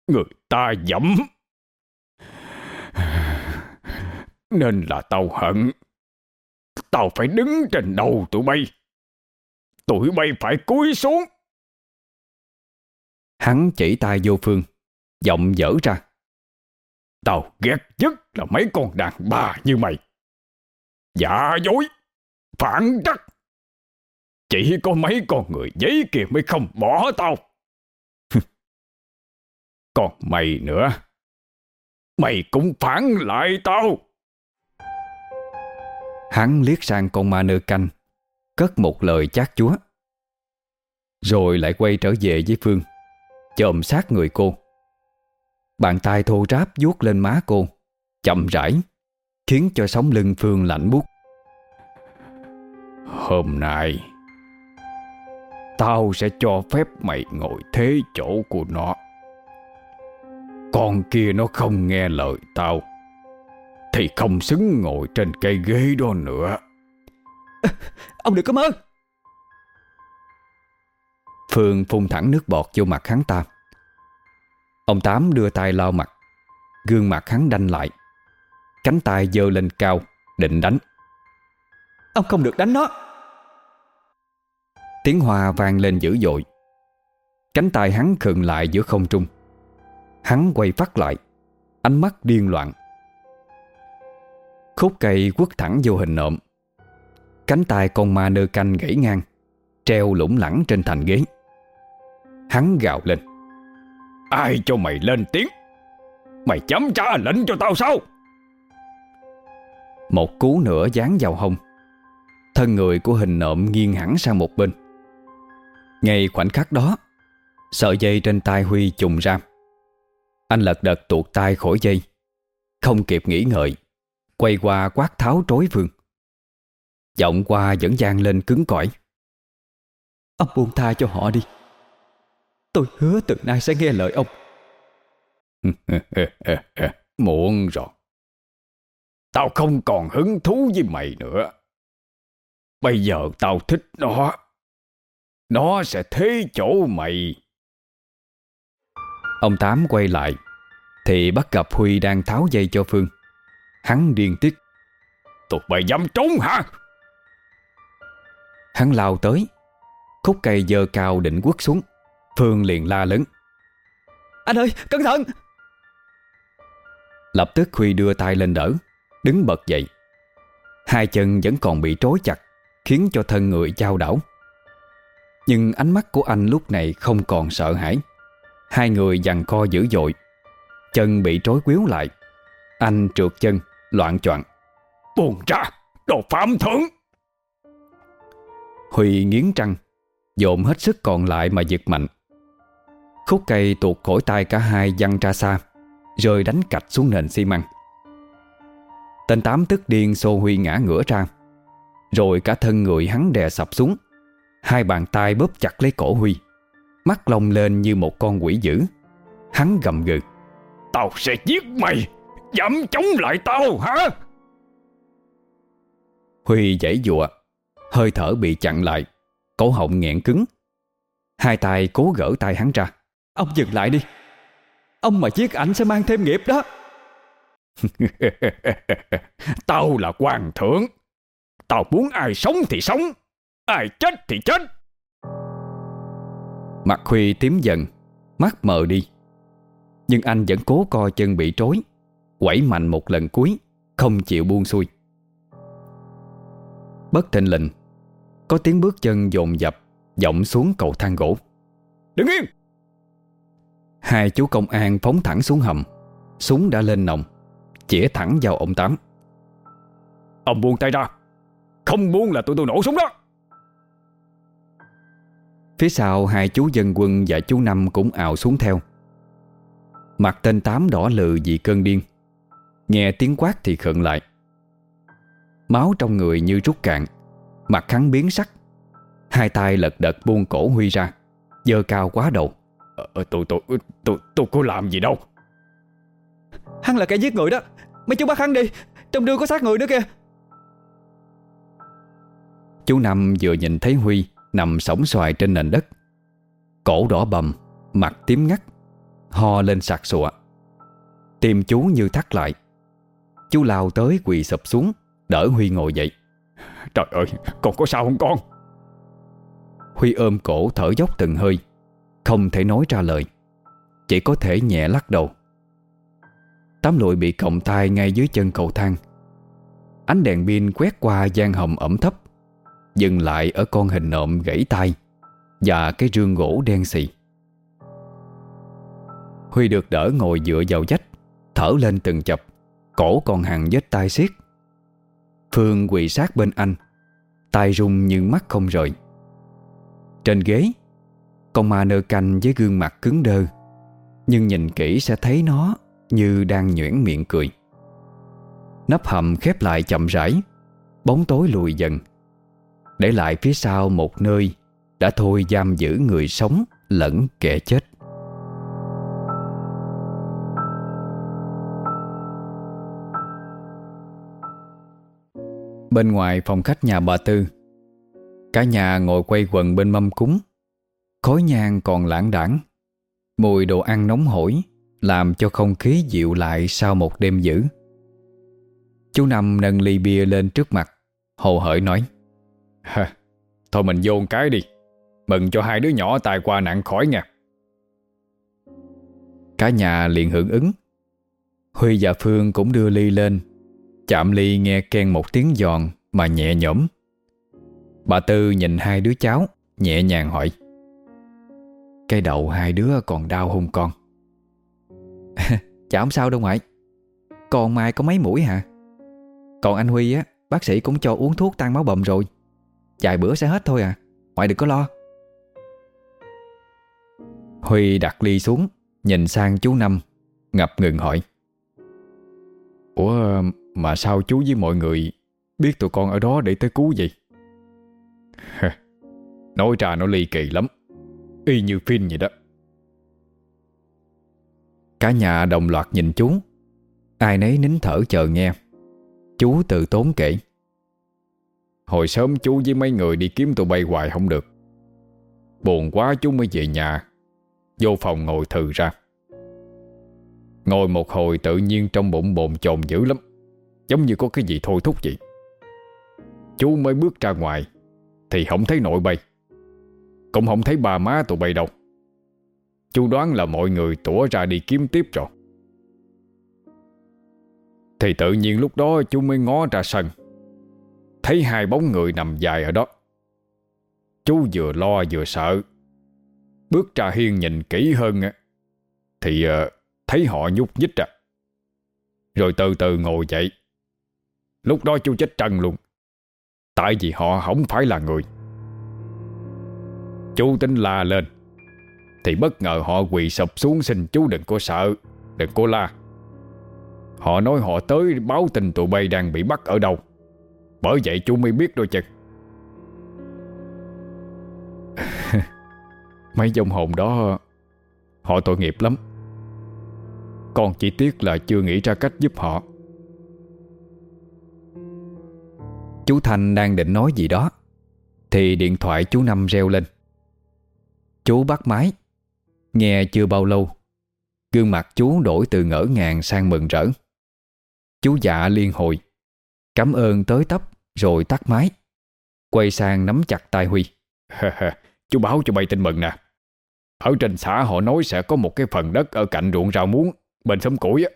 Người ta dẫm Nên là tao hận. Tao phải đứng trên đầu tụi bay. Tụi bay phải cúi xuống. Hắn chỉ tay vô phương, Giọng dở ra. Tao ghét nhất là mấy con đàn bà như mày. Dạ dối, Phản trắc chỉ có mấy con người giấy kia mới không bỏ tao. Còn mày nữa. Mày cũng phản lại tao. Hắn liếc sang con ma nơ canh Cất một lời chát chúa. Rồi lại quay trở về với Phương Chồm sát người cô. Bàn tay thô ráp vuốt lên má cô Chậm rãi Khiến cho sống lưng Phương lạnh buốt. Hôm nay Tao sẽ cho phép mày ngồi thế chỗ của nó. Con kia nó không nghe lời tao Thì không xứng ngồi trên cây ghế đó nữa. *laughs* Ông đừng có mơ. Phương phun thẳng nước bọt vô mặt hắn ta. Ông Tám đưa tay lau mặt Gương mặt hắn đanh lại. Cánh tay giơ lên cao Định đánh. Ông không được đánh nó Tiếng hoa vang lên dữ dội. Cánh tay hắn khựng lại giữa không trung. Hắn quay phát lại, Ánh mắt điên loạn. Khúc cây quất thẳng vô hình nộm. Cánh tay con ma nơ canh gãy ngang, Treo lủng lẳng trên thành ghế. Hắn gào lên. Ai cho mày lên tiếng? Mày chấm trả lệnh cho tao sao? Một cú nữa dán vào hông. Thân người của hình nộm nghiêng hẳn sang một bên. Ngay khoảnh khắc đó, Sợi dây trên tay Huy trùng ra. Anh lật đật tuột tay khỏi dây, Không kịp nghĩ ngợi, Quay qua quát tháo trối vương Giọng qua vẫn gian lên cứng cỏi. Ông buông tha cho họ đi. Tôi hứa từ nay sẽ nghe lời ông. *laughs* Muộn rồi. Tao không còn hứng thú với mày nữa. Bây giờ tao thích nó. Nó sẽ thế chỗ mày. Ông Tám quay lại Thì bắt gặp Huy đang tháo dây cho Phương. Hắn điên tiết. Tụi mày dám trốn hả? Hắn lao tới Khúc cây dơ cao định quất xuống. Phương liền la lớn. Anh ơi cẩn thận! Lập tức Huy đưa tay lên đỡ Đứng bật dậy. Hai chân vẫn còn bị trối chặt Khiến cho thân người trao đảo Nhưng ánh mắt của anh lúc này không còn sợ hãi. Hai người giằng co dữ dội. Chân bị trối quýu lại. Anh trượt chân Loạn choạng. Buồn ra Đồ phạm thượng Huy nghiến trăng Dồn hết sức còn lại mà giật mạnh. Khúc cây tuột khỏi tay cả hai văng ra xa Rơi đánh cạch xuống nền xi măng. Tên Tám tức điên xô Huy ngã ngửa ra Rồi cả thân người hắn đè sập xuống Hai bàn tay bóp chặt lấy cổ Huy. Mắt lông lên như một con quỷ dữ. Hắn gầm gừ. Tao sẽ giết mày! Dám chống lại tao hả? Huy giãy dụa. Hơi thở bị chặn lại. Cổ họng nghẹn cứng. Hai tay cố gỡ tay hắn ra. Ông dừng lại đi. Ông mà giết ảnh sẽ mang thêm nghiệp đó. *laughs* Tao là hoàng thượng. Tao muốn ai sống thì sống Ai chết thì chết Mặt Huy tím dần Mắt mờ đi. Nhưng anh vẫn cố co chân bị trối Quẩy mạnh một lần cuối Không chịu buông xuôi. Bất thình lình Có tiếng bước chân dồn dập Vọng xuống cầu thang gỗ. Đứng yên Hai chú công an phóng thẳng xuống hầm Súng đã lên nòng Chỉa thẳng vào ông Tám. Ông buông tay ra Không buông là tụi tôi nổ súng đó Phía sau hai chú dân quân và chú Năm cũng ào xuống theo. Mặt tên Tám đỏ lừ vì cơn điên. Nghe tiếng quát thì khựng lại. Máu trong người như rút cạn Mặt hắn biến sắc. Hai tay lật đật buông cổ Huy ra Dơ cao quá đầu. Ờ, Tôi tôi tôi tôi có làm gì đâu. Hắn là kẻ giết người đó. Mấy chú bắt hắn đi. Trong đưa có xác người nữa kìa. Chú Năm vừa nhìn thấy Huy Nằm sổng xoài trên nền đất. Cổ đỏ bầm, Mặt tím ngắt, Ho lên sặc sụa. Tim chú như thắt lại. Chú lao tới quỳ sập xuống, Đỡ Huy ngồi dậy. *laughs* Trời ơi, con có sao không con? Huy ôm cổ thở dốc từng hơi, Không thể nói ra lời, Chỉ có thể nhẹ lắc đầu. Tám lụi bị còng tay ngay dưới chân cầu thang. Ánh đèn pin quét qua gian hầm ẩm thấp. Dừng lại ở con hình nộm gãy tay Và cái rương gỗ đen xì. Huy được đỡ ngồi dựa vào dách, Thở lên từng chập, Cổ còn hàng vết tay xiết. Phương quỳ sát bên anh tay rung nhưng mắt không rời. Trên ghế, Con ma nơ canh với gương mặt cứng đơ, Nhưng nhìn kỹ sẽ thấy nó Như đang nhuyễn miệng cười. Nắp hầm khép lại chậm rãi, Bóng tối lùi dần. Để lại phía sau một nơi, Đã thôi giam giữ người sống Lẫn kẻ chết. Bên ngoài phòng khách nhà bà Tư, Cả nhà ngồi quay quần bên mâm cúng. Khói nhang còn lãng đảng Mùi đồ ăn nóng hổi Làm cho không khí dịu lại sau một đêm dữ Chú Năm nâng ly bia lên trước mặt Hồ hởi nói ha, Thôi mình vô cái đi. Mừng cho hai đứa nhỏ tài qua nạn khỏi nha. Cả nhà liền hưởng ứng. Huy và Phương cũng đưa ly lên. Chạm ly nghe khen một tiếng giòn Mà nhẹ nhõm. Bà Tư nhìn hai đứa cháu Nhẹ nhàng hỏi Cái đầu hai đứa còn đau không con? *laughs* Chả không sao đâu ngoại. Còn mai có mấy mũi hả? Còn anh Huy á Bác sĩ cũng cho uống thuốc tan máu bầm rồi. Vài bữa sẽ hết thôi à. Ngoại đừng có lo. Huy đặt ly xuống, Nhìn sang chú Năm, Ngập ngừng hỏi. Ủa, mà sao chú với mọi người Biết tụi con ở đó để tới cứu gì Nói ra nó ly kỳ lắm. Y như phim vậy đó. Cả nhà đồng loạt nhìn chú. Ai nấy nín thở chờ nghe. Chú từ tốn kể. Hồi sớm chú với mấy người đi kiếm tụi bay hoài không được. Buồn quá chú mới về nhà. Vô phòng ngồi thừ ra. Ngồi một hồi tự nhiên trong bụng bồn chồn dữ lắm. Giống như có cái gì thôi thúc vậy. Chú mới bước ra ngoài. Thì không thấy nội bay. Cũng không thấy bà má tụi bay đâu. Chú đoán là mọi người tủa ra đi kiếm tiếp rồi. Thì tự nhiên lúc đó chú mới ngó ra sân. Thấy hai bóng người nằm dài ở đó. Chú vừa lo vừa sợ. Bước ra hiên nhìn kỹ hơn Thì ờ, thấy họ nhúc nhích à. Rồi từ từ ngồi dậy. Lúc đó chú chết trần luôn. Tại vì họ không phải là người. Chú tính la lên. Thì bất ngờ họ quỳ sụp xuống xin chú đừng có sợ, Đừng có la. Họ nói họ tới báo tin tụi bay đang bị bắt ở đâu. Bởi vậy chú mới biết đôi chật *laughs* Mấy dòng hồn đó, Họ tội nghiệp lắm. Con chỉ tiếc là chưa nghĩ ra cách giúp họ. Chú Thành đang định nói gì đó, Thì điện thoại chú Năm reo lên. Chú bắt máy, Nghe chưa bao lâu, Gương mặt chú đổi từ ngỡ ngàng sang mừng rỡ. Chú dạ liên hồi. Cảm ơn tới tấp Rồi tắt máy. Quay sang nắm chặt tay Huy. Chú báo cho bay tin mừng nè. Ở trên xã họ nói sẽ có một cái phần đất Ở cạnh ruộng rau muống Bên xóm củi á.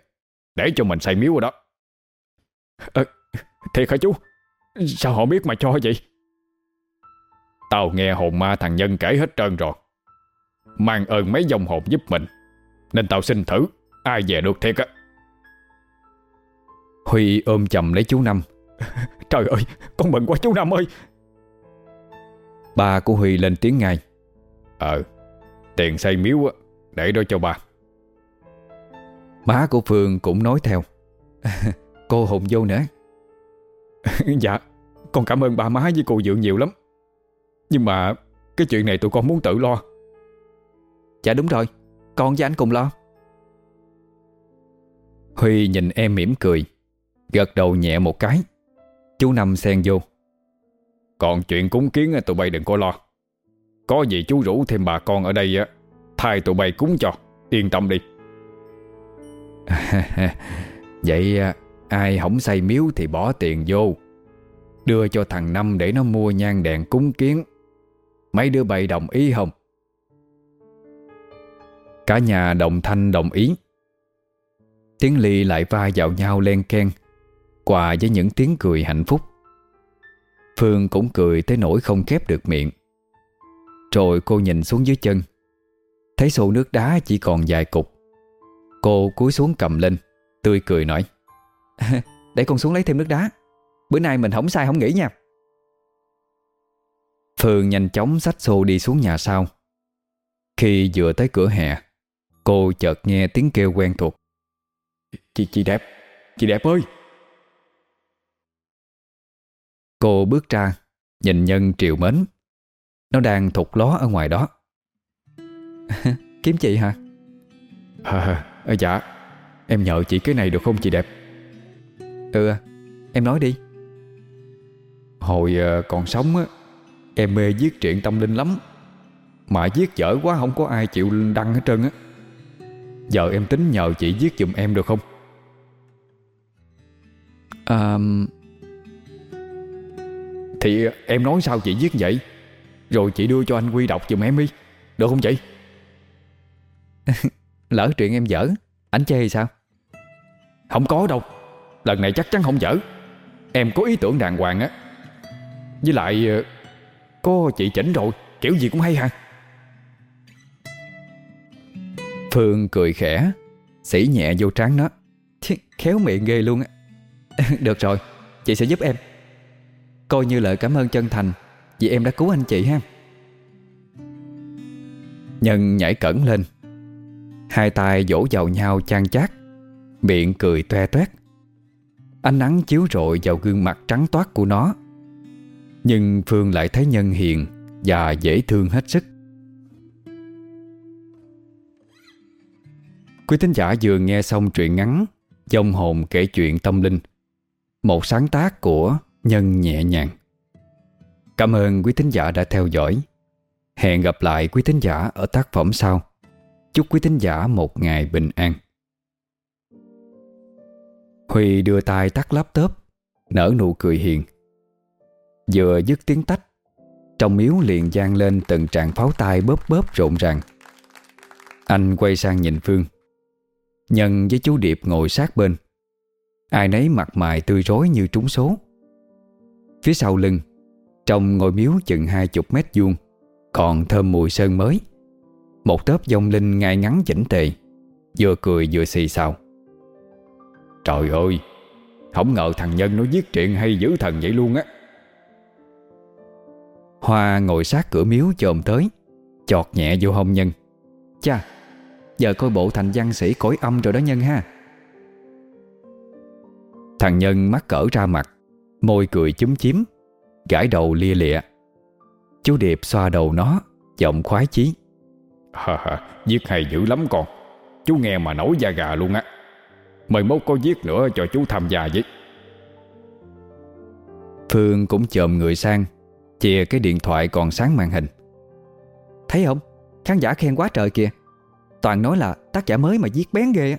Để cho mình xây miếu ở đó. À, Thiệt hả chú? Sao họ biết mà cho vậy? Tao nghe hồn ma thằng Nhân kể hết trơn rồi. Mang ơn mấy dòng hồn giúp mình Nên tao xin thử Ai về được thiệt á. Huy ôm chầm lấy chú Năm *laughs* Trời ơi Con mừng quá chú Năm ơi. Ba của Huy lên tiếng ngay. Ờ Tiền xây miếu á Để đó cho ba. Má của Phương cũng nói theo. *laughs* Cô hùng vô nữa *laughs* Dạ Con cảm ơn ba má với cô Dượng nhiều lắm. Nhưng mà Cái chuyện này tụi con muốn tự lo. Dạ đúng rồi Con với anh cùng lo. Huy nhìn em mỉm cười Gật đầu nhẹ một cái Chú Năm xen vô. Còn chuyện cúng kiến tụi bay đừng có lo. Có gì chú rủ thêm bà con ở đây á, Thay tụi bay cúng cho. Yên tâm đi. *laughs* Vậy à, ai không xây miếu thì bỏ tiền vô. Đưa cho thằng Năm để nó mua nhang đèn cúng kiến. Mấy đứa bay đồng ý không? Cả nhà đồng thanh đồng ý. Tiếng ly lại va vào nhau len ken Quà với những tiếng cười hạnh phúc. Phương cũng cười tới nỗi không khép được miệng. Rồi cô nhìn xuống dưới chân. Thấy xô nước đá chỉ còn vài cục. Cô cúi xuống cầm lên, Tươi cười nói, *laughs* Để con xuống lấy thêm nước đá. Bữa nay mình không sai không nghĩ nha. Phương nhanh chóng xách xô đi xuống nhà sau. Khi vừa tới cửa hè, Cô chợt nghe tiếng kêu quen thuộc. Chị chị đẹp Chị đẹp ơi! Cô bước ra Nhìn Nhân triều mến. Nó đang thục ló ở ngoài đó. *laughs* Kiếm chị hả? À, à, Dạ. Em nhờ chị cái này được không chị đẹp? Ừ Em nói đi. Hồi ờ, còn sống á Em mê viết truyện tâm linh lắm. Mà viết dở quá không có ai chịu đăng hết trơn á. Giờ em tính nhờ chị viết giùm em được không? À, Thì em nói sao chị viết vậy? Rồi chị đưa cho anh Quy đọc giùm em đi. Được không chị? *laughs* Lỡ chuyện em dở Anh chê thì sao? Không có đâu. Lần này chắc chắn không dở. Em có ý tưởng đàng hoàng á. Với lại ờ, Có chị chỉnh rồi Kiểu gì cũng hay hả Phương cười khẽ Sỉ nhẹ vô trán nó. Khéo miệng ghê luôn á. *laughs* Được rồi Chị sẽ giúp em Coi như lời cảm ơn chân thành. Vì em đã cứu anh chị ha. Nhân nhảy cẩn lên. Hai tay vỗ vào nhau chan chát. Miệng cười toe toét. Ánh nắng chiếu rọi vào gương mặt trắng toát của nó. Nhưng Phương lại thấy Nhân hiền Và dễ thương hết sức. Quý thính giả vừa nghe xong truyện ngắn Dông hồn kể chuyện tâm linh. Một sáng tác của Nhân nhẹ nhàng. Cảm ơn quý thính giả đã theo dõi. Hẹn gặp lại quý thính giả ở tác phẩm sau. Chúc quý thính giả một ngày bình an. Huy đưa tay tắt laptop, Nở nụ cười hiền. Vừa dứt tiếng tách, Trong miếu liền gian lên từng tràng pháo tay bóp bóp rộn ràng. Anh quay sang nhìn Phương. Nhân với chú Điệp ngồi sát bên. Ai nấy mặt mày tươi rối như trúng số. Phía sau lưng, Trong ngôi miếu chừng hai chục mét vuông, Còn thơm mùi sơn mới. Một tớp dông linh ngay ngắn chỉnh tề, Vừa cười vừa xì xào. Trời ơi, Không ngờ thằng Nhân nó viết chuyện hay dữ thần vậy luôn á. Hoa ngồi sát cửa miếu chồm tới, Chọt nhẹ vô hông Nhân. Cha, Giờ coi bộ thành văn sĩ cõi âm rồi đó Nhân ha. Thằng Nhân mắc cỡ ra mặt Môi cười chúm chím Gãi đầu lia lịa. Chú Điệp xoa đầu nó Giọng khoái chí. Ha, ha, Viết hay dữ lắm con. Chú nghe mà nổi da gà luôn á. Mời mốt có viết nữa cho chú tham gia với. Phương cũng chồm người sang Chìa cái điện thoại còn sáng màn hình. Thấy không? Khán giả khen quá trời kìa. Toàn nói là tác giả mới mà viết bén ghê á.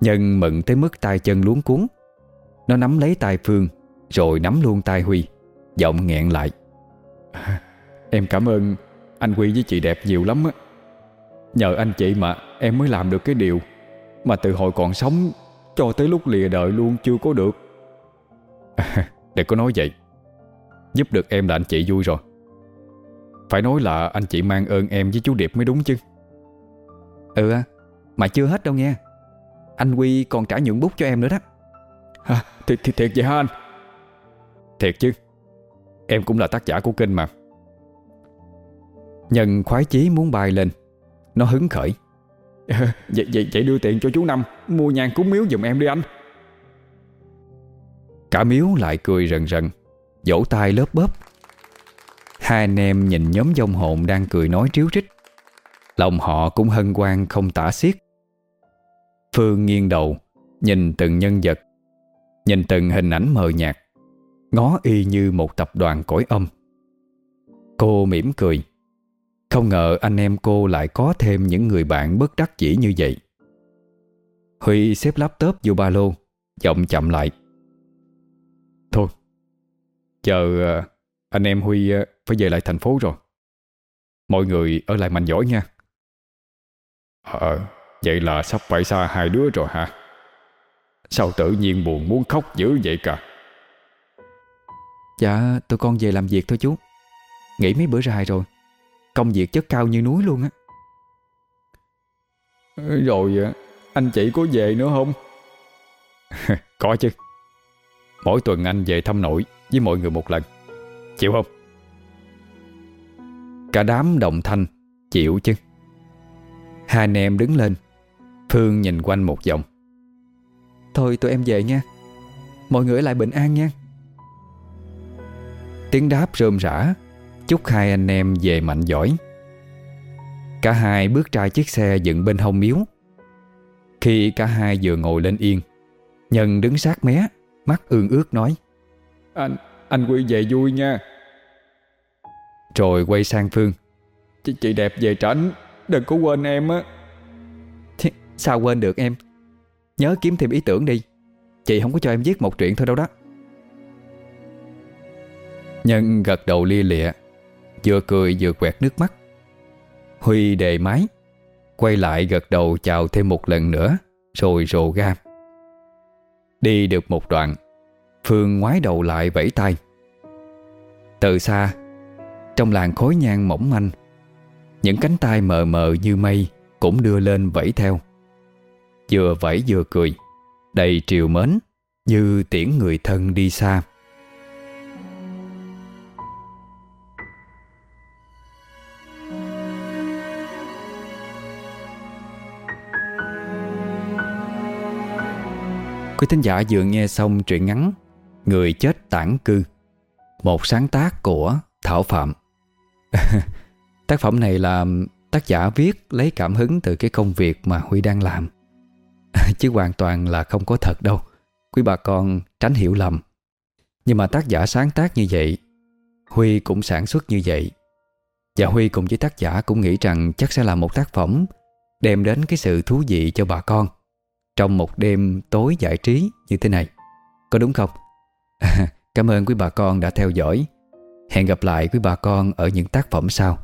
Nhân mừng tới mức tay chân luống cuốn Nó nắm lấy tay Phương Rồi nắm luôn tay Huy. Giọng nghẹn lại. *laughs* Em cảm ơn anh Huy với chị đẹp nhiều lắm á. Nhờ anh chị mà em mới làm được cái điều Mà từ hồi còn sống Cho tới lúc lìa đời luôn chưa có được. *laughs* Đừng có nói vậy. Giúp được em là anh chị vui rồi. Phải nói là anh chị mang ơn em với chú Điệp mới đúng chứ. Ừ Mà chưa hết đâu nghe. Anh Quy còn trả nhuận bút cho em nữa đó à, thiệt, thiệt, thiệt vậy hả anh? Thiệt chứ. Em cũng là tác giả của kinh mà. Nhân khoái chí muốn bay lên. Nó hứng khởi. À, *laughs* vậy, vậy, vậy đưa tiền cho chú Năm. Mua nhang cúng miếu giùm em đi anh. Cả miếu lại cười rần rần. Vỗ tay lớp bóp. Hai anh em nhìn nhóm dông hồn đang cười nói tríu rít. Lòng họ cũng hân hoan không tả xiết. Phương nghiêng đầu Nhìn từng nhân vật Nhìn từng hình ảnh mờ nhạt, Ngó y như một tập đoàn cõi âm. Cô mỉm cười. Không ngờ anh em cô lại có thêm những người bạn bất đắc dĩ như vậy. Huy xếp laptop vô ba lô, Giọng chậm lại. Thôi, Chờ ờ, anh em Huy ờ, phải về lại thành phố rồi. Mọi người ở lại mạnh giỏi nha. Ờ Vậy là sắp phải xa hai đứa rồi hả Sao tự nhiên buồn muốn khóc dữ vậy cả? Dạ tụi con về làm việc thôi chú. Nghỉ mấy bữa dài rồi. Công việc chất cao như núi luôn á. Rồi anh chị có về nữa không? *laughs* Có chứ. Mỗi tuần anh về thăm nội Với mọi người một lần. Chịu không? Cả đám đồng thanh Chịu chứ. Hai anh em đứng lên Phương nhìn quanh một vòng Thôi tụi em về nha. Mọi người lại bình an nha. Tiếng đáp rơm rã Chúc hai anh em về mạnh giỏi. Cả hai bước ra chiếc xe dựng bên hông miếu. Khi cả hai vừa ngồi lên yên Nhân đứng sát mé Mắt ương ướt nói Anh, Anh Huy về vui nha. Rồi quay sang Phương. Chị, chị đẹp về tránh Đừng có quên em á. Sao quên được em Nhớ kiếm thêm ý tưởng đi. Chị không có cho em viết một chuyện thôi đâu đó. Nhân gật đầu lia lịa, Vừa cười vừa quẹt nước mắt. Huy đề máy, Quay lại gật đầu chào thêm một lần nữa, Rồi rồ ga. Đi được một đoạn, Phương ngoái đầu lại vẫy tay. Từ xa, Trong làng khối nhang mỏng manh, Những cánh tay mờ mờ như mây Cũng đưa lên vẫy theo. Vừa vẫy vừa cười. Đầy triều mến, Như tiễn người thân đi xa. Quý thính giả vừa nghe xong truyện ngắn Người chết tản cư, Một sáng tác của Thảo Phạm. *laughs* Tác phẩm này là tác giả viết lấy cảm hứng từ cái công việc mà Huy đang làm. *laughs* Chứ hoàn toàn là không có thật đâu Quý bà con tránh hiểu lầm Nhưng mà tác giả sáng tác như vậy, Huy cũng sản xuất như vậy Và Huy cùng với tác giả cũng nghĩ rằng chắc sẽ là một tác phẩm Đem đến cái sự thú vị cho bà con trong một đêm tối giải trí như thế này. Có đúng không? *laughs* Cảm ơn quý bà con đã theo dõi. Hẹn gặp lại quý bà con ở những tác phẩm sau.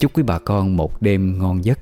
Chúc quý bà con một đêm ngon giấc.